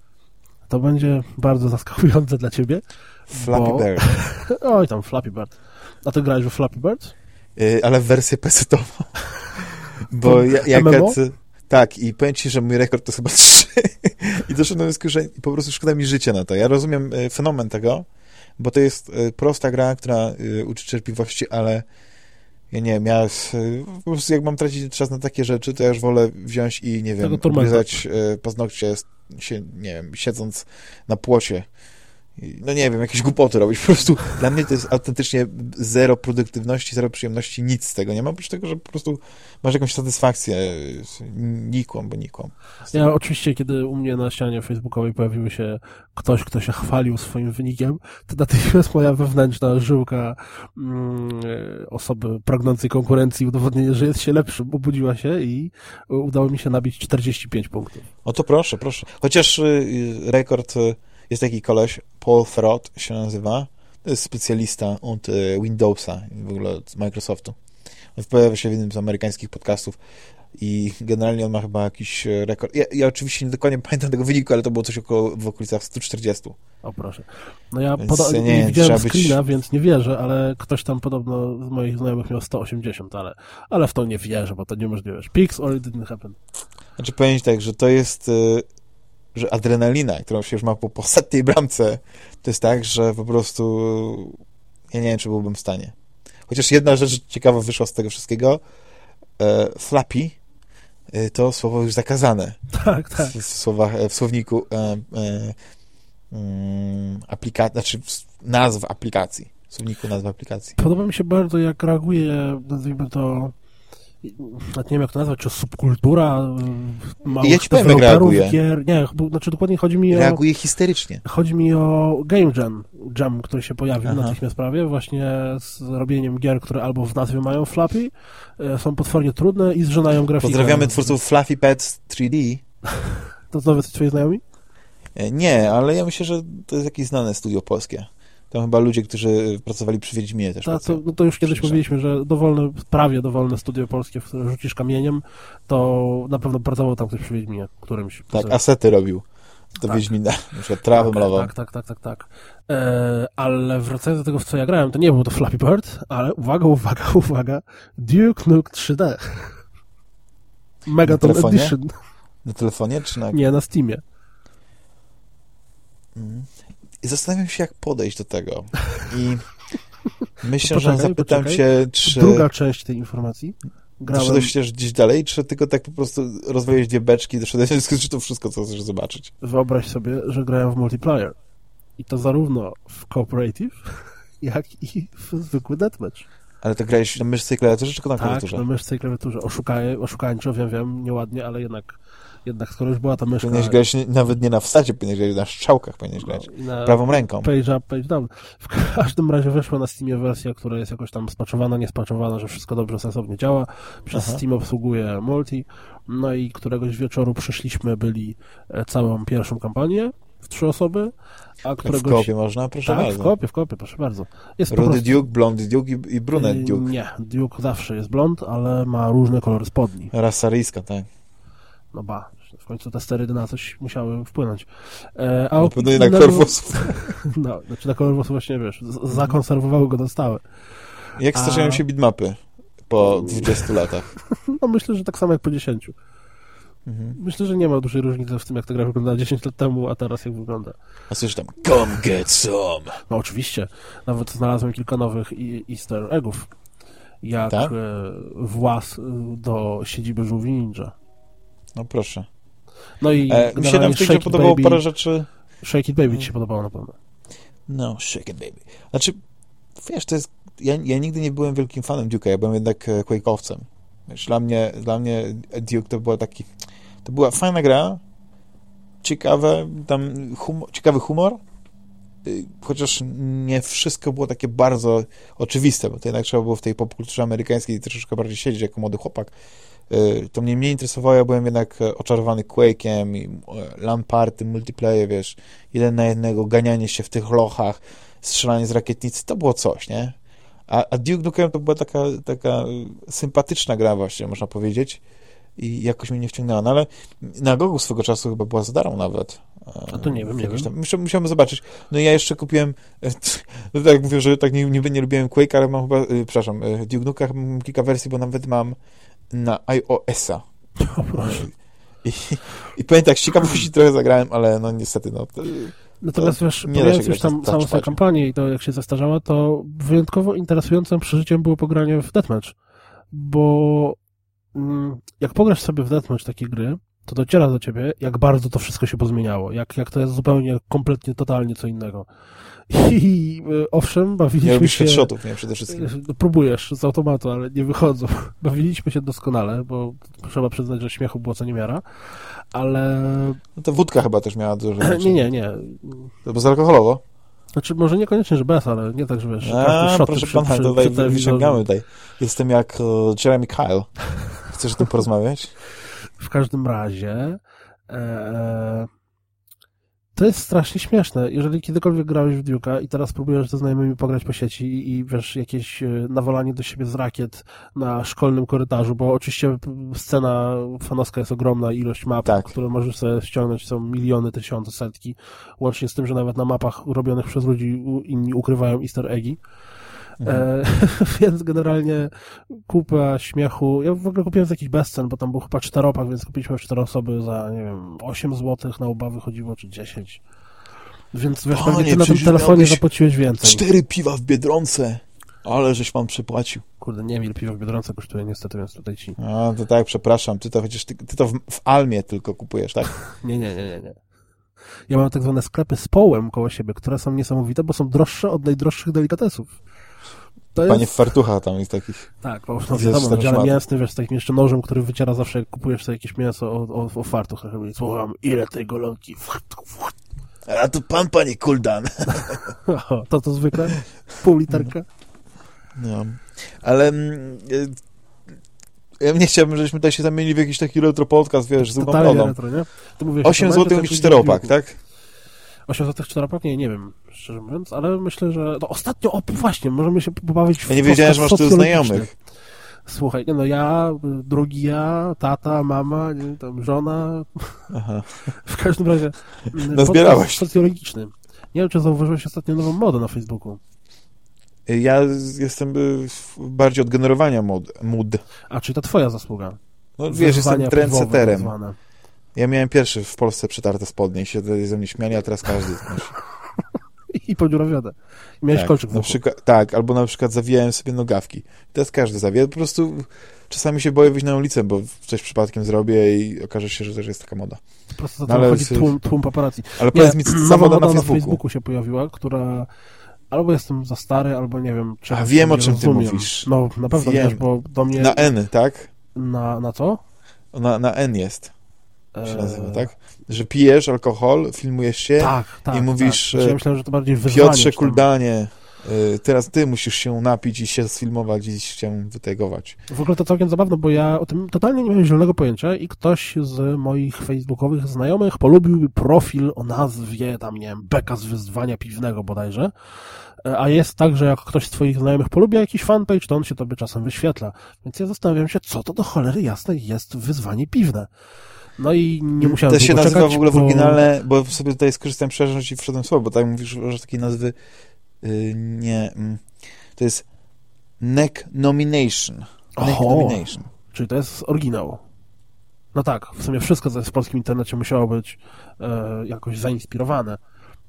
To będzie bardzo zaskakujące dla ciebie.
Flappy bo... Bird.
Oj, tam Flappy Bird. A ty grałeś w Flappy Bird?
Yy, ale w wersję pesetową. bo ja, jak tak, i powiem ci, że mój rekord to chyba trzy. I doszedłem do wniosku, że po prostu szkoda mi życia na to. Ja rozumiem y, fenomen tego, bo to jest y, prosta gra, która y, uczy cierpliwości, ale ja nie wiem, ja po prostu jak mam tracić czas na takie rzeczy, to ja już wolę wziąć i, nie wiem, ugryzać paznokcie, się, nie wiem, siedząc na płocie no nie wiem, jakieś głupoty robić. Po prostu dla mnie to jest autentycznie zero produktywności, zero przyjemności, nic z tego nie ma, oprócz tego, że po prostu masz jakąś satysfakcję nikłą, bo nikłą.
Ja oczywiście, kiedy u mnie na ścianie facebookowej pojawiły się ktoś, kto się chwalił swoim wynikiem, to natychmiast moja wewnętrzna żyłka mm, osoby pragnącej konkurencji udowodnienia, że jest się lepszym, obudziła się i udało mi się nabić 45 punktów.
O to proszę, proszę. Chociaż y, rekord y, jest taki koleś, Paul Throt się nazywa, to jest specjalista od e, Windowsa, w ogóle od Microsoftu. On pojawia się w jednym z amerykańskich podcastów i generalnie on ma chyba jakiś e, rekord. Ja, ja oczywiście nie dokładnie pamiętam tego wyniku, ale to było coś około w okolicach 140.
O proszę. No ja nie, nie widziałem screena, być... więc nie wierzę, ale ktoś tam podobno z moich znajomych miał 180, ale, ale w to nie wierzę, bo to niemożliwe. Peaks or it didn't happen.
Znaczy powiem tak, że to jest e, że adrenalina, którą się już ma po, po setnej bramce, to jest tak, że po prostu ja nie wiem, czy byłbym w stanie. Chociaż jedna rzecz ciekawa wyszła z tego wszystkiego. E, flappy e, to słowo już zakazane.
Tak, tak.
W, w, słowach, e, w słowniku e, e, mm, aplikacji, znaczy nazw aplikacji. W słowniku nazw aplikacji.
Podoba mi się bardzo, jak reaguje, nazwijmy to, nie wiem jak to nazwać, czy subkultura
małych ja ci powiem, jak reaguje.
Gier. Nie, znaczy dokładnie chodzi mi
reaguje o... Reaguje histerycznie.
Chodzi mi o Game Jam, jam który się pojawił Aha. natychmiast prawie, właśnie z robieniem gier, które albo w nazwie mają Flappy, e, są potwornie trudne i zrzenają grafikę.
Pozdrawiamy twórców Fluffy Pets 3D.
to znowu twoi znajomi?
E, nie, ale ja myślę, że to jest jakieś znane studio polskie. Tam chyba ludzie, którzy pracowali przy Wiedźminie też.
Ta, to, no to już kiedyś mówiliśmy, że dowolne, prawie dowolne studio polskie, w które rzucisz kamieniem, to na pewno pracował tam ktoś przy Wiedźminie, którymś.
Tak, asety robił do tak. Wiedźmina, na przykład trawę
tak,
malował.
Tak, tak, tak, tak, tak. E, ale wracając do tego, w co ja grałem, to nie był to Flappy Bird, ale uwaga, uwaga, uwaga, Duke Nuke 3D. Megaton Edition.
Na telefonie czy na...
Nie, na Steamie.
Mm. I zastanawiam się, jak podejść do tego. I myślę, poczekaj, że zapytam poczekaj. się, czy...
Druga część tej informacji.
Grałem... Doszedłeś też gdzieś dalej, czy tylko tak po prostu rozwaliłeś dwie beczki i doszedłeś do czy to wszystko, co chcesz zobaczyć?
Wyobraź sobie, że grałem w multiplayer. I to zarówno w cooperative, jak i w zwykły deathmatch.
Ale to grałeś na myszce i klawiaturze, czy na
tak,
klawiaturze?
na myszce i klawiaturze. Oszukaję, oszukańczo, wiem, wiem, nieładnie, ale jednak jednak skoro już była ta myszka...
Powinieneś grać nawet nie na wsadzie, powinieneś grać na strzałkach, powinieneś grać no, prawą ręką.
Page up, page down. W każdym razie weszła na Steamie wersja, która jest jakoś tam spaczowana, niespaczowana, że wszystko dobrze, sensownie działa. Przez Aha. Steam obsługuje multi. No i któregoś wieczoru przyszliśmy, byli e, całą pierwszą kampanię w trzy osoby, a któregoś...
W kopie można? Proszę
tak,
bardzo.
w kopie, w kopie, proszę bardzo.
Jest Rudy prostu... Duke, blondy Duke i, i brunet y, Duke.
Nie, Duke zawsze jest blond, ale ma różne kolory spodni.
Rasa ryjska, tak.
No ba, w końcu te sterydy na coś musiały wpłynąć. E, a
na pewno nie na kolor włosów.
No, znaczy na kolor włosów właśnie, wiesz, zakonserwowały go do stałe.
Jak starzeją a... się bitmapy po 20 latach?
No myślę, że tak samo jak po 10. Mhm. Myślę, że nie ma dużej różnicy w tym, jak ta gra wyglądała 10 lat temu, a teraz jak wygląda.
A coś tam, come get some.
No oczywiście. Nawet znalazłem kilka nowych easter eggów. Jak tak? E, włas do siedziby żółwi ninja.
No proszę.
No i
e, mi się na tym podobało baby, parę rzeczy.
Shake It Baby ci się podobało na pewno.
No, Shake It Baby. Znaczy, wiesz, to jest... Ja, ja nigdy nie byłem wielkim fanem Duke'a, ja byłem jednak e, Quake'owcem. Wiesz, dla mnie, dla mnie Duke to była taki... To była fajna gra, ciekawe, tam humor, ciekawy humor, y, chociaż nie wszystko było takie bardzo oczywiste, bo to jednak trzeba było w tej popkulturze amerykańskiej troszeczkę bardziej siedzieć jako młody chłopak, to mnie mniej interesowało, ja byłem jednak e, oczarowany Quake'em i e, Lamparty, multiplayer, wiesz, jeden na jednego, ganianie się w tych lochach, strzelanie z rakietnicy, to było coś, nie? A, a Duke Nukem to była taka, taka sympatyczna gra właśnie, można powiedzieć i jakoś mnie nie wciągnęła, no ale na Gogu swego czasu chyba była za darą nawet.
A to nie wiem, nie wiem.
Musiałem, musiałem zobaczyć. No i ja jeszcze kupiłem, no tak mówię, że tak nie, nie, nie lubiłem Quake, ale mam chyba, przepraszam, Duke Nukem kilka wersji, bo nawet mam na iOS-a. I, I powiem tak, z ciekawości trochę zagrałem, ale no niestety, no... To,
Natomiast wiesz, pomijając już tam całą tę kampanię i to, jak się zestarzała, to wyjątkowo interesującym przeżyciem było pogranie w Deathmatch. Bo mm, jak pograsz sobie w Deathmatch takie gry, to dociera do ciebie, jak bardzo to wszystko się pozmieniało. Jak, jak to jest zupełnie, kompletnie, totalnie co innego. I e, owszem, bawiliśmy nie się...
headshotów, nie? Przede wszystkim.
E, próbujesz z automatu, ale nie wychodzą. Bawiliśmy się doskonale, bo trzeba przyznać, że śmiechu było co niemiara, ale...
No to wódka chyba też miała dużo
Nie, nie, nie.
To bezalkoholowo?
Znaczy, może niekoniecznie, że bez, ale nie tak, że wiesz,
A, proszę przy, pana, przy, tutaj przy wyciągamy tutaj. Jestem jak Jeremy Kyle. Chcesz o tym porozmawiać?
W każdym razie... E, to jest strasznie śmieszne. Jeżeli kiedykolwiek grałeś w Duke'a i teraz próbujesz ze znajomymi pograć po sieci i wiesz, jakieś e, nawalanie do siebie z rakiet na szkolnym korytarzu, bo oczywiście scena fanowska jest ogromna, ilość map, tak. które możesz sobie ściągnąć, są miliony, tysiące, setki, łącznie z tym, że nawet na mapach robionych przez ludzi inni ukrywają easter eggi. E, więc generalnie kupa śmiechu. Ja w ogóle kupiłem z jakiś bezcen, bo tam był chyba czteropak, więc kupiliśmy cztery osoby za, nie wiem, 8 zł na oba wychodziło, czy 10. Więc wiesz, Panie, ty na tym telefonie zapłaciłeś więcej.
Cztery piwa w Biedronce. Ale żeś pan przepłacił.
Kurde, nie wiem, piwo w Biedronce kosztuje niestety, więc tutaj ci...
A, to tak, przepraszam. Ty to chociaż, ty, ty to w, w Almie tylko kupujesz, tak?
nie, nie, nie, nie, nie. Ja mam tak zwane sklepy z połem koło siebie, które są niesamowite, bo są droższe od najdroższych delikatesów.
To Panie w fartucha tam jest takich.
Tak, bo no, wiadomo, na dziale mięsny, wiesz, z takim jeszcze nożem, który wyciera zawsze, jak kupujesz sobie jakieś mięso o, o, o fartuch. Słucham, ile tej golonki?
A tu pan, panie Kuldan.
to to zwykle? Pół literka?
No, ale mm, ja nie chciałbym, żebyśmy tutaj się zamienili w jakiś taki retro podcast, wiesz, z drugą modą. Retro, nie? 8 zł mówisz czteropak, tak?
8 zł czteropak? Nie, nie wiem, szczerze mówiąc, ale myślę, że no ostatnio, o właśnie, możemy się pobawić w
Ja nie wiedziałem, że masz tu znajomych.
Słuchaj, no ja, drugi ja, tata, mama, nie, tam żona. Aha. W każdym razie.
No zbierałeś.
socjologiczny. Nie wiem, czy zauważyłeś ostatnio nową modę na Facebooku.
Ja jestem y, bardziej od generowania mod. mod.
A czy to twoja zasługa?
No wiesz, jestem trendsetterem. Ja miałem pierwszy w Polsce przetarte spodnie i się ze mnie śmiali, a teraz każdy
I podziurawione. I miałeś
tak,
kolczyk
na przykład, Tak, albo na przykład zawijałem sobie nogawki. Teraz każdy zawija. Po prostu czasami się boję wyjść na ulicę, bo coś przypadkiem zrobię i okaże się, że też jest taka moda.
Po prostu no, chodzi tłum, tłum paparazzi.
Ale Nie, powiedz mi, co moda na Facebooku?
na Facebooku się pojawiła, która albo jestem za stary, albo nie wiem.
Czy A wiem, o czym rozumiem. ty mówisz.
No, na pewno wiem. wiesz, bo do mnie...
Na N, tak?
Na, na co?
Na, na N jest. Się nazywa, tak? Że pijesz alkohol, filmujesz się
tak, tak,
i mówisz
tak. Ja myślałem, że to bardziej.
Piotrze Kuldanie, y, teraz ty musisz się napić i się sfilmować i się wytegować.
W ogóle to całkiem zabawne, bo ja o tym totalnie nie miałem zielonego pojęcia i ktoś z moich facebookowych znajomych polubił profil o nazwie tam, nie wiem, beka z wyzwania piwnego bodajże. E, a jest tak, że jak ktoś z twoich znajomych polubi jakiś fanpage, to on się tobie czasem wyświetla. Więc ja zastanawiam się, co to do cholery jasnej jest wyzwanie piwne. No i nie musiałem
To się
nazywa
czekać, w ogóle bo... w oryginale, bo sobie tutaj skorzystałem przepraszam, że ci wszedłem słowo, bo tak mówisz, że takiej nazwy yy, nie... Yy, to jest Neck Nomination. Neck Oho, Nomination.
Czyli to jest oryginał. No tak, w sumie wszystko, co jest w polskim internecie musiało być e, jakoś zainspirowane.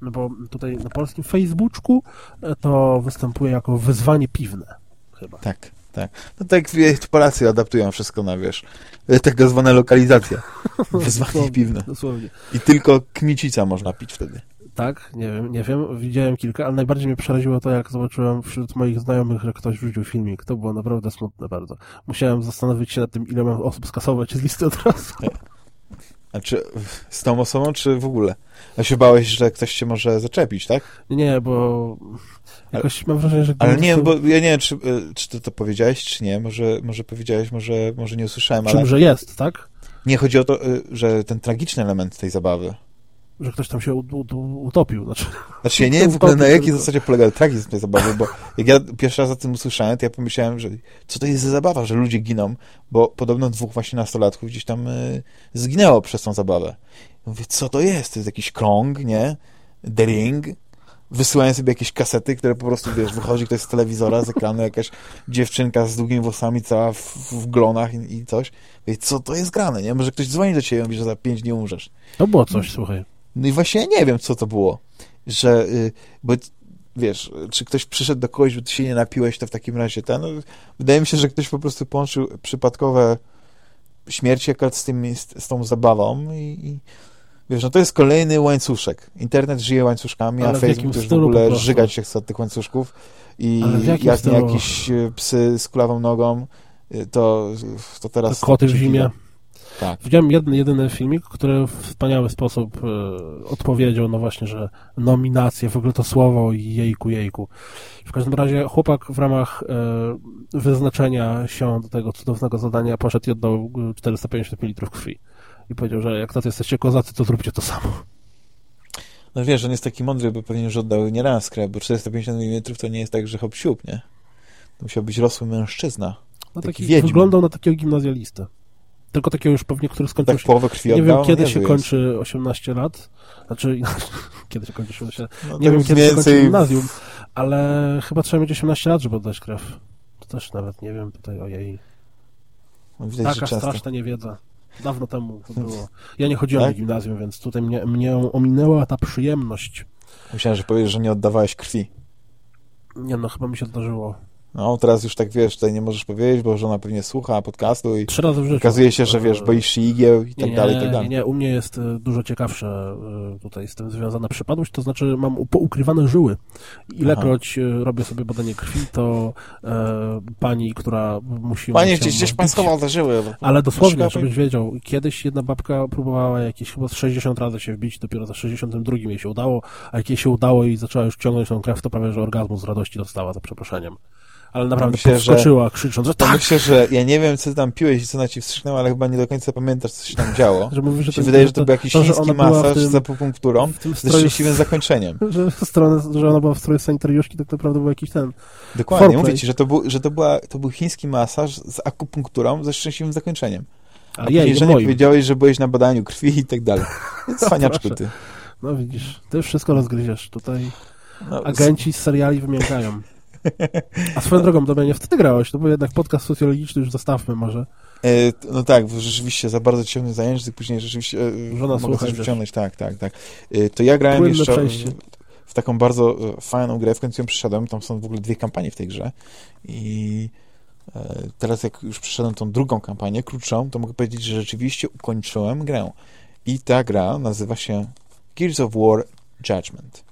No bo tutaj na polskim Facebooku e, to występuje jako wyzwanie piwne chyba.
Tak. Tak. No tak Polacy adaptują wszystko na, wiesz, tak zwana lokalizacja. Wyzwanie piwne. Dosłownie. I tylko kmicica można pić wtedy.
Tak, nie wiem, nie wiem, widziałem kilka, ale najbardziej mnie przeraziło to, jak zobaczyłem wśród moich znajomych, że ktoś wrzucił filmik. To było naprawdę smutne bardzo. Musiałem zastanowić się nad tym, ile mam osób skasować z listy od razu.
A czy z tą osobą, czy w ogóle? A się bałeś, że ktoś cię może zaczepić, tak?
Nie, bo jakoś mam wrażenie, że...
Ale nie, to... bo ja nie wiem, czy, e, czy ty to powiedziałeś, czy nie. Może, może powiedziałeś, może, może nie usłyszałem,
Czym, ale... że jest, tak?
Nie, chodzi o to, e, że ten tragiczny element tej zabawy,
że ktoś tam się utopił. Znaczy,
znaczy ja nie wiem w ogóle na jakiej zasadzie polega tragizm tej zabawy, bo jak ja pierwszy raz o tym usłyszałem, to ja pomyślałem, że co to jest za zabawa, że ludzie giną, bo podobno dwóch właśnie nastolatków gdzieś tam y, zginęło przez tą zabawę. Mówię, co to jest? To jest jakiś krąg, nie? The Ring? Wysyłają sobie jakieś kasety, które po prostu, wiesz, wychodzi ktoś z telewizora, z ekranu, jakaś dziewczynka z długimi włosami, cała w, w glonach i, i coś. Mówię, co to jest grane, nie? Może ktoś dzwoni do ciebie i mówi, że za pięć dni umrzesz.
To było coś, słuchaj.
No i właśnie ja nie wiem, co to było. Że, y, bo wiesz, czy ktoś przyszedł do kogoś, że ty się nie napiłeś, to w takim razie ten, no, wydaje mi się, że ktoś po prostu połączył przypadkowe śmierci akurat z, tym, z, z tą zabawą i, i, wiesz, no to jest kolejny łańcuszek. Internet żyje łańcuszkami, Ale a Facebook już w ogóle żygać się chce od tych łańcuszków i jak nie jakieś y, psy z kulawą nogą, y, to, to teraz...
To koty w zimie. Tak. Widziałem jeden, jedyny filmik, który w wspaniały sposób e, odpowiedział, no właśnie, że nominacje, w ogóle to słowo jejku, jejku. W każdym razie chłopak w ramach e, wyznaczenia się do tego cudownego zadania poszedł i oddał 450 ml krwi. I powiedział, że jak tacy jesteście kozacy, to zróbcie to samo.
No wiesz, on jest taki mądry, bo pewnie już oddał nie raz krew, bo 450 mm to nie jest tak, że hop siup, nie? To musiał być rosły mężczyzna. No taki, taki
wyglądał na takiego gimnazjalistę. Tylko takiego już pewnie, który skończył...
Tak połowę krwi
Nie
wiem,
kiedy się kończy 18 lat. Znaczy, kiedy się kończy 18 lat. No, nie wiem, kiedy więcej... się kończy gimnazjum, ale chyba trzeba mieć 18 lat, żeby oddać krew. To też nawet nie wiem tutaj, ojej. No, widać, Taka straszna niewiedza. Dawno temu to było. Ja nie chodziłem tak? do gimnazjum, więc tutaj mnie, mnie ominęła ta przyjemność.
Myślałem, że powiesz, że nie oddawałeś krwi.
Nie no, chyba mi się zdarzyło.
No, teraz już tak wiesz, tutaj nie możesz powiedzieć, bo żona pewnie słucha podcastu i
Trzy razy w życiu.
okazuje się, że wiesz, boisz się igieł i tak
nie,
dalej, i tak dalej.
Nie, nie, u mnie jest e, dużo ciekawsze e, tutaj z tym związana przypadłość, to znaczy mam poukrywane żyły. Ilekroć e, robię sobie badanie krwi, to e, pani, która musi...
Panie,
musiała
gdzieś, gdzieś pan schował te żyły.
Ale dosłownie, żebyś wiedział, kiedyś jedna babka próbowała jakieś chyba z 60 razy się wbić, dopiero za 62 jej się udało, a jak jej się udało i zaczęła już ciągnąć tą krew, to prawie, że orgazmu z radości dostała, za przeproszeniem. Ale naprawdę
Myślę, że-
podskoczyła, krzycząc, że
To
tak,
myślę, że ja nie wiem, co tam piłeś i co na ci wstrzyknęło, ale chyba nie do końca pamiętasz, co się tam działo.
że mówi, że
się wydaje, że to był jakiś
że
chiński masaż
tym-
z akupunkturą ze szczęśliwym zakończeniem.
że, stronę, że ona była w stroju sanitariuszki, tak naprawdę był jakiś ten.
Dokładnie,
Foreplay.
mówię ci, że to był, że to, była, to był chiński masaż z akupunkturą ze szczęśliwym zakończeniem. A
Ale jej,
później
nie
powiedziałeś, że byłeś na badaniu krwi i tak dalej. Cwaniaczku ty.
No widzisz, ty wszystko rozgryziesz. Tutaj
No,
agenci z seriali wymiękają. A swoją drogą, to nie wtedy grałeś, to był jednak podcast socjologiczny, już zostawmy może.
E, No tak, bo rzeczywiście za bardzo ciągnę za język, później rzeczywiście e,
Żona
mogę coś wyciągnąć, tak, tak, tak. E, To ja grałem
Płynne
jeszcze
przejście.
w, w taką bardzo e, fajną grę, w końcu ją przeszedłem, tam są w ogóle dwie kampanie w tej grze i e, teraz jak już przeszedłem tą drugą kampanię, krótszą, to mogę powiedzieć, że rzeczywiście ukończyłem grę. I ta gra nazywa się Gears of War Judgment.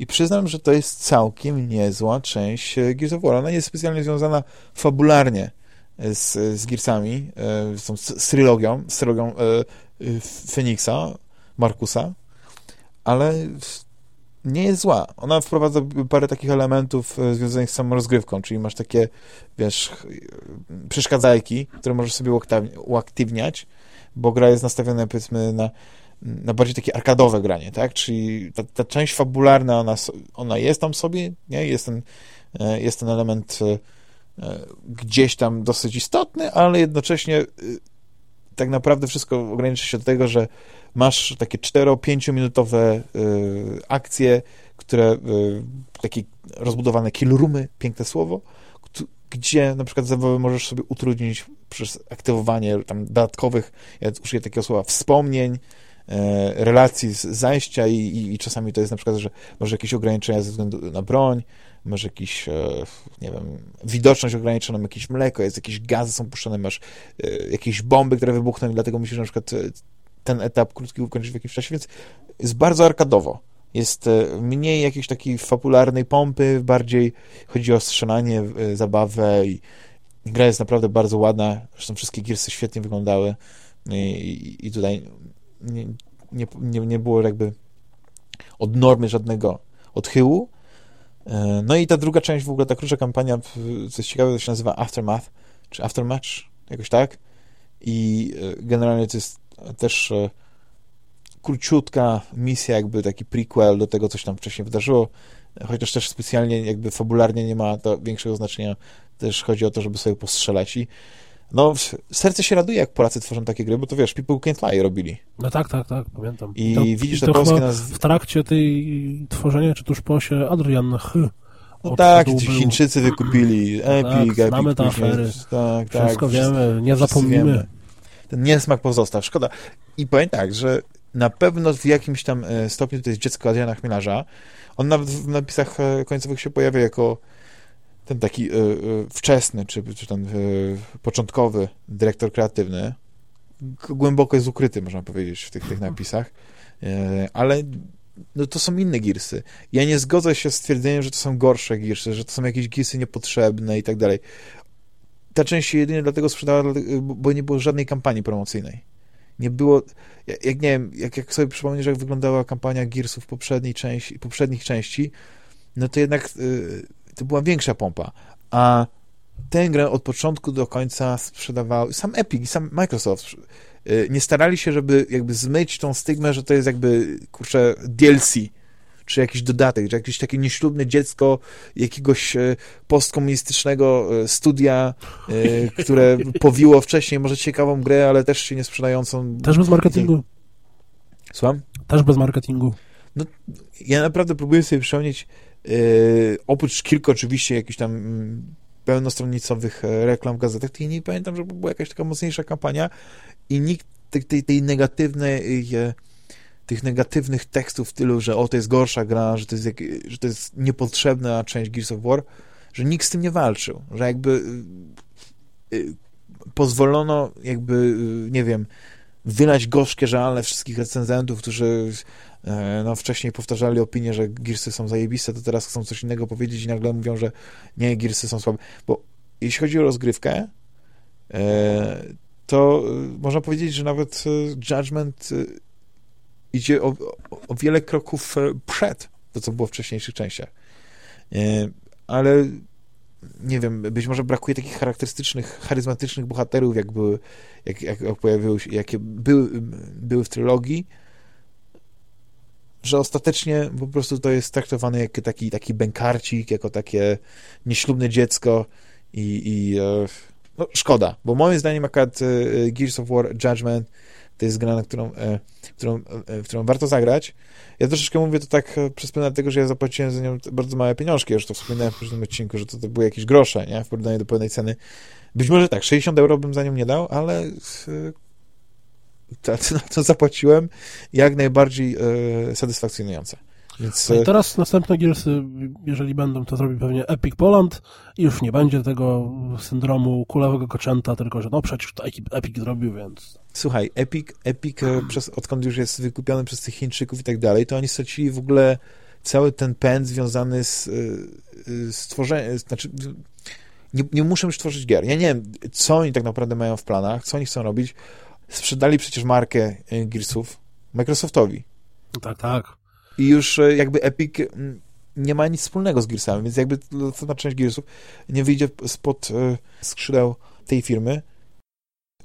I przyznam, że to jest całkiem niezła część e, Gears of War. Ona nie jest specjalnie związana fabularnie z, z Gearsami, e, z, z, trylogią, z trylogią e, e, Feniksa, Markusa, ale nie jest zła. Ona wprowadza parę takich elementów e, związanych z samą rozgrywką, czyli masz takie, wiesz, e, przeszkadzajki, które możesz sobie uaktywniać, bo gra jest nastawiona, powiedzmy, na, na bardziej takie arkadowe granie, tak? Czyli ta, ta część fabularna, ona, ona jest tam sobie, nie? Jest ten, e, jest ten element e, e, gdzieś tam dosyć istotny, ale jednocześnie tak naprawdę wszystko ogranicza się do tego, że masz takie 4-5 minutowe akcje, które takie rozbudowane killroomy, piękne słowo, gdzie na przykład zabawy możesz sobie utrudnić przez aktywowanie tam dodatkowych, ja użyję takiego słowa, wspomnień, relacji z zajścia i, i, i czasami to jest na przykład, że może jakieś ograniczenia ze względu na broń, może jakiś, e, nie wiem, widoczność ograniczoną, jakieś mleko, jest jakieś gazy są puszczone, masz e, jakieś bomby, które wybuchną i dlatego musisz na przykład e, ten etap krótki ukończyć w jakimś czasie, więc jest bardzo arkadowo. Jest e, mniej jakiejś takiej fabularnej pompy, bardziej chodzi o strzelanie, e, zabawę i gra jest naprawdę bardzo ładna, zresztą wszystkie Gearsy świetnie wyglądały i- i tutaj nie, nie, nie, było jakby od normy żadnego odchyłu. E, No i ta druga część, w ogóle ta krótsza kampania, w- co jest ciekawe, to się nazywa Aftermath, czy Aftermatch, jakoś tak. I e, generalnie to jest też e, króciutka misja, jakby taki prequel do tego, co się tam wcześniej wydarzyło, chociaż też specjalnie jakby fabularnie nie ma to większego znaczenia, też chodzi o to, żeby sobie postrzelać i no, serce się raduje, jak Polacy tworzą takie gry, bo to wiesz, People Can't Fly robili.
No tak, tak, tak, pamiętam.
I
to,
widzisz te polskie nazwy.
W trakcie tej tworzenia, czy tuż po się Adrian Ch.
No tak, ci. Chińczycy wykupili, Epic,
Tak, znamy te afery.
Tak, tak.
Wszystko wiemy, nie zapomnimy.
Ten niesmak pozostał, szkoda. I powiem tak, że na pewno w jakimś tam e, stopniu to jest dziecko Adriana Chmielarza. On nawet w napisach e, końcowych się pojawia jako ten taki e, e, wczesny, czy, czy ten e, początkowy dyrektor kreatywny. Głęboko jest ukryty, można powiedzieć, w tych, tych napisach. E, Ale no to są inne girsy. Ja nie zgodzę się z twierdzeniem, że to są gorsze girsy, że to są jakieś girsy niepotrzebne i tak dalej. Ta część się jedynie dlatego sprzedała, bo- nie było żadnej kampanii promocyjnej. Nie było, jak, jak nie wiem, jak, jak sobie przypomnisz, jak wyglądała kampania Gearsów poprzedniej części, poprzednich części, no to jednak to była większa pompa. A tę grę od początku do końca sprzedawał sam Epic i sam Microsoft. y, Nie starali się, żeby jakby zmyć tą stygmę, że to jest jakby, kurczę, DLC, czy jakiś dodatek, czy jakieś takie nieślubne dziecko jakiegoś e, postkomunistycznego e, studia, które powiło wcześniej może ciekawą grę, ale też się nie sprzedającą.
Też bez marketingu.
Słucham?
Też bez marketingu.
Ja naprawdę próbuję sobie przypomnieć, oprócz kilku oczywiście jakichś tam mm, pełnostronicowych e, reklam w gazetach, to ja nie pamiętam, żeby była jakaś taka mocniejsza kampania i nikt tej, tej, tej negatywnej e, tych negatywnych tekstów w stylu, że o, to jest gorsza gra, że to jest, jak, że to jest niepotrzebna część Gears of War, że nikt z tym nie walczył, że jakby y, pozwolono jakby, nie wiem, wylać gorzkie żale wszystkich recenzentów, którzy e, no, wcześniej powtarzali opinię, że Gearsy są zajebiste, to teraz chcą coś innego powiedzieć i nagle mówią, że nie, Gearsy są słabe. Bo jeśli chodzi o rozgrywkę, e, to można powiedzieć, że nawet Judgment idzie o, o wiele kroków przed to, co było w wcześniejszych częściach. Ale nie wiem, być może brakuje takich charakterystycznych, charyzmatycznych bohaterów, jak były, jak, jak pojawiły się, jakie były, były w trylogii, że ostatecznie po prostu to jest traktowane jako taki, taki bękarcik, jako takie nieślubne dziecko i, i e, no, szkoda, bo moim zdaniem akurat e, Gears of War Judgment to jest gra, na którą, e, którą, w którą warto zagrać. Ja troszeczkę mówię to tak przez pryzmat tego, że ja zapłaciłem za nią bardzo małe pieniążki, już to wspominałem w poprzednim odcinku, że to, to były jakieś grosze, nie? W porównaniu do pewnej ceny. Być może tak, 60 euro bym za nią nie dał, ale to, to zapłaciłem jak najbardziej e, satysfakcjonujące. Więc...
No i teraz następne Gearsy, jeżeli będą, to zrobi pewnie Epic Poland i już nie będzie tego syndromu kulawego koczęta, tylko że no przecież to Epic zrobił, więc...
Słuchaj, Epic, Epic e, przez, odkąd już jest wykupiony przez tych Chińczyków i tak dalej, to oni stracili w ogóle cały ten pęd związany z, e, z tworzeniem, znaczy nie, nie muszą już tworzyć gier. Ja nie wiem, co oni tak naprawdę mają w planach, co oni chcą robić. Sprzedali przecież markę e, Gearsów Microsoftowi.
Tak, tak
i już e, jakby Epic mm, nie ma nic wspólnego z Gearsami, więc jakby ta część Gearsów nie wyjdzie spod e, skrzydeł tej firmy.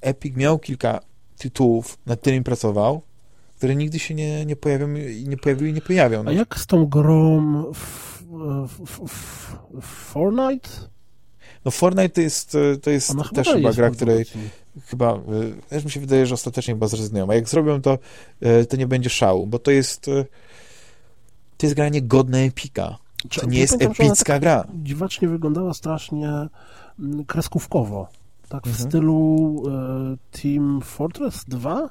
Epic miał kilka tytułów, nad którymi pracował, które nigdy się nie, nie pojawią, nie pojawiły i nie pojawią.
No. A jak z tą grą w, w, w, Fortnite?
No Fortnite to jest, to jest też chyba gra, której chyba, też mi się wydaje, że ostatecznie chyba zrezygnują. A jak zrobią to, to nie będzie szału, bo to jest to jest gra niegodna epika. To nie jest epicka tak gra.
Dziwacznie wyglądała strasznie mm, kreskówkowo. Tak mhm. w stylu e, Team Fortress 2?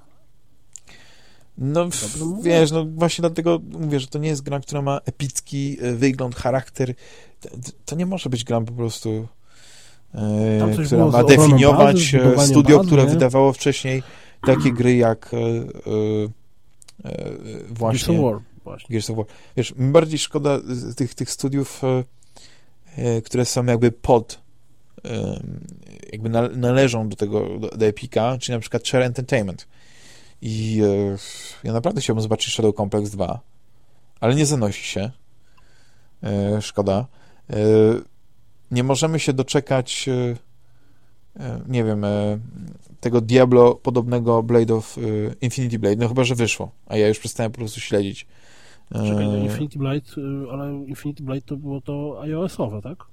No, wiesz, no właśnie dlatego mówię, że to nie jest gra, która ma epicki e, wygląd, charakter. To, to nie może być gra po prostu, e, która ma definiować bazy, e, studio, bazy, które nie? wydawało wcześniej takie gry jak e, e, właśnie... War właśnie. Gears of War. Wiesz, mi bardziej szkoda tych, tych studiów, e, e, które są jakby pod e, jakby należą do tego, do, do Epika, czyli na przykład Share Entertainment. I ja naprawdę chciałbym zobaczyć Shadow Complex 2, ale nie zanosi się. Szkoda. Nie możemy się doczekać nie wiem, tego Diablo podobnego Blade of Infinity Blade, no chyba, że wyszło, a ja już przestałem po prostu śledzić
Czekaj, no Infinity Blade, ale Infinity Blade to było to iOS-owe, tak?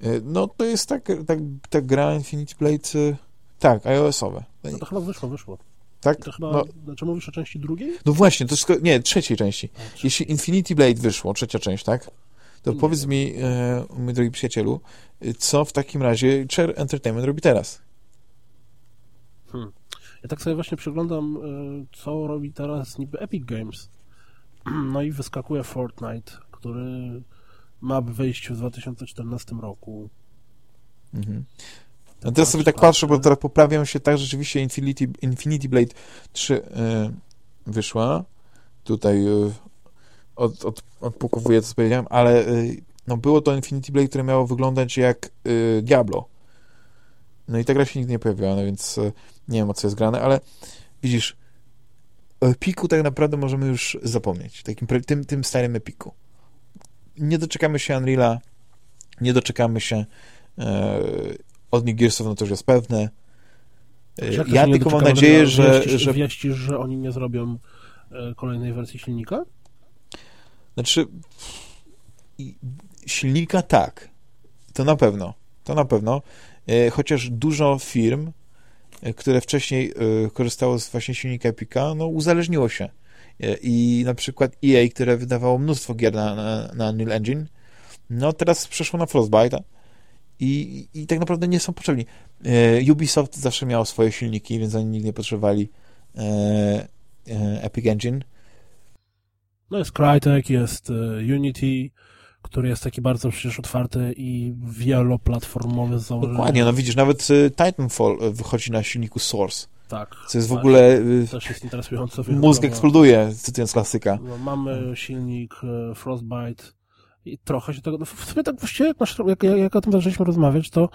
E, no to jest tak, tak, ta gra Infinity Blade, tak, iOS-owe.
No to chyba wyszło, wyszło.
Tak?
To chyba, no, znaczy mówisz o części drugiej?
No właśnie, to jest, nie, trzeciej części. A, Jeśli Infinity Blade wyszło, trzecia część, tak? To nie powiedz mi, e, mój drogi przyjacielu, co w takim razie Chair Entertainment robi teraz?
Hmm. Ja tak sobie właśnie przyglądam, e, co robi teraz niby Epic Games. No i wyskakuje Fortnite, który ma wyjść w 2014 roku.
Mhm. No teraz sobie tak patrzę, bo teraz poprawiam się tak, rzeczywiście Infinity, Infinity Blade 3 y, wyszła. Tutaj y, od, od, odpukowuję co powiedziałem, ale y, no było to Infinity Blade, które miało wyglądać jak y, Diablo. No i ta gra się nigdy nie pojawiła, no więc y, nie wiem, o co jest grane, ale widzisz, o Epiku tak naprawdę możemy już zapomnieć. Takim, tym, tym starym Epiku. Nie doczekamy się Unreala, nie doczekamy się e, od nich Gearsów, no to już jest pewne.
E, ja tylko mam nadzieję, że... Wieścisz, że... że oni nie zrobią e, kolejnej wersji silnika?
Znaczy, silnika tak. To na pewno. To na pewno. E, chociaż dużo firm E, które wcześniej e, korzystało z właśnie silnika Epica, no uzależniło się. I na przykład EA, które wydawało mnóstwo gier na, na, na Unreal Engine, no teraz przeszło na Frostbite i, i tak naprawdę nie są potrzebni. Ubisoft zawsze miał swoje silniki, więc oni nigdy nie potrzebowali Epic Engine.
No jest Crytek, jest Unity, który jest taki bardzo przecież otwarty i wieloplatformowy z
Dokładnie, no widzisz, nawet y, Titanfall y, wychodzi na silniku Source.
Tak.
Co jest w ogóle...
Y, też jest interesujące.
Mózg eksploduje, cytując klasyka.
No, mamy silnik Frostbite i trochę się tego... No, w sumie tak właściwie, jak, jak, jak o tym zaczęliśmy rozmawiać, to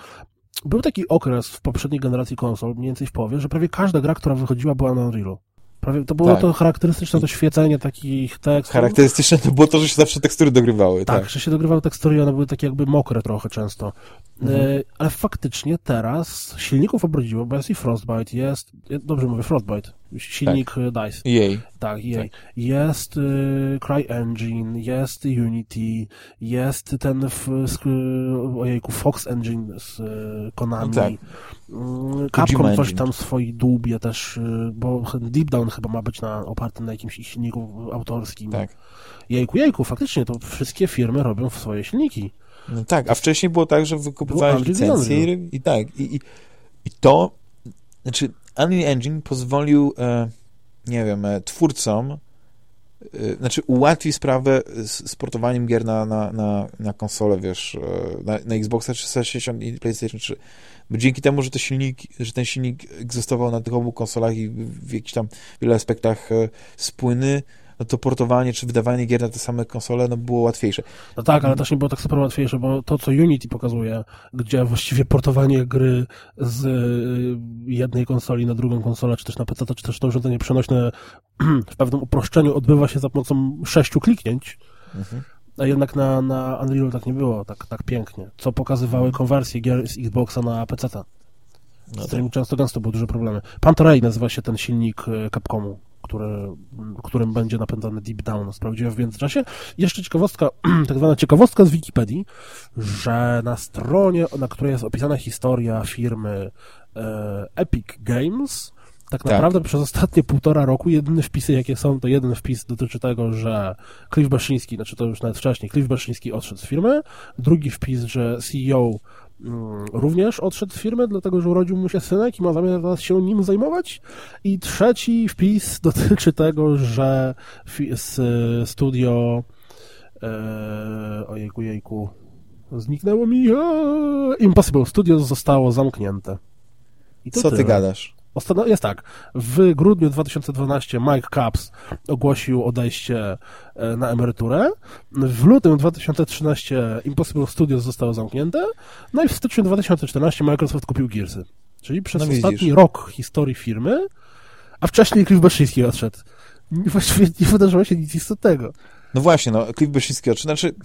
był taki okres w poprzedniej generacji konsol, mniej więcej w połowie, że prawie każda gra, która wychodziła, była na Unrealu. Prawie, to było tak. to charakterystyczne to świecenie takich tekstów.
Charakterystyczne to było to, że się zawsze tekstury dogrywały.
Tak,
tak.
że się dogrywały tekstury i one były takie jakby mokre trochę często. Mhm. E, ale faktycznie teraz silników obrodziło, bo jest i Frostbite, jest, dobrze mówię, Frostbite, silnik tak. DICE.
EA.
Tak, EA. Tak. Jest y, CryEngine, jest Unity, jest ten, w, z, ojejku, Fox Engine z y, Konami. No tak. Mm, Capcom coś tam swoi dłubie też, y, bo Deep Down chyba ma być na, oparty na jakimś silniku autorskim.
Tak.
Jejku, jejku, faktycznie to wszystkie firmy robią swoje silniki.
No tak, a wcześniej było tak, że wykupywałeś licencje i, i, tak, i, i, i to, znaczy Unreal Engine pozwolił, e, nie wiem, e, twórcom, e, znaczy ułatwi sprawę z, z portowaniem gier na, na, na, na konsolę, wiesz, na, na Xboxa 360 i PlayStation 3. Bo dzięki temu, że, że ten silnik egzystował na tych obu konsolach i w jakichś tam wielu aspektach spłyny, no to portowanie czy wydawanie gier na te same konsole no było łatwiejsze.
No tak, ale też nie było tak super łatwiejsze, bo to, co Unity pokazuje, gdzie właściwie portowanie gry z y, jednej konsoli na drugą konsolę, czy też na PC, czy też to urządzenie przenośne w pewnym uproszczeniu odbywa się za pomocą sześciu kliknięć, mhm. a jednak na, na Unreal tak nie było, tak, tak pięknie, co pokazywały konwersje gier z Xboxa na PC. No z którymi tak. często gęsto były duże problemy. Pantoray nazywa się ten silnik y, Capcomu które, którym będzie napędzany Deep Down. Sprawdziłem w międzyczasie. Jeszcze ciekawostka, tak zwana ciekawostka z Wikipedii, że na stronie, na której jest opisana historia firmy e, Epic Games, tak, tak naprawdę przez ostatnie półtora roku jedyne wpisy, jakie są, to jeden wpis dotyczy tego, że Cliff Baszyński, znaczy to już nawet wcześniej, Cliff Baszyński odszedł z firmy, drugi wpis, że CEO również odszedł z firmy, dlatego że urodził mu się synek i ma zamiar się nim zajmować. I trzeci wpis dotyczy tego, że studio e, ojejku, jejku zniknęło mi Impossible Studios zostało zamknięte.
Co tyle. ty gadasz?
Jest tak, w grudniu 2012 Mike Caps ogłosił odejście e, na emeryturę. W lutym 2013 Impossible Studios zostało zamknięte. No i w styczniu 2014 Microsoft kupił Gearsy. Czyli przez no ostatni rok historii firmy, a wcześniej Cliff Baszyński odszedł. Właściwie nie wydarzyło się nic istotnego.
No właśnie, no, Cliff Baszyński odszedł. Znaczy,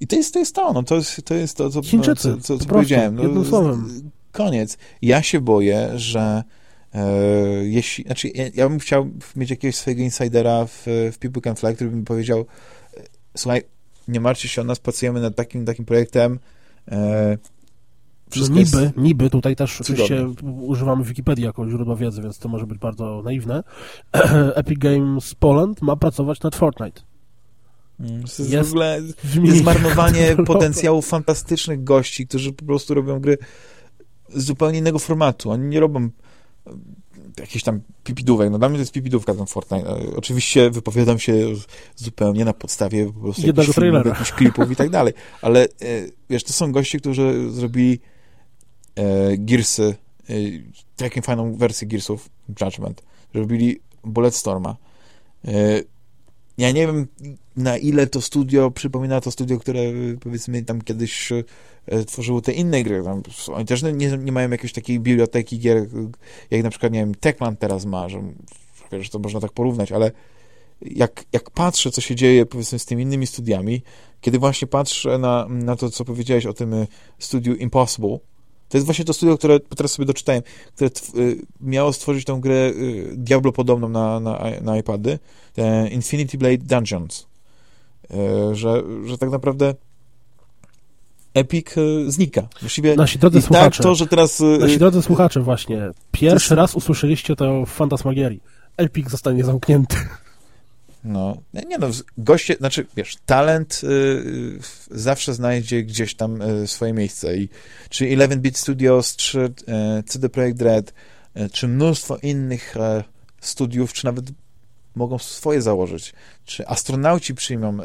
i to jest to, jest to no, to jest to, jest to co, Chińczycy, no, co, co, co powiedziałem. No,
jednym słowem.
Koniec. Ja się boję, że jeśli, znaczy, ja, ja, bym chciał mieć jakiegoś swojego insidera w, w People Can Fly, który by mi powiedział e, słuchaj, nie martwcie się o nas, pracujemy nad takim, takim projektem e,
no niby, jest... niby, tutaj też cudowne. oczywiście używamy Wikipedii jako źródła wiedzy, więc to może być bardzo naiwne. Epic Games Poland ma pracować nad Fortnite.
Mm, to jest, jest w ogóle zmarnowanie potencjału fantastycznych gości, którzy po prostu robią gry z zupełnie innego formatu. Oni nie robią jakiś tam pipidówek. No dla mnie to jest pipidówka ten Fortnite. E, oczywiście wypowiadam się zupełnie na podstawie po prostu jakichś filmów, jakichś klipów i tak dalej. Ale e, wiesz, to są goście, którzy zrobili e, Gearsy, e, taką fajną wersję Gearsów, Judgment. Zrobili Bulletstorma. E, ja nie wiem, na ile to studio przypomina to studio, które powiedzmy tam kiedyś e, tworzyło te inne gry. Tam, oni też nie, nie mają jakiejś takiej biblioteki gier, jak na przykład, nie wiem, Techland teraz ma, że, że to można tak porównać, ale jak, jak patrzę, co się dzieje, powiedzmy, z tymi innymi studiami, kiedy właśnie patrzę na, na to, co powiedziałeś o tym e, studiu Impossible, to jest właśnie to studio, które teraz sobie doczytałem, które y, miało stworzyć tą grę y, Diablo podobną na, na, na iPady, Infinity Blade Dungeons. Y, że, że tak naprawdę Epic znika. Właściwie
nasi drodzy
i tak
słuchacze,
tak to, że teraz...
Nasi drodzy słuchacze właśnie, pierwszy raz usłyszeliście to w Fantasmagierii. Epic zostanie zamknięty.
No, nie no, goście, znaczy, wiesz, talent y, y, zawsze znajdzie gdzieś tam y, swoje miejsce i czy 11-bit Studios, czy y, CD Projekt Red, y, czy mnóstwo innych y, studiów, czy nawet mogą swoje założyć, czy astronauci przyjmą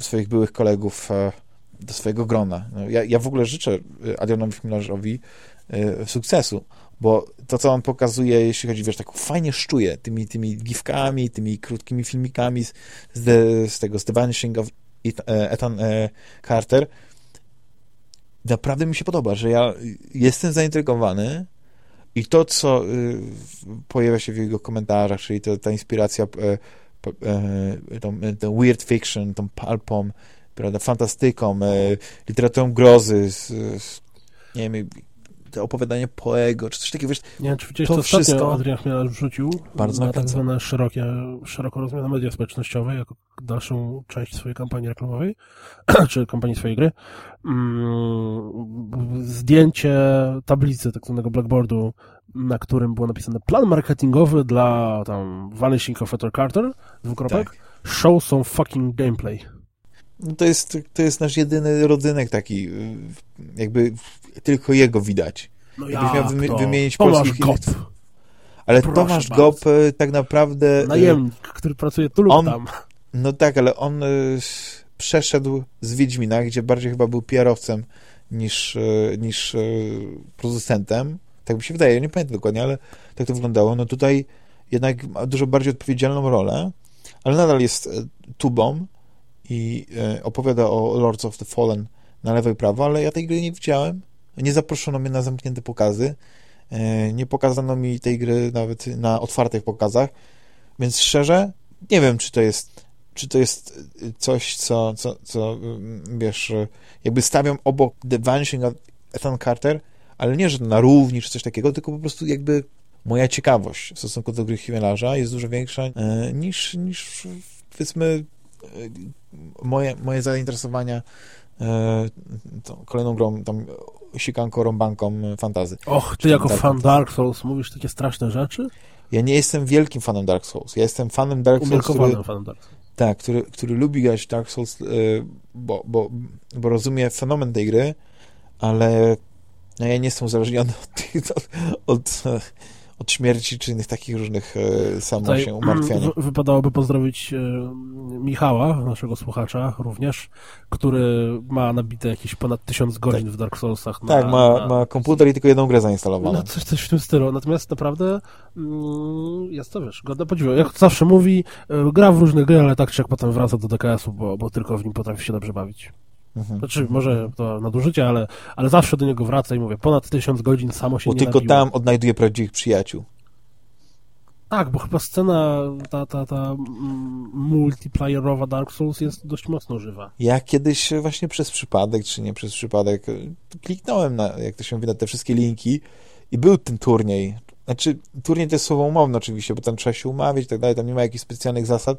swoich byłych kolegów do swojego grona. No, ja, ja w ogóle życzę Adrianowi Chmielarzowi sukcesu, bo to, co on pokazuje, jeśli chodzi, wiesz, tak fajnie szczuje tymi, tymi gifkami, tymi krótkimi filmikami z, z, z tego, z The Vanishing of Ethan Carter, naprawdę mi się podoba, że ja jestem zaintrygowany i to, co y, pojawia się w jego komentarzach, czyli ta inspiracja y, tą, tą weird fiction, tą palpą, prawda, fantastyką, literaturą grozy, z, z, nie wiem, opowiadanie Poego, czy coś takiego, wiesz,
Nie czy widziałeś, to, to wszystko... Adrian Chmielarz wrzucił
Bardzo
na tak zwane szerokie, szeroko rozumiane media społecznościowe, jako dalszą część swojej kampanii reklamowej, czy kampanii swojej gry. Mm, zdjęcie tablicy, tak zwanego blackboardu, na którym było napisane plan marketingowy dla tam Vanishing of Carter, dwukropek, tak. show some fucking gameplay.
No to jest, to jest nasz jedyny rodzynek taki, jakby tylko jego widać.
No Jakbyś miał
wymi wymienić
Tomasz polskich... Gop.
Ale Proszę Tomasz bardzo. Gop e, tak naprawdę...
E, Najemnik, który pracuje tu lub
on,
tam.
No tak, ale on y, przeszedł z Wiedźmina, gdzie bardziej chyba był PR-owcem niż, niż producentem. Tak mi się wydaje, nie pamiętam dokładnie, ale tak to wyglądało. No tutaj jednak ma dużo bardziej odpowiedzialną rolę, ale nadal jest tubą i opowiada o Lords of the Fallen na lewo i prawo, ale ja tej gry nie widziałem. Nie zaproszono mnie na zamknięte pokazy. E, nie pokazano mi tej gry nawet na otwartych pokazach. Więc szczerze, nie wiem, czy to jest czy to jest coś, co, co, co mm, wiesz, jakby stawiam obok The Vanishing of Ethan Carter, ale nie, że na równi, czy coś takiego, tylko po prostu jakby moja ciekawość w stosunku do gry Chmielarza jest dużo większa e, niż, niż powiedzmy e, moje, moje zainteresowania e, kolejną grą, tam sikanką, rąbanką fantazy.
Och, ty jako fan Dark Souls mówisz takie straszne rzeczy?
Ja nie jestem wielkim fanem Dark Souls. Ja jestem fanem Dark Souls,
który, fanem Dark Souls.
Tak, który, który lubi grać Dark Souls, e, bo, bo, bo rozumie fenomen tej gry, ale no ja nie jestem uzależniony od, od, od od śmierci, czy innych takich różnych e, samo się umartwiania.
Wypadałoby pozdrowić e, Michała, naszego słuchacza również, który ma nabite jakieś ponad tysiąc godzin tak. w Dark Soulsach.
Na, tak, ma, na... ma komputer i tylko jedną grę zainstalowaną.
No, coś, coś w tym stylu. Natomiast naprawdę mm, jest to, wiesz, godne podziwu. Jak zawsze mówi, e, gra w różne gry, ale tak czy jak potem wraca do DKS-u, bo, bo tylko w nim potrafi się dobrze bawić. Mhm. Znaczy, może to nadużycie, ale, ale zawsze do niego wraca i mówię, ponad tysiąc godzin samo się
Bo
nie
tylko nabiło. tam odnajduje prawdziwych przyjaciół.
Tak, bo chyba scena ta, ta, ta multiplayerowa Dark Souls jest dość mocno żywa.
Ja kiedyś właśnie przez przypadek, czy nie przez przypadek, kliknąłem na, jak to się mówi, na te wszystkie linki i był ten turniej. Znaczy, turniej to jest słowo umowne oczywiście, bo tam trzeba się umawiać i tak dalej, tam nie ma jakichś specjalnych zasad,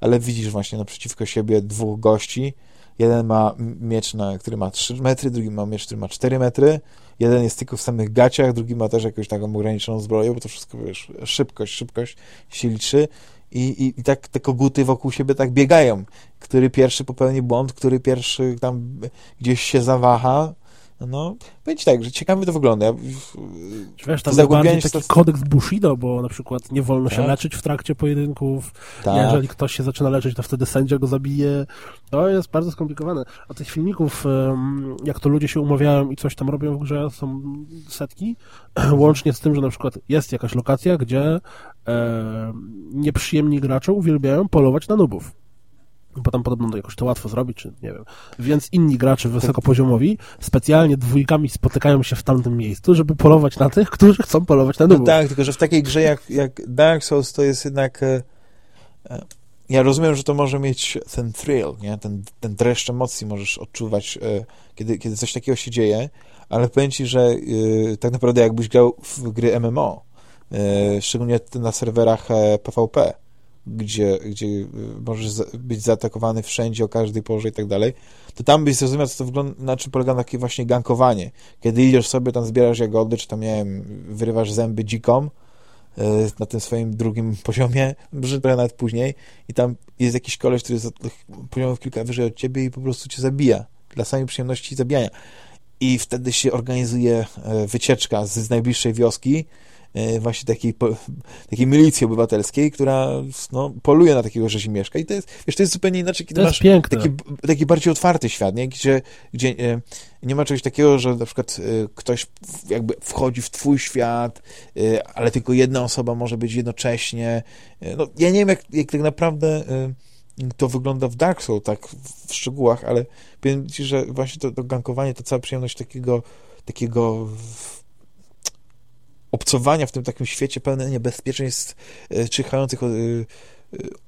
ale widzisz właśnie naprzeciwko siebie dwóch gości, Jeden ma miecz, na, który ma 3 metry, drugi ma miecz, który ma 4 metry. Jeden jest tylko w samych gaciach, drugi ma też jakąś taką ograniczoną zbroję, bo to wszystko, wiesz, szybkość, szybkość się liczy. I, i, i tak te koguty wokół siebie tak biegają. Który pierwszy popełni błąd, który pierwszy tam gdzieś się zawaha, no, powiem tak, że ciekawie to wygląda.
Wiesz, tam taki to... kodeks Bushido, bo na przykład nie wolno tak? się leczyć w trakcie pojedynków. Tak. Jeżeli ktoś się zaczyna leczyć, to wtedy sędzia go zabije. To jest bardzo skomplikowane. A tych filmików, jak to ludzie się umawiają i coś tam robią w grze, są setki. Łącznie z tym, że na przykład jest jakaś lokacja, gdzie e, nieprzyjemni gracze uwielbiają polować na nubów bo tam podobno jakoś to łatwo zrobić, czy nie wiem. Więc inni gracze wysokopoziomowi specjalnie dwójkami spotykają się w tamtym miejscu, żeby polować na tych, którzy chcą polować na nubów.
No tak, tylko że w takiej grze jak, jak Dark Souls to jest jednak... E, e, ja rozumiem, że to może mieć ten thrill, nie? Ten, ten dreszcz emocji możesz odczuwać, e, kiedy, kiedy coś takiego się dzieje, ale powiem ci, że tak naprawdę jakbyś grał w gry MMO, szczególnie na serwerach PvP, gdzie, gdzie y, możesz być zaatakowany wszędzie, o każdej porze i tak dalej, to tam byś zrozumiał, co to wygląda, na czym polega takie właśnie gankowanie. Kiedy idziesz sobie, tam zbierasz jagody, czy tam, nie wiem, wyrywasz zęby dzikom, y, na tym swoim drugim poziomie, może nawet później i tam jest jakiś koleś, który jest poziomów kilka wyżej od ciebie i po prostu cię zabija. Dla samej przyjemności zabijania. I wtedy się organizuje e, wycieczka z najbliższej wioski właśnie takiej, takiej milicji obywatelskiej, która no, poluje na takiego rzezimieszka i to jest, wiesz, to jest zupełnie inaczej, kiedy masz taki, taki bardziej otwarty świat, nie? Gdzie, gdzie e, nie ma czegoś takiego, że na przykład e, ktoś jakby wchodzi w twój świat, ale tylko jedna osoba może być jednocześnie. No, ja nie wiem, jak, jak tak naprawdę to wygląda w Dark Souls, tak w szczegółach, ale powiem ci, że właśnie to, to gankowanie, to cała przyjemność takiego, takiego obcowania w tym takim świecie pełnym niebezpieczeństw e, czyhających od, e,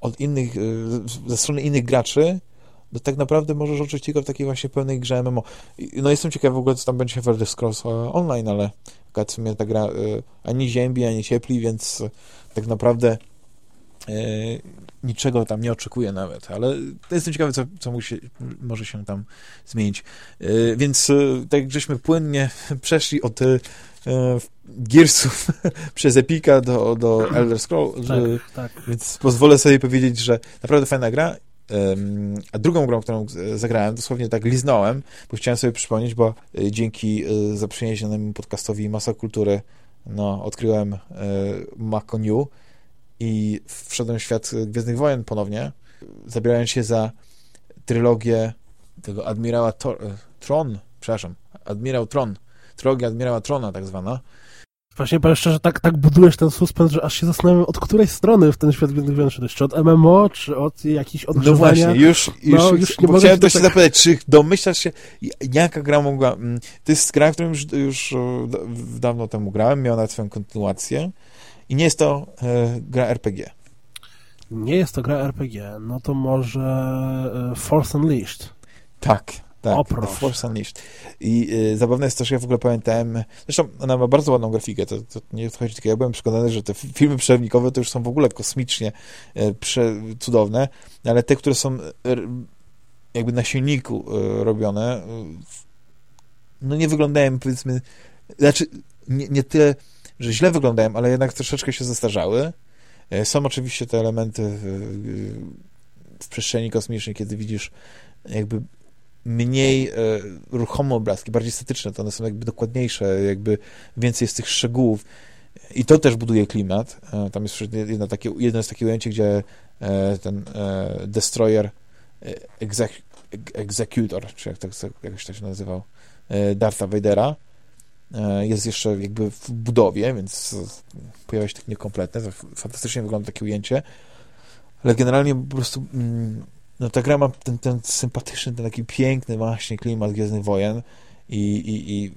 od innych, e, ze strony innych graczy, no tak naprawdę możesz odczuć tylko w takiej właśnie pełnej grze MMO. No jestem ciekaw w ogóle, co tam będzie w Elder Scrolls Online, ale w mnie ta gra ani ziębi, ani ciepli, więc tak naprawdę niczego tam nie oczekuję nawet, ale jestem ciekawy, co, co musi, może się tam zmienić. Więc tak żeśmy płynnie przeszli od Gearsów przez Epika do, do Elder Scrolls, tak, tak. więc pozwolę sobie powiedzieć, że naprawdę fajna gra. A drugą grą, którą zagrałem, dosłownie tak liznąłem, bo chciałem sobie przypomnieć, bo e, dzięki e, zaprzyjaźnionemu podcastowi Masa Kultury no, odkryłem e, Mako New i wszedłem w świat Gwiezdnych Wojen ponownie, zabierając się za trylogię tego admirała Tor Tron, przepraszam, admirał Tron, trylogia admirała Trona tak zwana,
Właśnie powiem szczerze, tak, tak budujesz ten suspens, że aż się zastanawiam, od której strony w ten świat Wojen szedłeś? Czy od MMO, czy od jakichś odgrzewania?
No właśnie, już, już, no, już nie chciałem tak... się zapytać, czy domyślasz się, jaka gra mogła... Mm, to jest gra, którą już, już dawno temu grałem, miała nawet swoją kontynuację i nie jest to e, gra RPG.
Nie jest to gra RPG, no to może e, Force Unleashed.
Tak, tak, o, Force Unleashed. I y, zabawne jest to, że ja w ogóle pamiętałem, zresztą ona ma bardzo ładną grafikę, to, to nie chodzi tylko, ja byłem przekonany, że te filmy przerywnikowe to już są w ogóle kosmicznie y, prze, cudowne, ale te, które są y, jakby na silniku y, robione, no nie wyglądają, powiedzmy, znaczy nie, nie tyle, że źle wyglądają, ale jednak troszeczkę się zestarzały. Są oczywiście te elementy w przestrzeni kosmicznej, kiedy widzisz jakby mniej e, ruchome obrazki, bardziej statyczne, to one są jakby dokładniejsze, jakby więcej jest tych szczegółów i to też buduje klimat. E, tam jest jedno, takie, jedno jest takie ujęcie, gdzie e, ten e, destroyer e, exec, executor, czy jak, tak, jakoś to się nazywał, e, Dartha Vadera, jest jeszcze jakby w budowie, więc pojawia się tak niekompletne. Fantastycznie wygląda takie ujęcie, ale generalnie po prostu mm, no ta gra ma ten, ten sympatyczny, ten taki piękny właśnie klimat Gwiezdnych Wojen i, i, i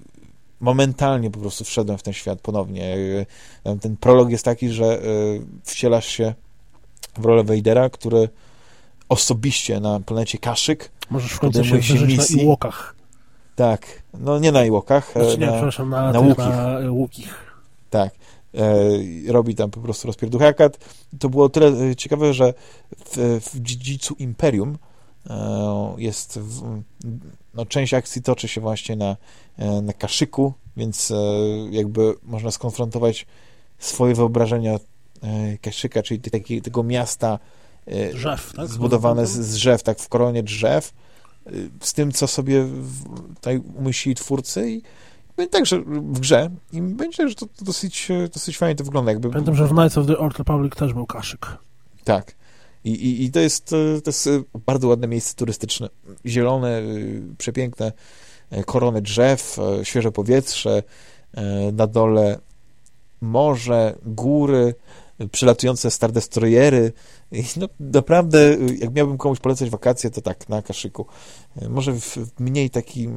momentalnie po prostu wszedłem w ten świat ponownie. Ten prolog jest taki, że e, wcielasz się w rolę Vadera, który osobiście na planecie Kaszyk
Możesz w końcu się, się misji. na Iłokach.
Tak, no nie na Iłokach,
znaczy, nie, na, przepraszam, na, na, Łukich. na Łukich.
Tak. E, robi tam po prostu rozpierduchakat. To było tyle e, ciekawe, że w, w dziedzicu Imperium e, jest w, no, część akcji toczy się właśnie na, na Kaszyku, więc jakby można skonfrontować swoje wyobrażenia Kaszyka, czyli taki, tego miasta
drzew, tak?
zbudowane z, z drzew, tak, w koronie drzew, z tym, co sobie tutaj umyślili twórcy i także w grze i myślę, że to, to dosyć, dosyć fajnie to wygląda. Jakby...
Pamiętam, że w Knights of the Old Republic też był kaszyk.
Tak. I, i, i to, jest, to jest bardzo ładne miejsce turystyczne. Zielone, przepiękne korony drzew, świeże powietrze, na dole morze, góry, przylatujące Star Destroyery. I no, naprawdę, jak miałbym komuś polecać wakacje, to tak, na Kaszyku. Może w mniej takim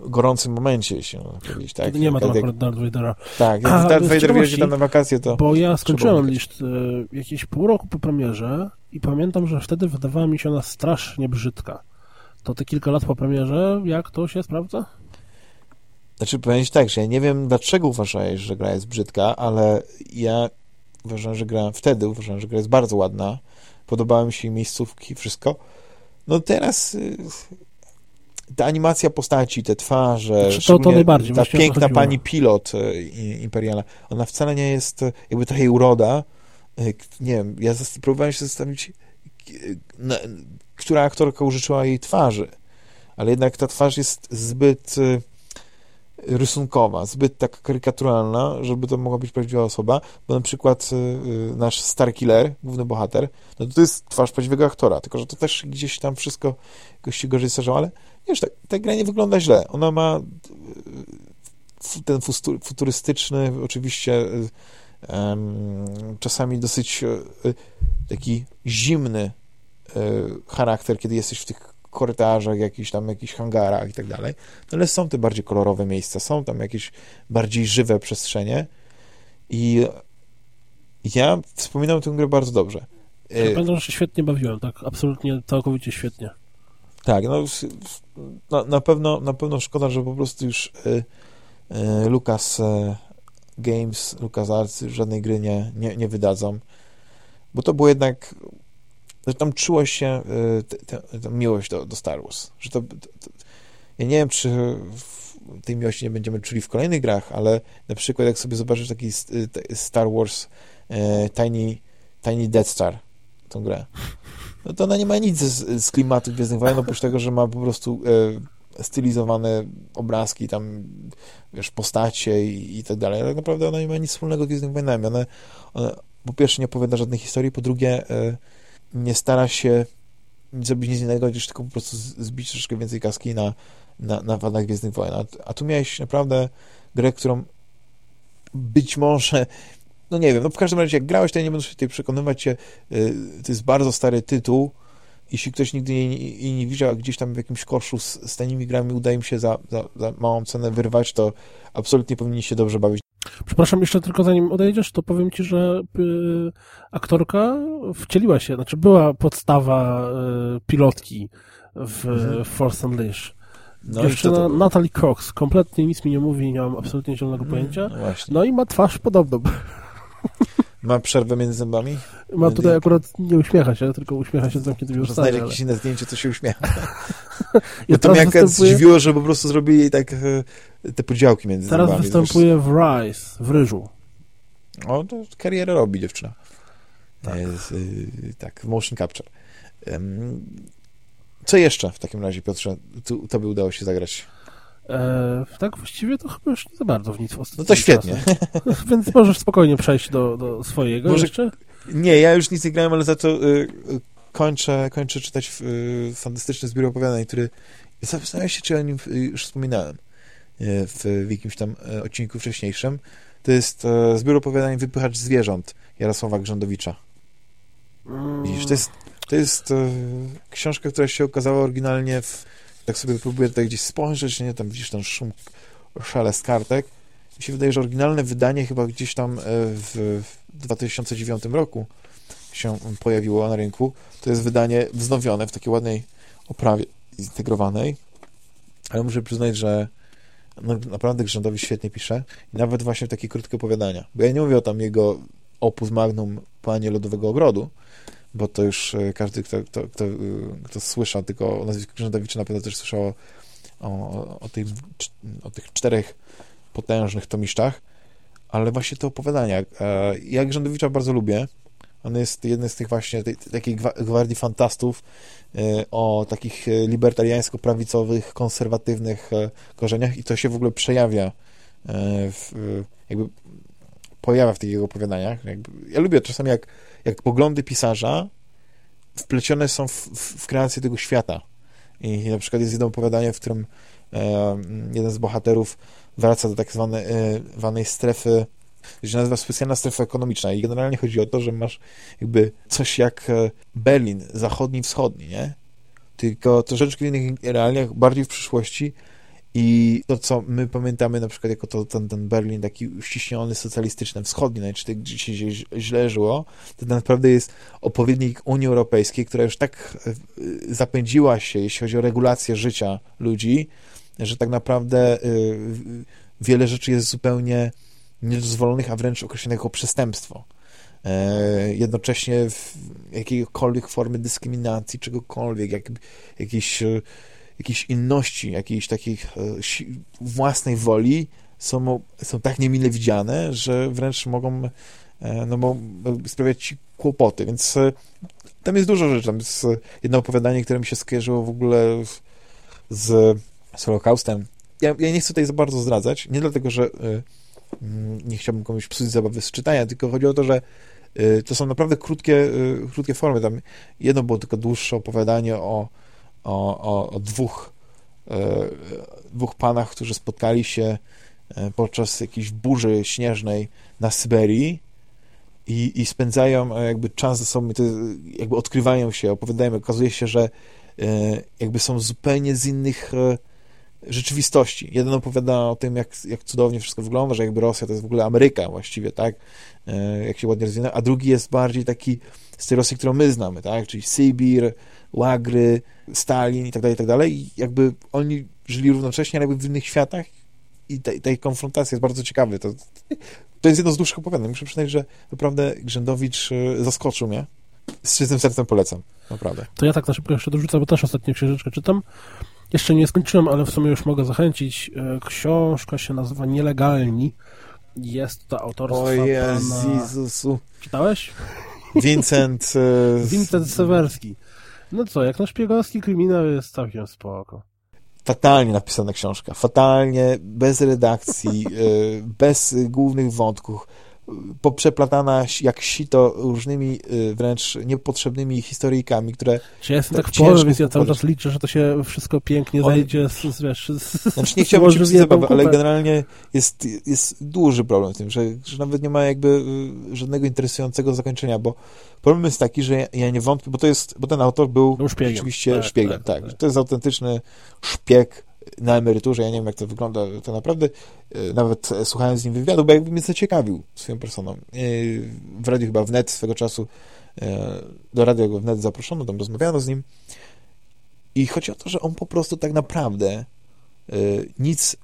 gorącym momencie się powiedzieć, tak?
Kiedy nie ma tam akurat Darth Vadera.
Tak, jak Darth Vader wjeździ tam na wakacje, to...
Bo ja skończyłem list e, jakieś pół roku po premierze i pamiętam, że wtedy wydawała mi się ona strasznie brzydka. To te kilka lat po premierze, jak to się sprawdza?
Znaczy, powiedzieć tak, że ja nie wiem, dlaczego uważałeś, że gra jest brzydka, ale ja uważam, że gra, wtedy uważam, że gra jest bardzo ładna. Podobały mi się miejscówki, wszystko. No teraz y, ta animacja postaci, te twarze,
znaczy, to, to najbardziej,
ta piękna pani pilot e, imperialna, ona wcale nie jest e, jakby trochę jej uroda. E, nie wiem, ja próbowałem się zastanowić, która aktorka użyczyła jej twarzy, ale jednak ta twarz jest zbyt rysunkowa, zbyt taka karykaturalna, żeby to mogła być prawdziwa osoba, bo na przykład nasz Star Killer, główny bohater, no to, to jest twarz prawdziwego aktora, tylko że to też gdzieś tam wszystko jakoś się gorzej starzało, ale wiesz, ta, gra nie wygląda źle. Ona ma ten futurystyczny, oczywiście czasami dosyć taki zimny charakter, kiedy jesteś w tych korytarzach, jakichś tam, jakichś hangarach i tak dalej, no ale są te bardziej kolorowe miejsca, są tam jakieś bardziej żywe przestrzenie i ja wspominam tę grę bardzo dobrze.
Ja pamiętam, że się świetnie bawiłem, tak, absolutnie, całkowicie świetnie.
Tak, no na, na pewno, na pewno szkoda, że po prostu już y, y, Lucas y, Games, Lucas Arts żadnej gry nie, nie, nie wydadzą, bo to było jednak że tam czuło się y, miłość do, do Star Wars. Że to, to, to, ja nie wiem, czy tej miłości nie będziemy czuli w kolejnych grach, ale na przykład jak sobie zobaczysz taki y, Star Wars y, Tiny, Tiny Death Star, tą grę, no to ona nie ma nic z, z klimatu Gwiezdnych Wojen, oprócz tego, że ma po prostu stylizowane obrazki, tam, wiesz, postacie i, i tak dalej, ale tak naprawdę ona nie ma nic wspólnego z Gwiezdnymi Wojnami. One po pierwsze nie opowiada żadnej historii, po drugie nie stara się zrobić nic innego, niż tylko po prostu zbić troszkę więcej kaski na, na, na wadach Gwiezdnych Wojen. A, a tu miałeś naprawdę grę, którą być może no nie wiem, no w każdym razie jak grałeś, to ja nie będę się tutaj przekonywać się, y, to jest bardzo stary tytuł, jeśli ktoś nigdy jej nie, nie widział, a gdzieś tam w jakimś koszu z, z tanimi grami udaje mi się za, za, za małą cenę wyrwać, to absolutnie powinni się dobrze bawić.
Przepraszam, jeszcze tylko zanim odejdziesz, to powiem ci, że y, aktorka wcieliła się, znaczy była podstawa y, pilotki w, mhm. Force Unleashed. No Dziewczyna to... Natalie Cox, kompletnie nic mi nie mówi, nie mam absolutnie zielonego mhm. pojęcia. No, no i ma twarz podobną.
Ma przerwę między zębami?
Ma tutaj akurat nie uśmiecha się, tylko uśmiecha się z zamkniętymi ustami.
Znajdzie ale... jakieś inne zdjęcie, co się uśmiecha. I to mnie występuje... zdziwiło, że po prostu zrobili tak e, te podziałki między
Teraz
zębami.
Teraz występuje w Rise, w Ryżu.
O, to karierę robi dziewczyna. Tak, jest, y, tak w motion capture. Co jeszcze w takim razie, Piotrze, tu, tobie udało się zagrać?
E, tak właściwie to chyba już nie za bardzo w nic w
No to świetnie.
Więc możesz spokojnie przejść do, do swojego Może, jeszcze?
Nie, ja już nic nie grałem, ale za to y, kończę, kończę czytać y, fantastyczny zbiór opowiadań, który zastanawiam się, czy o nim y, już wspominałem y, w, w jakimś tam y, odcinku wcześniejszym. To jest y, zbiór opowiadań Wypychacz zwierząt Jarosława Grzędowicza. Widzisz, to jest, to jest książka, która się okazała oryginalnie w tak sobie próbuję tutaj gdzieś spojrzeć, nie, tam widzisz ten szum, szelest kartek. Mi się wydaje, że oryginalne wydanie chyba gdzieś tam e, w 2009 roku się pojawiło na rynku. To jest wydanie wznowione w takiej ładnej oprawie zintegrowanej, ale muszę przyznać, że no, naprawdę Grzędowi świetnie pisze i nawet właśnie takie krótkie opowiadania, bo ja nie mówię o tam jego opus magnum Panie Lodowego Ogrodu, bo to już e, każdy, kto, kto, kto, e, kto słyszał tylko o nazwisku na pewno też słyszał o, o, tych, o tych czterech potężnych tomiszczach, ale właśnie te opowiadania. E, ja Grzędowicza bardzo lubię. On jest jednym z tych właśnie tej, takiej gwardii fantastów o takich libertariańsko-prawicowych, konserwatywnych korzeniach i to się w ogóle przejawia w, jakby pojawia w tych jego opowiadaniach. Jakby, ja lubię czasami jak jak poglądy pisarza wplecione są w, w, w kreację tego świata. I na przykład jest jedno opowiadanie, w którym e, jeden z bohaterów wraca do tak zwanej, e, zwanej strefy, to się nazywa specjalna strefa ekonomiczna i generalnie chodzi o to, że masz jakby coś jak e, Berlin, zachodni, wschodni, nie? Tylko troszeczkę w innych realiach, bardziej w przyszłości, i to, co my pamiętamy na przykład jako to, ten, ten Berlin taki uściśniony, socjalistyczny, wschodni, no gdzie się źle żyło, to naprawdę jest opowiednik Unii Europejskiej, która już tak e, zapędziła się, jeśli chodzi o regulację życia ludzi, że tak naprawdę e, wiele rzeczy jest zupełnie niedozwolonych, a wręcz określonych jako przestępstwo. E, jednocześnie jakiejkolwiek formy dyskryminacji, czegokolwiek, jak, jakieś jakiejś inności, jakiejś takiej własnej woli są, są tak niemile widziane, że wręcz mogą e, no, mogą sprawiać ci kłopoty, więc e, tam jest dużo rzeczy. Tam jest jedno opowiadanie, które mi się skojarzyło w ogóle z, z Holokaustem, ja, ja nie chcę tutaj za bardzo zdradzać, nie dlatego, że mm, nie chciałbym komuś psuć zabawy z czytania, tylko chodzi o to, że to są naprawdę krótkie, krótkie formy. Tam jedno było tylko dłuższe opowiadanie o, o, o, o dwóch, y, dwóch panach, którzy spotkali się y, podczas jakiejś burzy śnieżnej na Syberii i, i spędzają e, jakby czas ze sobą, jakby odkrywają się, opowiadają, okazuje się, że e, jakby są zupełnie z innych e, rzeczywistości. Jeden opowiada o tym, jak, jak cudownie wszystko wygląda, że jakby Rosja to jest w ogóle Ameryka właściwie, tak, jak się ładnie rozwinęła, a drugi jest bardziej taki z tej Rosji, którą my znamy, tak, czyli Sybir, Łagry, Stalin i tak dalej, i tak dalej i jakby oni żyli równocześnie, ale jakby w innych światach i tej, tej konfrontacji jest bardzo ciekawy. To, to jest jedno z dłuższych opowiadań. Muszę przyznać, że naprawdę Grzędowicz e, zaskoczył mnie. Z czystym sercem polecam. Naprawdę.
To ja tak na szybko jeszcze dorzucę, bo też ostatnio książeczkę czytam. Jeszcze nie skończyłem, ale w sumie już mogę zachęcić. E, książka się nazywa Nielegalni. Jest to autorstwo
O Jezusu.
Czytałeś?
Vincent...
E, Vincent Sewerski. No co, jak na szpiegowski kryminał jest całkiem spoko.
Fatalnie napisana książka, fatalnie, bez redakcji, e, bez głównych wątków, poprzeplatana jak sito różnymi y, wręcz niepotrzebnymi historyjkami, które...
Czy ja jestem tak, tak w połowie, więc ja cały czas liczę, że to się wszystko pięknie On... zajdzie z, z, wiesz, z,
Znaczy nie chciałbym ci zabawy, ale generalnie jest, jest duży problem w tym, że, że nawet nie ma jakby y, żadnego interesującego zakończenia, bo problem jest taki, że ja, ja nie wątpię, bo to jest, bo ten autor był, był szpiegiem. rzeczywiście tak, szpiegiem, tak, tak, tak. To jest autentyczny szpieg na emeryturze, ja nie wiem, jak to wygląda, to naprawdę, e, nawet e, słuchając z nim wywiadu, bo jakby mnie zaciekawił swoją personą. E, w radiu chyba wnet swego czasu, do radia go wnet zaproszono, tam rozmawiano z nim. I chodzi o to, że on po prostu tak naprawdę nic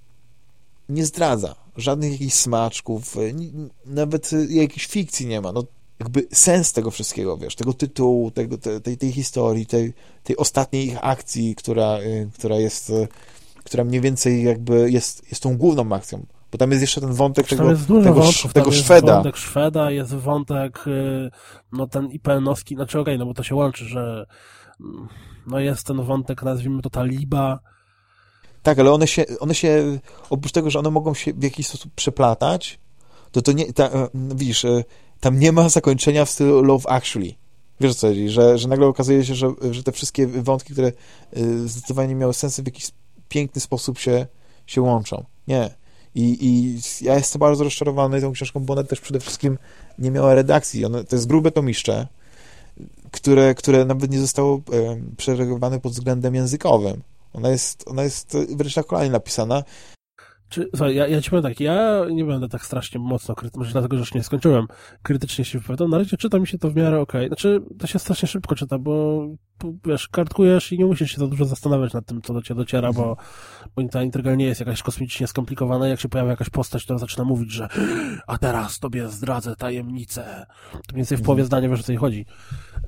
nie zdradza, żadnych jakichś smaczków, nawet jakiejś fikcji nie ma, no jakby sens tego wszystkiego, wiesz, tego tytułu, tego, tej, tej historii, tej, tej ostatniej ich akcji, która, która jest która mniej więcej jakby jest, jest tą główną akcją. Bo tam jest jeszcze ten wątek tego,
jest dużo tego,
wątków, tego Szweda. Jest
wątek Szweda, jest wątek y, no ten IPN-owski, znaczy okej, okay, no bo to się łączy, że no jest ten wątek, nazwijmy to taliba.
Tak, ale one się, one się, oprócz tego, że one mogą się w jakiś sposób przeplatać, to to nie, ta, e, widzisz, e, tam nie ma zakończenia w stylu Love Actually. Wiesz co chodzi, że, że nagle okazuje się, że, że te wszystkie wątki, które y, zdecydowanie miały sens w jakiś piękny sposób się, się łączą. Nie. I, I ja jestem bardzo rozczarowany tą książką, bo ona też przede wszystkim nie miała redakcji. One, to jest grube tomiszcze, które, które nawet nie zostało e, przereagowane pod względem językowym. Ona jest, ona jest wręcz na kolanie napisana
czy, słuchaj, ja, ja ci powiem tak, ja nie będę tak strasznie mocno krytyczny, może dlatego, że już nie skończyłem, krytycznie się wypowiadam. Na razie czyta mi się to w miarę okej. Okay. Znaczy, to się strasznie szybko czyta, bo wiesz, kartkujesz i nie musisz się za dużo zastanawiać nad tym, co do ciebie dociera, bo, bo ta intryga nie jest jakaś kosmicznie skomplikowana. Jak się pojawia jakaś postać, która zaczyna mówić, że a teraz tobie zdradzę tajemnicę. To mniej więcej w połowie zdania wiesz, o co jej chodzi.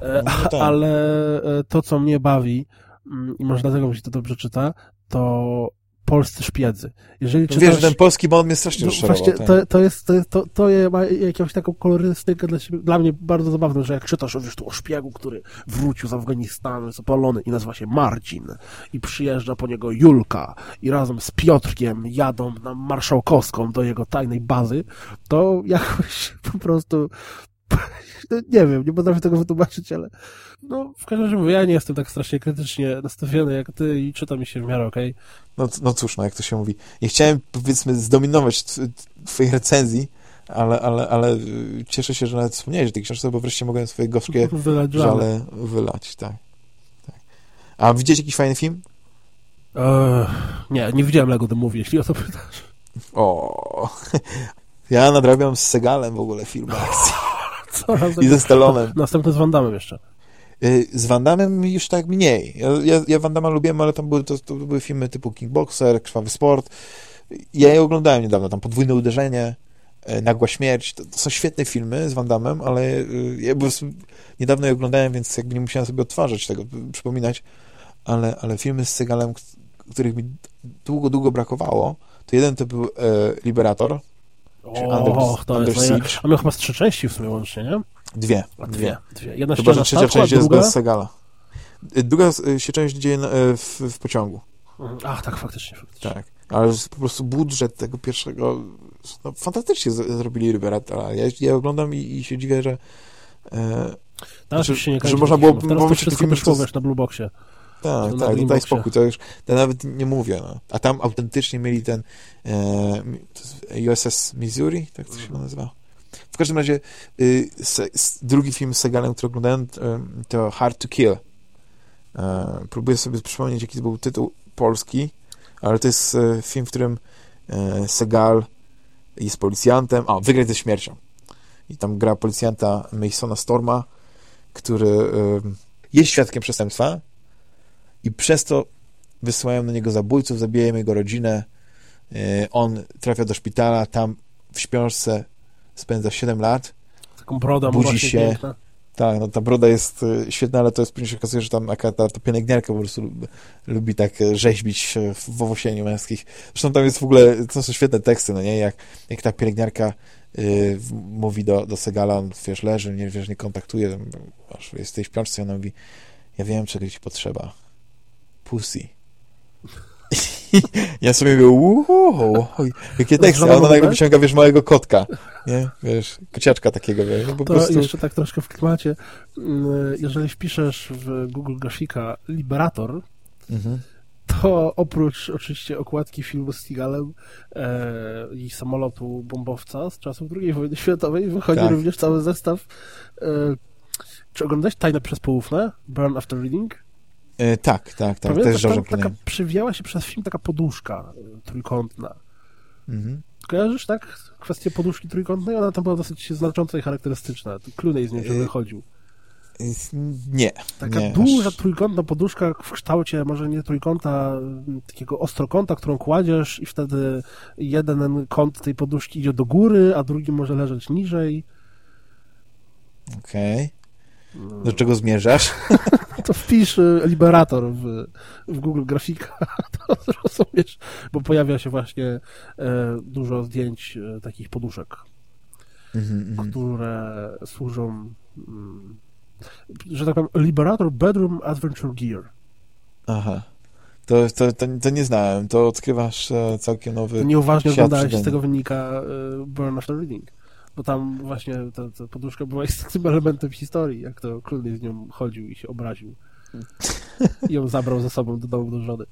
E, no tak. Ale e, to, co mnie bawi, mm, i może dlatego mi się to dobrze czyta, to polscy szpiedzy. Jeżeli
czytasz, Wiesz, ten polski mod mnie strasznie no,
Właśnie, tak. to, to jest, to, to, to ma jakąś taką kolorystykę dla, siebie, dla mnie bardzo zabawną, że jak czytasz wiesz, tu o szpiegu, który wrócił z Afganistanu, jest opalony i nazywa się Marcin i przyjeżdża po niego Julka i razem z Piotrkiem jadą na Marszałkowską do jego tajnej bazy, to jakoś po prostu nie wiem, nie potrafię tego wytłumaczyć, ale no, w każdym razie ja nie jestem tak strasznie krytycznie nastawiony jak ty i czyta mi się w miarę okej. Okay.
No, no cóż, no jak to się mówi. Nie chciałem, powiedzmy, zdominować twojej recenzji, ale, ale, ale y, cieszę się, że nawet wspomniałeś o tej książce, bo wreszcie mogłem swoje gorzkie wylać żale wylać, tak. tak. A widziałeś jakiś fajny film?
Eee, nie, nie widziałem Lego The Movie, jeśli o to pytasz.
O, ja nadrabiam z Segalem w ogóle film akcji. I ze Stallonem.
Następny z Wandamem jeszcze.
Y, z Wandamem już tak mniej. Ja, ja, Wandama lubiłem, ale tam były, to, to były filmy typu Kickboxer, Krwawy Sport. Ja je oglądałem niedawno, tam Podwójne Uderzenie, y, Nagła Śmierć. To, to są świetne filmy z Wandamem, ale y, ja po prostu niedawno je oglądałem, więc jakby nie musiałem sobie odtwarzać tego, przypominać, ale, ale filmy z Segalem, których mi długo, długo brakowało, to jeden to był e, Liberator,
o, to Under jest Siege. A miał chyba z trzy części w sumie łącznie, nie?
Dwie.
A dwie. dwie. Jedna
Chyba, że trzecia część jest bez Segala. Druga się część dzieje w, w pociągu.
Mhm. Ach, tak, faktycznie, faktycznie.
Tak. ale po prostu budżet tego pierwszego no, fantastycznie zrobili Liberatora. Ja, ja oglądam i, i się dziwię, że
e, że, się nie że można było Teraz to wszystko wyszło, wiesz, na Blue Boxie.
Tak, tak, no daj spokój, to już to nawet nie mówię, no. A tam autentycznie mieli ten e, USS Missouri, tak to się mhm. nazywa. W każdym razie y, se, drugi film z Segalem, który oglądałem, to Hard to Kill. E, próbuję sobie przypomnieć, jaki to był tytuł polski, ale to jest e, film, w którym e, Segal jest policjantem, a, Wygrać ze śmiercią. I tam gra policjanta Masona Storma, który e, jest świadkiem przestępstwa i przez to wysyłają na niego zabójców, zabijają jego rodzinę, e, on trafia do szpitala, tam w śpiączce spędza 7 lat.
Taką brodą
budzi się. Piękna. Tak, no ta broda jest e, świetna, ale to jest później się okazuje, że tam ta, ta pielęgniarka po prostu lubi, lubi tak e, rzeźbić w owłosieniu męskich. Zresztą tam jest w ogóle, to są świetne teksty, no nie? Jak, jak ta pielęgniarka y, mówi do, do Segala, on, wiesz, leży, nie, wiesz, nie kontaktuje, aż jest w tej śpiączce ona mówi, ja wiem, czego ci potrzeba. Pussy. ja sobie mówię, wow, jakie teksty, a ona nagle wyciąga, wiesz, małego kotka, nie? Wiesz, kociaczka takiego, wiesz, no po
to
prostu...
jeszcze tak troszkę w klimacie, mm, jeżeli wpiszesz w Google Grafika Liberator, mhm. to oprócz oczywiście okładki filmu z Stigalem e, i samolotu bombowca z czasów II wojny światowej wychodzi tak. również cały zestaw e, czy oglądałeś Tajne przez poufne? Burn After Reading?
E, tak, tak, tak. Pamiętam, też
tam, taka przywijała się przez film taka poduszka trójkątna. Mhm. Kojarzysz, tak? Kwestię poduszki trójkątnej? Ona tam była dosyć znacząca i charakterystyczna. Clooney z niej e... wychodził.
Nie.
Taka
nie,
duża aż... trójkątna poduszka w kształcie może nie trójkąta, takiego ostrokąta, którą kładziesz i wtedy jeden kąt tej poduszki idzie do góry, a drugi może leżeć niżej.
Okej. Okay. Do czego zmierzasz?
to wpisz y, Liberator w, w Google Grafika, to zrozumiesz, bo pojawia się właśnie e, dużo zdjęć e, takich poduszek, mm -hmm. które służą, mm, że tak powiem, Liberator Bedroom Adventure Gear.
Aha. To, to, to, to, nie znałem. To odkrywasz e, całkiem nowy
Nieuważnie oglądałeś, z tego wynika Burn After Reading bo tam właśnie ta, ta poduszka była istotnym elementem historii, jak to Clooney z nią chodził i się obraził. I ją zabrał ze sobą do domu do żony.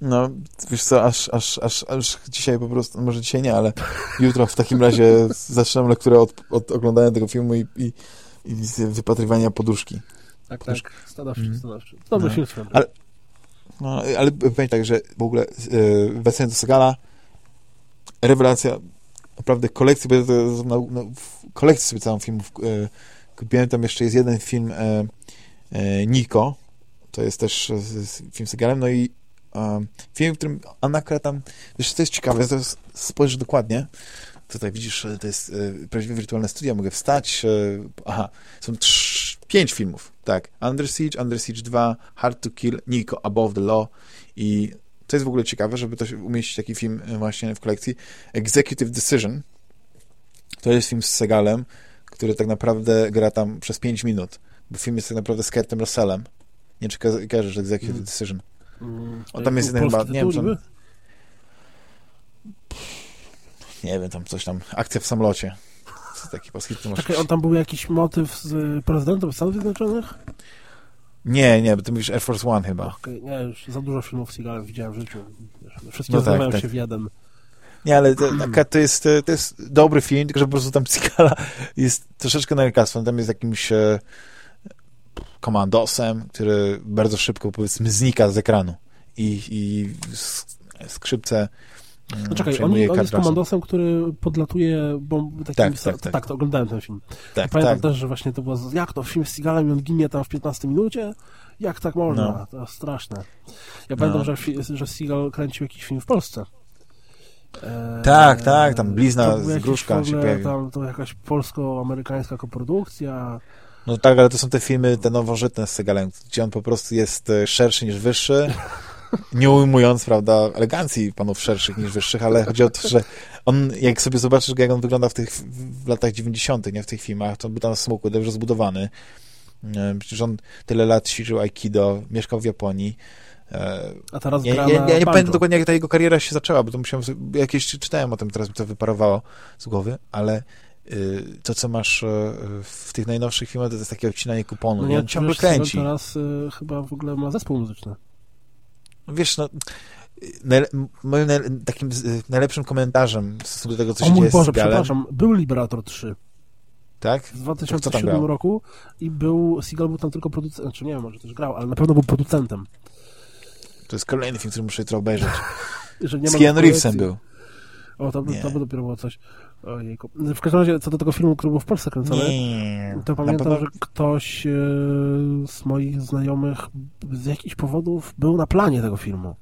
No, wiesz co, aż, aż, aż, aż dzisiaj po prostu, może dzisiaj nie, ale jutro w takim razie zaczynam lekturę od, od oglądania tego filmu i, i, i wypatrywania poduszki.
Tak, poduszki. tak, stanowczy, mm. stanowczy. Dobry no. film.
Ale, no, ale powiem tak, że w ogóle yy, wracając do Segala, rewelacja, naprawdę kolekcję, bo to, no, no, kolekcję sobie całą filmów e, kupiłem, tam jeszcze jest jeden film e, e, Niko, to jest też e, film z Segalem, no i e, film, w którym Anakra tam, wiesz, to jest ciekawe, to spojrzysz dokładnie, tutaj widzisz, to jest e, prawdziwe wirtualne studia, mogę wstać, aha, są trz, pięć filmów, tak, Under Siege, Under Siege 2, Hard to Kill, Niko, Above the Law i to jest w ogóle ciekawe, żeby to umieścić taki film e, właśnie w kolekcji. Executive Decision to jest film z Segalem, który tak naprawdę gra tam przez 5 minut, bo film jest tak naprawdę z Kurtem Russellem. Nie czy kojarzysz Executive mm. Decision. Mm. On tam jest jeden chyba, nie wiem, tam, nie wiem, tam coś tam, akcja w samolocie. Taki polski
Czekaj, on tam był jakiś motyw z prezydentem Stanów Zjednoczonych?
Nie, nie, bo ty mówisz Air Force One chyba.
Okay, nie, już za dużo filmów z Seagalem widziałem w życiu. Wszystkie no tak, tak. się w jeden.
Nie, ale to, to, jest, to jest dobry film, tylko że po prostu tam Seagala jest troszeczkę na lekarstwo. Tam jest jakimś e, komandosem, który bardzo szybko, powiedzmy, znika z ekranu. I, i skrzypce
no czekaj, on, on jest komandosem, który podlatuje bomb, takim, tak, tak, tak. tak, to oglądałem ten film. Tak, pamiętam tak. też, że właśnie to było, jak to film z Seagalem i on ginie tam w 15 minucie? Jak tak można? No. To straszne. Ja pamiętam, no. że, że Seagal kręcił jakiś film w Polsce.
Eee, tak, tak, tam blizna z gruszka się pojawił.
Tam, to jakaś polsko-amerykańska koprodukcja.
No tak, ale to są te filmy, te nowożytne z Segalem, gdzie on po prostu jest e, szerszy niż wyższy nie ujmując, prawda, elegancji panów szerszych niż wyższych, ale chodzi o to, że on, jak sobie zobaczysz, jak on wygląda w tych w latach 90., nie w tych filmach, to był tam smukły, dobrze zbudowany. Przecież on tyle lat ćwiczył aikido, mieszkał w Japonii.
A teraz
ja,
gra
ja,
na
ja nie pamiętam dokładnie, jak ta jego kariera się zaczęła, bo to musiałem, sobie- jakieś czytałem o tym, teraz mi to wyparowało z głowy, ale y, to, co masz y, w tych najnowszych filmach, to jest takie odcinanie kuponu.
No
nie, on ciągle kręci.
teraz y, chyba w ogóle ma zespół muzyczny.
Wiesz, no, najle- moim najle- takim najlepszym komentarzem w stosunku do tego, co
o
się dzieje z
Boże,
Seagalem,
przepraszam, był Liberator 3
tak?
w
To kto tam
2007
grał?
roku i był, Seagal był tam tylko producentem, znaczy nie wiem, może też grał, ale na pewno był producentem.
To jest kolejny film, który muszę jutro obejrzeć.
Że nie
Z Keanu. Reevesem był.
O, to, by- to by dopiero było coś. Ojejku. W każdym razie, co do tego filmu, który był w Polsce kręcony,
Nie.
to pamiętam,
pewno-
że ktoś e, z moich znajomych z jakichś powodów był na planie tego filmu.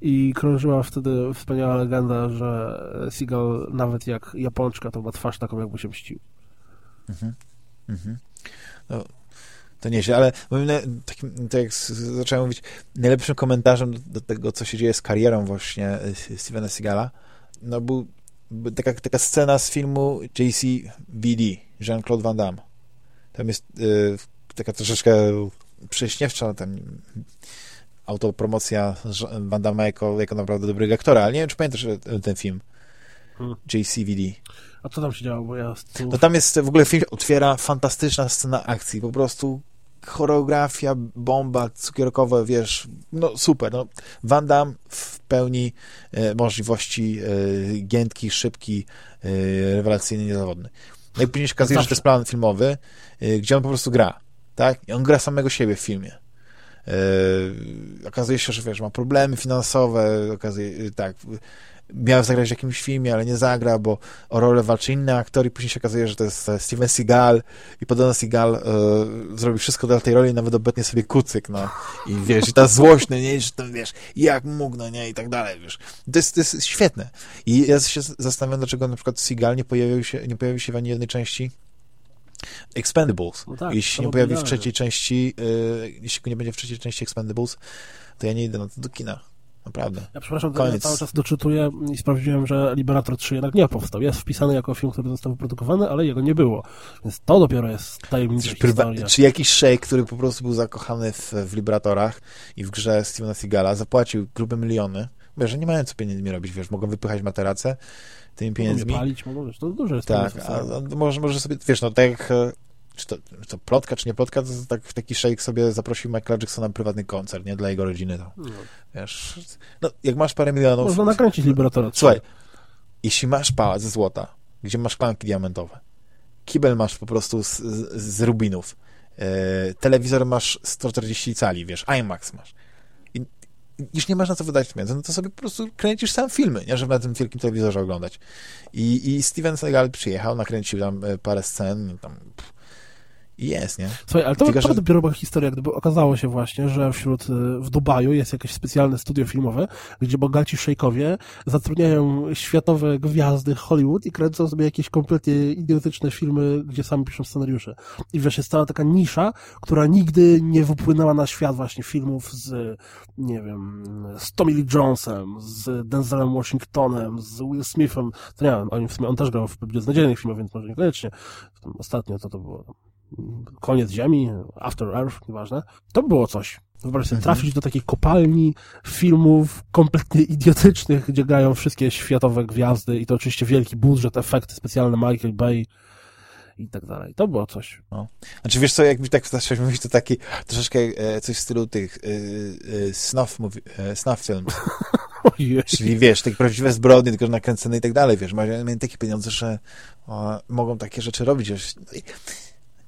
I krążyła wtedy wspaniała legenda, że Seagal nawet jak Japończka to ma twarz taką, jakby się mścił.
Mhm. No, to nieźle, ale takim, tak jak zacząłem mówić, najlepszym komentarzem do, do tego, co się dzieje z karierą właśnie y, Stevena Seagala, no był taka, taka scena z filmu JCVD, Jean-Claude Van Damme. Tam jest y, taka troszeczkę prześniewcza tam autopromocja Van Damme jako, jako naprawdę dobrego aktora, ale nie wiem, czy pamiętasz e, ten film
Hmm.
JCVD.
A co tam się działo? Bo ja tu...
No tam jest w ogóle film otwiera fantastyczna scena akcji, po prostu choreografia, bomba cukierkowa, wiesz, no super, no Van Damme w pełni e, możliwości e, giętki, szybki, e, rewelacyjny, niezawodny. No i później się okazuje, że to jest plan filmowy, e, gdzie on po prostu gra, tak? I on gra samego siebie w filmie. E, okazuje się, że wiesz, ma problemy finansowe, okazuje, e, tak, miał zagrać w jakimś filmie, ale nie zagra, bo o rolę walczy inny aktor i później się okazuje, że to jest e, Steven Seagal i podobno Seagal e, zrobi wszystko dla tej roli, nawet obetnie sobie kucyk, no. I wiesz, i ta złość, no nie, że to wiesz, jak mógł, no nie, i tak dalej, wiesz. To jest, to jest świetne. I ja się zastanawiam, dlaczego na przykład Seagal nie pojawił się, nie pojawił się w ani jednej części Expendables.
No tak,
jeśli
to
nie pojawi w trzeciej części, e, jeśli go nie będzie w trzeciej części Expendables, to ja nie idę na to do kina. Naprawdę.
Ja przepraszam, ja
Koniec.
cały czas doczytuję i sprawdziłem, że Liberator 3 jednak nie powstał. Jest wpisany jako film, który został wyprodukowany, ale jego nie było. Więc to dopiero jest tajemnicza historia.
czy jakiś szejk, który po prostu był zakochany w, w Libratorach i w grze Stevena Seagala, zapłacił grube miliony, wiesz, że nie mają co pieniędzmi robić, wiesz, mogą wypychać materace tymi
Mogą
pieniędzmi.
je palić, mogą, wiesz, to dużo jest
Tak, a, a może, może sobie, wiesz, no tak jak, e, czy to, czy to plotka, czy nie plotka, to tak, taki szejk sobie zaprosił Michaela Jacksona na prywatny koncert, nie, dla jego rodziny, to,
No.
wiesz, no, jak masz parę milionów,
Można nakręcić Liberatora 3.
Słuchaj, jeśli masz pałac ze złota, gdzie masz szklanki diamentowe, kibel masz po prostu z, z, z rubinów, e, telewizor masz 140 cali, wiesz, IMAX masz. I, już nie masz na co wydać pieniędzy, no to sobie po prostu kręcisz sam filmy, nie, żeby na tym wielkim telewizorze oglądać. I, i Steven Seagal przyjechał, nakręcił tam e, parę scen, tam pff, i jest, nie?
Słuchaj, ale to,
Tylko,
to
że-
dopiero była historia, gdyby okazało się właśnie, że wśród, y, w Dubaju jest jakieś specjalne studio filmowe, gdzie bogaci szejkowie zatrudniają światowe gwiazdy Hollywood i kręcą sobie jakieś kompletnie idiotyczne filmy, gdzie sami piszą scenariusze. I wiesz, jest cała taka nisza, która nigdy nie wypłynęła na świat właśnie filmów z, nie wiem, z Tommy Lee Jonesem, z Denzelem Washingtonem, z Will Smithem. To nie wiem, on, w sumie, on też grał w beznadziejnych filmach, więc może niekoniecznie. Ostatnio to to było Koniec Ziemi, After Earth, nieważne. To by było coś. Wyobraź sobie,
Mhm.
trafić do takiej kopalni filmów kompletnie idiotycznych, gdzie grają wszystkie światowe gwiazdy i to oczywiście wielki budżet, efekty specjalne Michael Bay i tak dalej. To było coś.
Znaczy, wiesz co, jak mi tak zacząłeś mówić, to taki troszeczkę e, coś w stylu tych e, e, snuff, movie, e, snuff films. Czyli wiesz, takie prawdziwe zbrodnie, tylko że nakręcone i tak dalej, wiesz, mają mają takie pieniądze, że o, mogą takie rzeczy robić. Wiesz.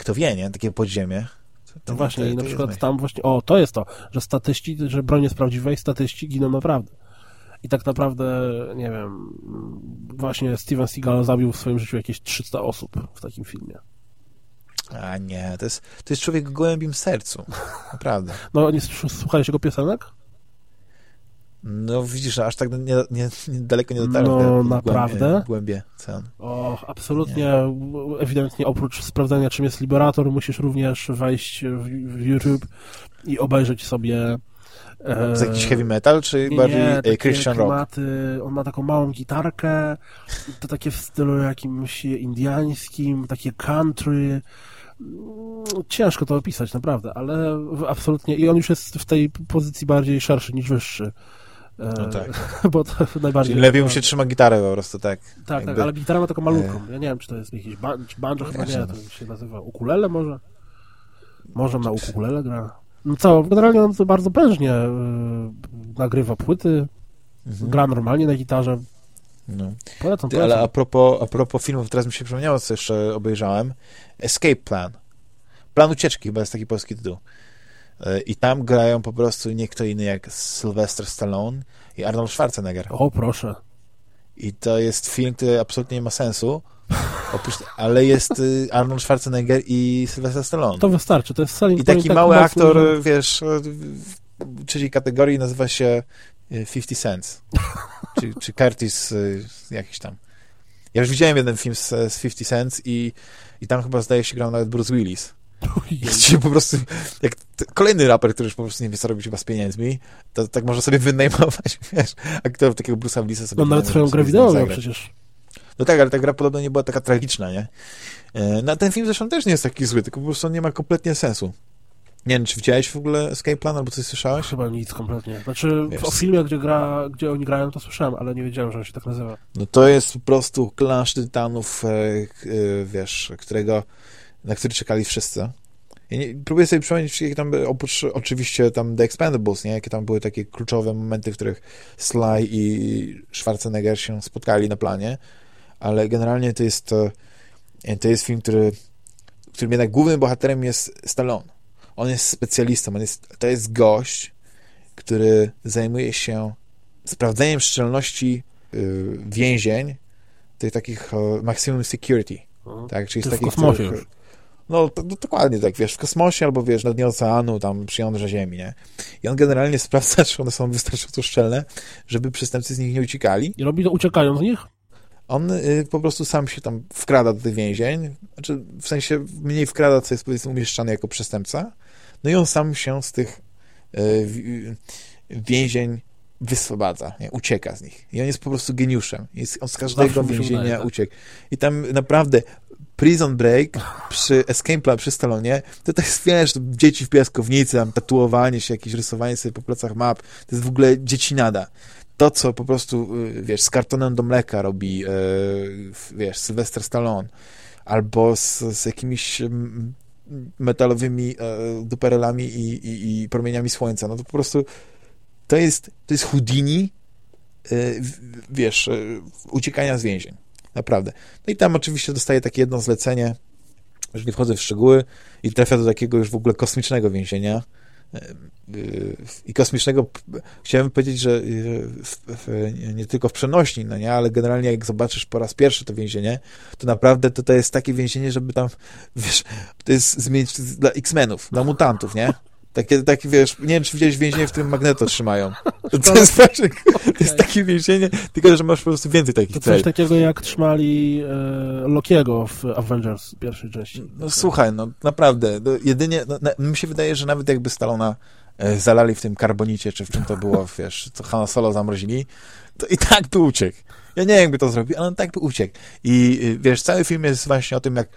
Kto wie, nie? Takie podziemie. To,
No właśnie, i na przykład tam właśnie, o, to jest to, że statyści, że broń jest prawdziwa i statyści giną naprawdę. I tak naprawdę, nie wiem, właśnie Steven Seagal zabił w swoim życiu jakieś 300 osób w takim filmie.
A nie, to jest, to jest człowiek o gołębim sercu. Naprawdę.
No, nie s- słuchałeś jego piosenek?
No widzisz, aż tak nie, nie, nie, daleko nie dotarłem.
No, naprawdę?
W głębie cen.
O, absolutnie, ewidentnie oprócz sprawdzenia, czym jest Liberator, musisz również wejść w, w YouTube i obejrzeć sobie e,
jest jakiś heavy metal, czy
nie,
bardziej
nie,
e, Christian rock?
klimaty, on ma taką małą gitarkę, to takie w stylu jakimś indiańskim, takie country, ciężko to opisać, naprawdę, ale absolutnie, i on już jest w tej pozycji bardziej szerszy niż wyższy.
E, no tak.
Bo to najbardziej...
Czyli lepiej mu się trzyma gitarę po prostu, tak.
Tak, tak, ale gitara ma taką malutką. Ja nie wiem, czy to jest jakiś ban banjo, chyba nie, to się nazywa ukulele może? Może na ukulele gra. No co, generalnie on to bardzo prężnie yy, nagrywa płyty, mhm. gra normalnie na gitarze.
No. Polecam, Ty, ale a propos, a propos filmów, teraz mi się przypomniało, co jeszcze obejrzałem. Escape Plan. Plan ucieczki, chyba jest taki polski tytuł. E, I tam grają po prostu nie kto inny jak Sylvester Stallone i Arnold Schwarzenegger.
O, proszę.
I to jest film, który absolutnie nie ma sensu, oprócz, ale jest y, Arnold Schwarzenegger i Sylvester Stallone.
To wystarczy, to jest selling
I taki tak mały aktor, że... wiesz, w trzeciej kategorii nazywa się 50 y, Cents. czy, czy Curtis y, jakiś tam. Ja już widziałem jeden film z, z 50 Cents i, i tam chyba zdaje się grał nawet Bruce Willis. Jest po prostu, jak kolejny raper, który już po prostu nie wie, co robić chyba z pieniędzmi, to tak może sobie wynajmować, wiesz, aktorów takiego Bruce'a Willisa sobie...
No nawet swoją grę wideo przecież.
No tak, ale ta gra podobno nie była taka tragiczna, nie? E, no ten film zresztą też nie jest taki zły, tylko po prostu on nie ma kompletnie sensu. Nie wiem, czy widziałeś w ogóle Escape Plan, albo coś słyszałeś?
Chyba nic kompletnie. Znaczy, Wiesz, o filmie, gdzie, gra, gdzie oni grają, to słyszałem, ale nie wiedziałem, że on się tak nazywa.
No to jest po prostu klasz tytanów, e, e, wiesz, którego, na który czekali wszyscy. Ja nie, próbuję sobie przypomnieć, jakie tam, oprócz oczywiście tam The Expendables, nie? Jakie tam były takie kluczowe momenty, w których Sly i Schwarzenegger się spotkali na planie, ale generalnie to jest e, to jest film, który, którym jednak głównym bohaterem jest Stallone on jest specjalistą, on jest, to jest gość, który zajmuje się sprawdzeniem szczelności y, więzień, tych takich y, maximum security,
mhm. tak, czyli z takich... W kosmosie których,
no, to, no, dokładnie tak, wiesz, w kosmosie albo, wiesz, na dnie oceanu, tam przy jądrze ziemi, nie? I on generalnie sprawdza, czy one są wystarczająco szczelne, żeby przestępcy z nich nie uciekali.
I robi to uciekając z nich?
On y, po prostu sam się tam wkrada do tych więzień, znaczy w sensie mniej wkrada, co jest powiedzmy umieszczany jako przestępca, no i on sam się z tych e, więzień wyswobadza, nie? ucieka z nich. I on jest po prostu geniuszem. Jest, on z każdego więzienia tak. uciekł. I tam naprawdę Prison Break przy Escape Plan, przy Stalonie, to to jest, wiesz, dzieci w piaskownicy, tam tatuowanie się, jakieś rysowanie sobie po plecach map, to jest w ogóle dziecinada. To, co po prostu, y, wiesz, z kartonem do mleka robi, y, wiesz, Sylvester Stallone, albo z, z jakimiś mm, metalowymi e, duperelami i, i, i, promieniami słońca. No to po prostu to jest, to jest Houdini, e, wiesz, uciekania z więzień. Naprawdę. No i tam oczywiście dostaje takie jedno zlecenie, już nie wchodzę w szczegóły, i trafia do takiego już w ogóle kosmicznego więzienia, i kosmicznego, chciałem powiedzieć, że w, nie tylko w przenośni, no nie, ale generalnie jak zobaczysz po raz pierwszy to więzienie, to naprawdę to, to jest takie więzienie, żeby tam, wiesz, to jest zmienić dla X-Menów, dla mutantów, nie? Takie, takie, wiesz, nie wiem, czy widziałeś więzienie, w którym magneto trzymają. To jest, właśnie, okay. to jest takie więzienie, tylko że masz po prostu więcej takich
To coś celi. takiego, jak trzymali e, Lokiego w Avengers pierwszej części.
No słuchaj, no naprawdę, no, jedynie, no, na, mi się wydaje, że nawet jakby Stalona e, zalali w tym karbonicie, czy w czym to było, wiesz, co Han Solo zamrozili, to i tak by uciekł. Ja nie wiem, jakby to zrobił, ale on tak by uciekł. I y, wiesz, cały film jest właśnie o tym, jak,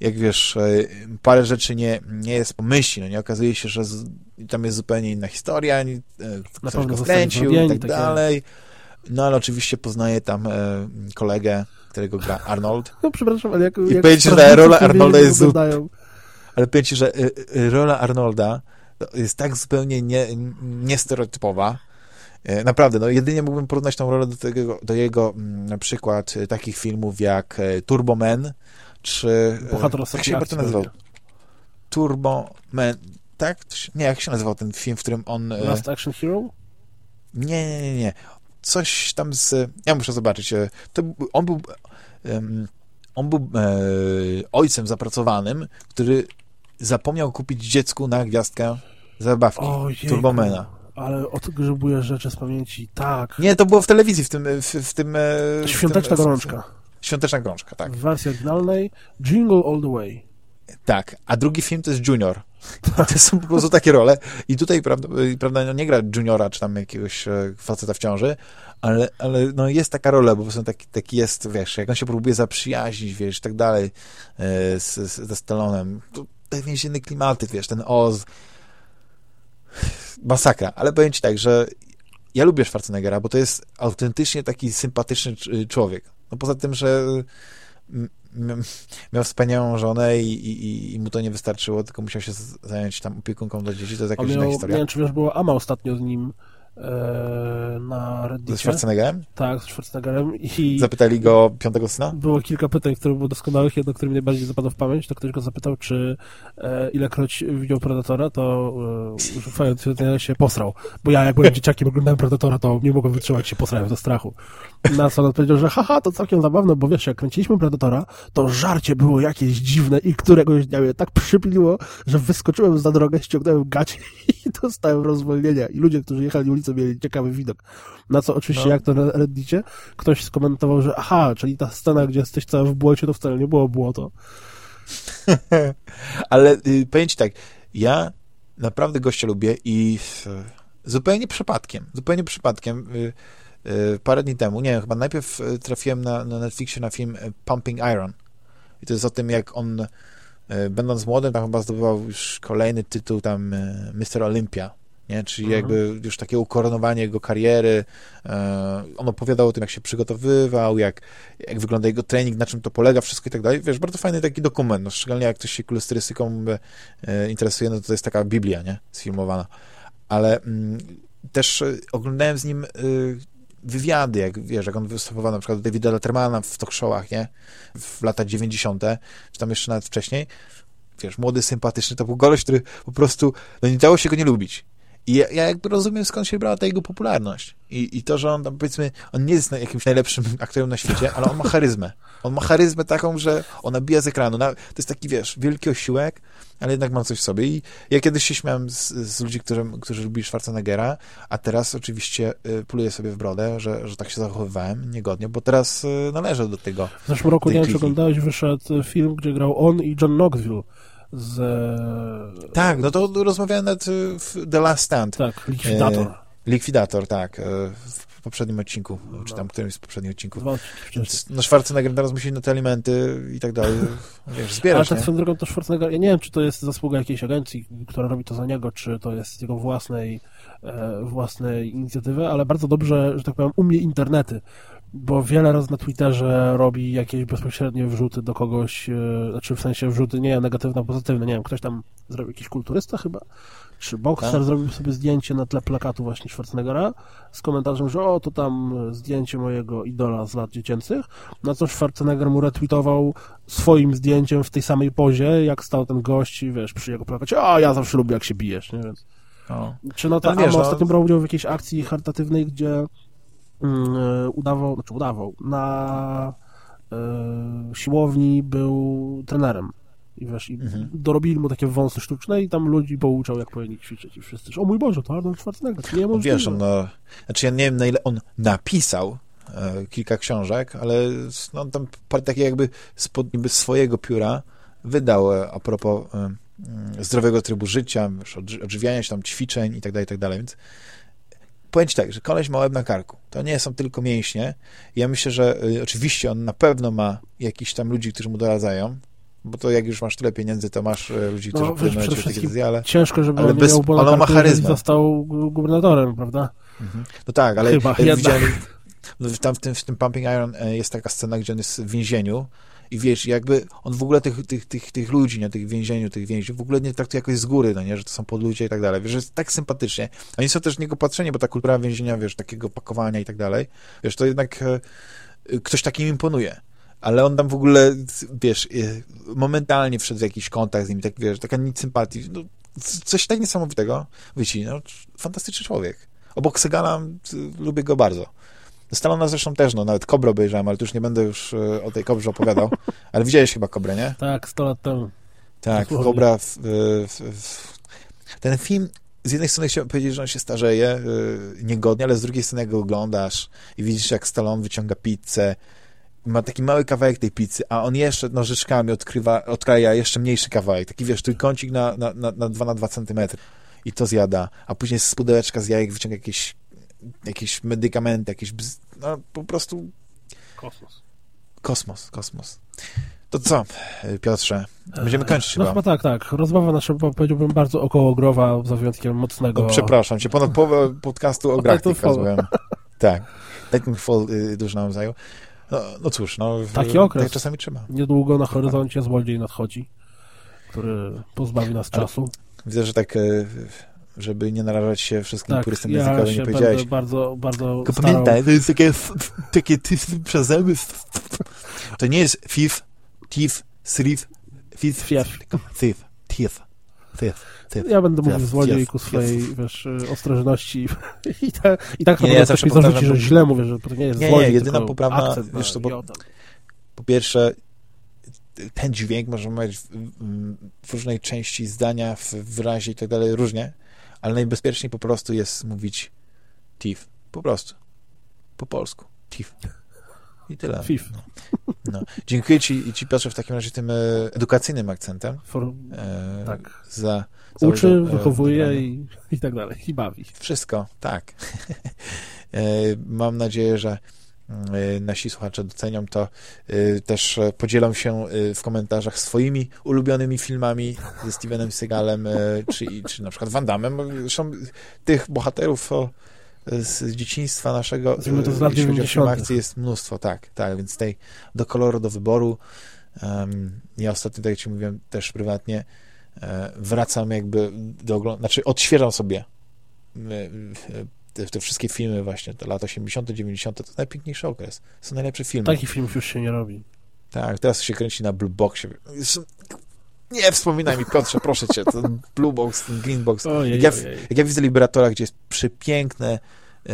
jak wiesz, e, parę rzeczy nie, nie jest pomyśli, no nie okazuje się, że z, tam jest zupełnie inna historia, nie, ktoś go wkręcił i tak dalej. No ale oczywiście poznaje tam e, kolegę, którego gra Arnold.
No przepraszam, ale jak...
I powiem ci, że rola Arnolda jest zupełnie... Ale powiem ci, że y, y, rola Arnolda jest tak zupełnie nie, niestereotypowa, E, naprawdę, no jedynie mógłbym porównać tą rolę do, tego, do jego mm, na przykład e, takich filmów jak e, Turbo Man, czy...
Bohater jak się
to nazywał? Turbo Man, tak? Nie, jak się nazywał ten film, w którym on...
Last Action Hero?
Nie, nie, nie, nie. Coś tam z... Ja muszę zobaczyć. To, on był... On był e, ojcem zapracowanym, który zapomniał kupić dziecku na gwiazdkę zabawki Turbomena
ale odgrzebujesz rzeczy z pamięci, tak.
Nie, to było w telewizji, w tym... W, w tym
w Świąteczna tym, gorączka.
Świąteczna gorączka, tak.
W wersji oryginalnej Jingle All the Way.
Tak, a drugi film to jest Junior. To są po prostu takie role. I tutaj, prawda, prawda no nie gra juniora, czy tam jakiegoś e, faceta w ciąży, ale, ale no jest taka rola, bo po prostu taki, taki jest, wiesz, jak on się próbuje zaprzyjaźnić, wiesz, i tak dalej, e, z, z, ze Stallonem. To te więzienne klimaty, wiesz, ten Oz. Masakra. Ale powiem ci tak, że ja lubię Schwarzeneggera, bo to jest autentycznie taki sympatyczny człowiek. No poza tym, że miał wspaniałą żonę i, i, i, mu to nie wystarczyło, tylko musiał się zająć tam opiekunką dla dzieci, to jest jakaś inna historia.
Nie wiem, czy wiesz, było Ama ostatnio z nim na Reddicie.
Ze Schwarzeneggerem?
Tak, ze Schwarzeneggerem. I
Zapytali go piątego syna?
Było kilka pytań, które były doskonałych. Jedno, które mi najbardziej zapadło w pamięć, to ktoś go zapytał, czy e, ilekroć widział Predatora, to e, się posrał. Bo ja jak byłem dzieciakiem oglądałem Predatora, to nie mogłem wytrzymać się, posrałem ze strachu. Na co on odpowiedział, że haha, to całkiem zabawne, bo wiesz, jak kręciliśmy Predatora, to żarcie było jakieś dziwne i któregoś dnia mnie tak przypiliło, że wyskoczyłem za drogę, ściągnąłem gacie i dostałem rozwolnienia. I ludzie, którzy jechali ulicą, mieli ciekawy widok. Na co oczywiście, no. jak to na Reddicie, ktoś skomentował, że aha, czyli ta scena, gdzie jesteś cały w błocie, to wcale nie było błoto.
Ale y, powiem ci tak, ja naprawdę gościa lubię i y, zupełnie przypadkiem, zupełnie przypadkiem y, y, parę dni temu, nie wiem, chyba najpierw y, trafiłem na, na Netflixie na film y, Pumping Iron i to jest o tym, jak on będąc młodym, tam chyba zdobywał już kolejny tytuł tam Mr. Olympia nie? Czyli mhm. jakby już takie ukoronowanie jego kariery. E, on opowiadał o tym, jak się przygotowywał, jak, jak wygląda jego trening, na czym to polega, wszystko i tak dalej. Wiesz, bardzo fajny taki dokument, no, szczególnie jak ktoś się kolorystyką e, interesuje, no to, jest taka Biblia, nie? Sfilmowana. Ale mm, też e, oglądałem z nim wywiady, jak wiesz, jak on występował na przykład do Davida Lettermana w talk showach, nie? W latach 90., czy tam jeszcze nawet wcześniej. Wiesz, młody, sympatyczny, to był goleś, który po prostu, no nie dało się go nie lubić. I ja, ja, jakby rozumiem, skąd się brała ta jego popularność. I, I to, że on powiedzmy, on nie jest jakimś najlepszym aktorem na świecie, ale on ma charyzmę. On ma charyzmę taką, że ona bija z ekranu. To jest taki, wiesz, wielki osiłek, ale jednak ma coś w sobie. I ja kiedyś się śmiałem z, z ludzi, którzy, którzy lubili Schwarzeneggera, a teraz oczywiście y, pluję sobie w brodę, że, że tak się zachowywałem niegodnie, bo teraz y, należę do tego.
W zeszłym roku, nie wiem, czy oglądałeś, wyszedł film, gdzie grał on i John Knoxville z...
Tak, no to rozmawiałem nawet w The Last Stand.
Tak, Likwidator. E,
likwidator, tak. E, w poprzednim odcinku, no. czy tam którymś z poprzednich odcinków. Więc, no Schwarzenegger teraz musi na te alimenty i tak dalej, wiesz, zbierać,
Ale tak swoją drogą to Schwarzenegger, ja nie wiem, czy to jest zasługa jakiejś agencji, która robi to za niego, czy to jest jego własnej, e, własnej inicjatywy, ale bardzo dobrze, że tak powiem, umie internety bo wiele razy na Twitterze robi jakieś bezpośrednie wrzuty do kogoś, e, znaczy w sensie wrzuty nie negatywne, pozytywne, nie wiem, ktoś tam zrobił jakiś kulturysta chyba, czy Boxer tak? zrobił sobie zdjęcie na tle plakatu właśnie Schwarzeneggera z komentarzem, że o, to tam zdjęcie mojego idola z lat dziecięcych, na co Schwarzenegger mu retweetował swoim zdjęciem w tej samej pozie, jak stał ten gość i wiesz, przy jego plakacie, a ja zawsze lubię jak się bijesz, nie, więc... O. Czy no to, no, wiesz, ostatnio brał udział w jakiejś akcji charytatywnej, gdzie udawał, znaczy udawał, na e, siłowni był trenerem. I wiesz, i mhm. dorobili mu takie wąsy sztuczne i tam ludzi pouczał, jak powinni ćwiczyć. I wszyscy, o mój Boże, to Arnold Schwarzenegger, nie
możliwe. Wiesz, on, no, znaczy ja nie wiem, na ile on napisał e, kilka książek, ale no, on tam parę takie jakby spod niby swojego pióra wydał e, a propos e, mm, zdrowego trybu życia, wiesz, odżywiania się tam, ćwiczeń i tak dalej, i tak dalej, więc powiem ci tak, że koleś ma łeb na karku. To nie są tylko mięśnie. Ja myślę, że y, oczywiście on na pewno ma jakichś tam ludzi, którzy mu doradzają, bo to jak już masz tyle pieniędzy, to masz y, ludzi, którzy no, podejmują takie decyzje, ale...
Ciężko, żeby ale on bez, miał ale on ma charyzmę. został gubernatorem, prawda?
Mhm. No tak, ale Chyba, widziałem, tam w tym, w tym Pumping Iron e, jest taka scena, gdzie on jest w więzieniu i wiesz, jakby on w ogóle tych, tych, tych, tych ludzi, nie, tych więzieniu, tych więźniów w ogóle nie traktuje jakoś z góry, no nie, że to są podludzie i tak dalej, wiesz, że jest tak sympatycznie. Oni są też niego patrzenie, bo ta kultura więzienia, wiesz, takiego pakowania i tak dalej, wiesz, to jednak e, ktoś takim imponuje ale on tam w ogóle, wiesz, e, momentalnie wszedł w jakiś kontakt z nim, tak, wiesz, taka nic sympatii, no, coś tak niesamowitego wyci, no, fantastyczny człowiek. Obok Segala lubię go bardzo. Stallona zresztą też, no, nawet Kobrę obejrzałem, ale tu już nie będę już e, o tej Kobrze opowiadał. Ale widziałeś chyba Kobrę, nie?
Tak, 100 lat temu.
Tak, Kobra... W, w, w, ten film z jednej strony chciałbym powiedzieć, że on się starzeje yy, niegodnie, ale z drugiej strony jak go oglądasz i widzisz, jak Stallone wyciąga pizzę, ma taki mały kawałek tej pizzy, a on jeszcze nożyczkami odkrywa, odkraja jeszcze mniejszy kawałek, taki wiesz, trójkącik na, na, na, na 2 na 2 centymetry i to zjada, a później z pudełeczka z jajek wyciąga jakieś jakieś medykamenty, jakieś bz... no po prostu
kosmos.
Kosmos, kosmos. To co, Piotrze? Będziemy kończyć
No
chyba.
chyba tak, tak. Rozmowa nasza powiedziałbym, bardzo okołogrowa, za wyjątkiem mocnego...
No, przepraszam cię, ponad połowę podcastu o tylko złem. Tak. Titanfall y, dużo nam zajął. No, no cóż, no... w-
Taki okres.
Tak czasami trzeba.
Niedługo na horyzoncie złodziej nadchodzi, który pozbawi nas
Ale-
czasu.
Widzę, że tak, y, żeby nie narażać się wszystkim
Tak,
purystom
ja
językowi, nie powiedziałeś.
bardzo, bardzo
Tylko pamiętaj, to jest takie, takie przezemy. To nie jest thief, thief, thrief, thief,
Thief.
tylko thief, thief, thief.
Ja będę mówił
Thief,
złodziejku swojej, wiesz, y, ostrożności i, te, i tak
Nie,
nie,
ja zawsze
mi zarzuci, że źle mówię, że to nie jest
Nie, nie,
złodziej,
jedyna
tylko
poprawna- wiesz, to bo-. Po pierwsze, ten dźwięk może mieć w, w różnej części zdania, w wyrazie i tak dalej różnie, ale najbezpieczniej po prostu jest mówić thief. Po prostu. Po polsku. Thief. I tyle.
Fif.
No. Dziękuję ci, ci Piotrze w takim razie tym e, edukacyjnym akcentem
For,
e,
tak.
za, za
Uczy,
e,
wychowuje i, i tak dalej, i bawi.
Wszystko, tak. E, Mam nadzieję, że nasi słuchacze docenią to. E, Też e, podzielą się e, w komentarzach swoimi ulubionymi filmami ze Stevenem Seagalem, e, czy, czy na przykład Van Damme. Zresztą tych bohaterów o, z dzieciństwa naszego,
Nazwijmy to z lat
jeśli chodzi o film
90..
akcji, jest mnóstwo, tak, tak, więc tej do koloru, do wyboru. Em, ja ostatnio, tak jak ci mówiłem, też prywatnie e, wracam jakby do oglądania, znaczy odświeżam sobie e, te, te wszystkie filmy właśnie, te lata 80., 90., to najpiękniejszy okres. Są najlepsze filmy.
Takich filmów już się nie robi.
Tak, teraz się kręci na Blue Boxie. Nie wspominaj mi, Piotrze, proszę cię, ten Blue Box, ten Green Box.
Ojej,
Jak ja, jak ja widzę Liberatora, gdzie jest przepiękne, e,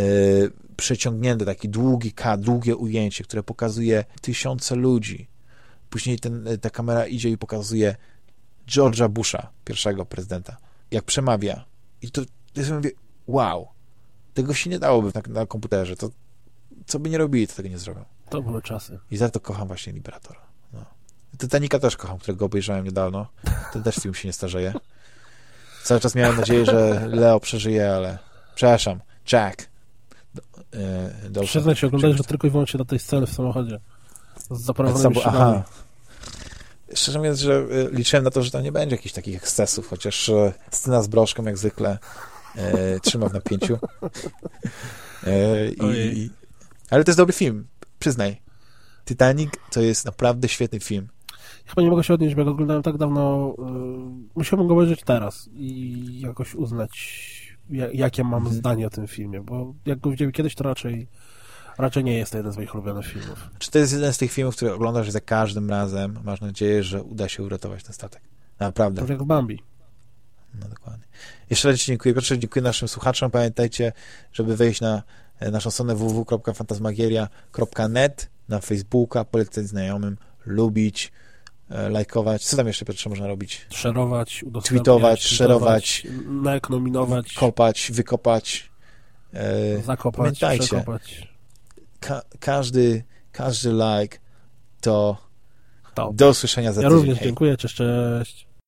przeciągnięte, taki długi kadr, długie ujęcie, które pokazuje tysiące ludzi. Później ten, e, ta kamera idzie i pokazuje George'a Busha, pierwszego prezydenta, jak przemawia. I to ja sobie mówię, wow, tego się nie dałoby na, na komputerze. To co by nie robili, to tego nie zrobią.
To były czasy.
I za to kocham właśnie Liberatora. No. Titanica też kocham, którego obejrzałem niedawno. Ten też film się nie starzeje. Cały czas miałem nadzieję, że Leo przeżyje, ale przepraszam, Jack. Dawson.
Przyznaj się, oglądałeś go tylko i wyłącznie do tej sceny w samochodzie. Z zaparowanymi
Sabo-. Aha. Szczerze mówiąc, że e, liczyłem na to, że tam nie będzie jakichś takich ekscesów, chociaż e, scena z broszką jak zwykle e, trzyma w napięciu. E, i, i, ale to jest dobry film, przyznaj. Titanic to jest naprawdę świetny film.
Chyba nie mogę się odnieść, bo jak oglądałem tak dawno, yy, musiałbym go obejrzeć teraz i jakoś uznać, ja, jakie mam
Mhm.
zdanie o tym filmie, bo jak go widziałem kiedyś, to raczej raczej nie jest to jeden z moich ulubionych filmów.
Czy to jest jeden z tych filmów, które oglądasz i za każdym razem masz nadzieję, że uda się uratować ten statek? Naprawdę.
Tak jak w Bambi.
No dokładnie. Jeszcze raz Ci dziękuję. Pierwsze dziękuję naszym słuchaczom. Pamiętajcie, żeby wejść na e, naszą stronę www.fantasmagieria.net na Facebooka, polecać znajomym, lubić, e, lajkować. Co tam jeszcze, Piotrze, można robić?
Szerować, udostępniać, Tweetować,
szerować.
nek nominować,
Kopać, wykopać. E,
zakopać,
pamiętajcie.
przekopać.
ka- każdy, każdy like to
To.
do usłyszenia za
Ja
tydzień.
również
Hej.
dziękuję, cześć, cześć.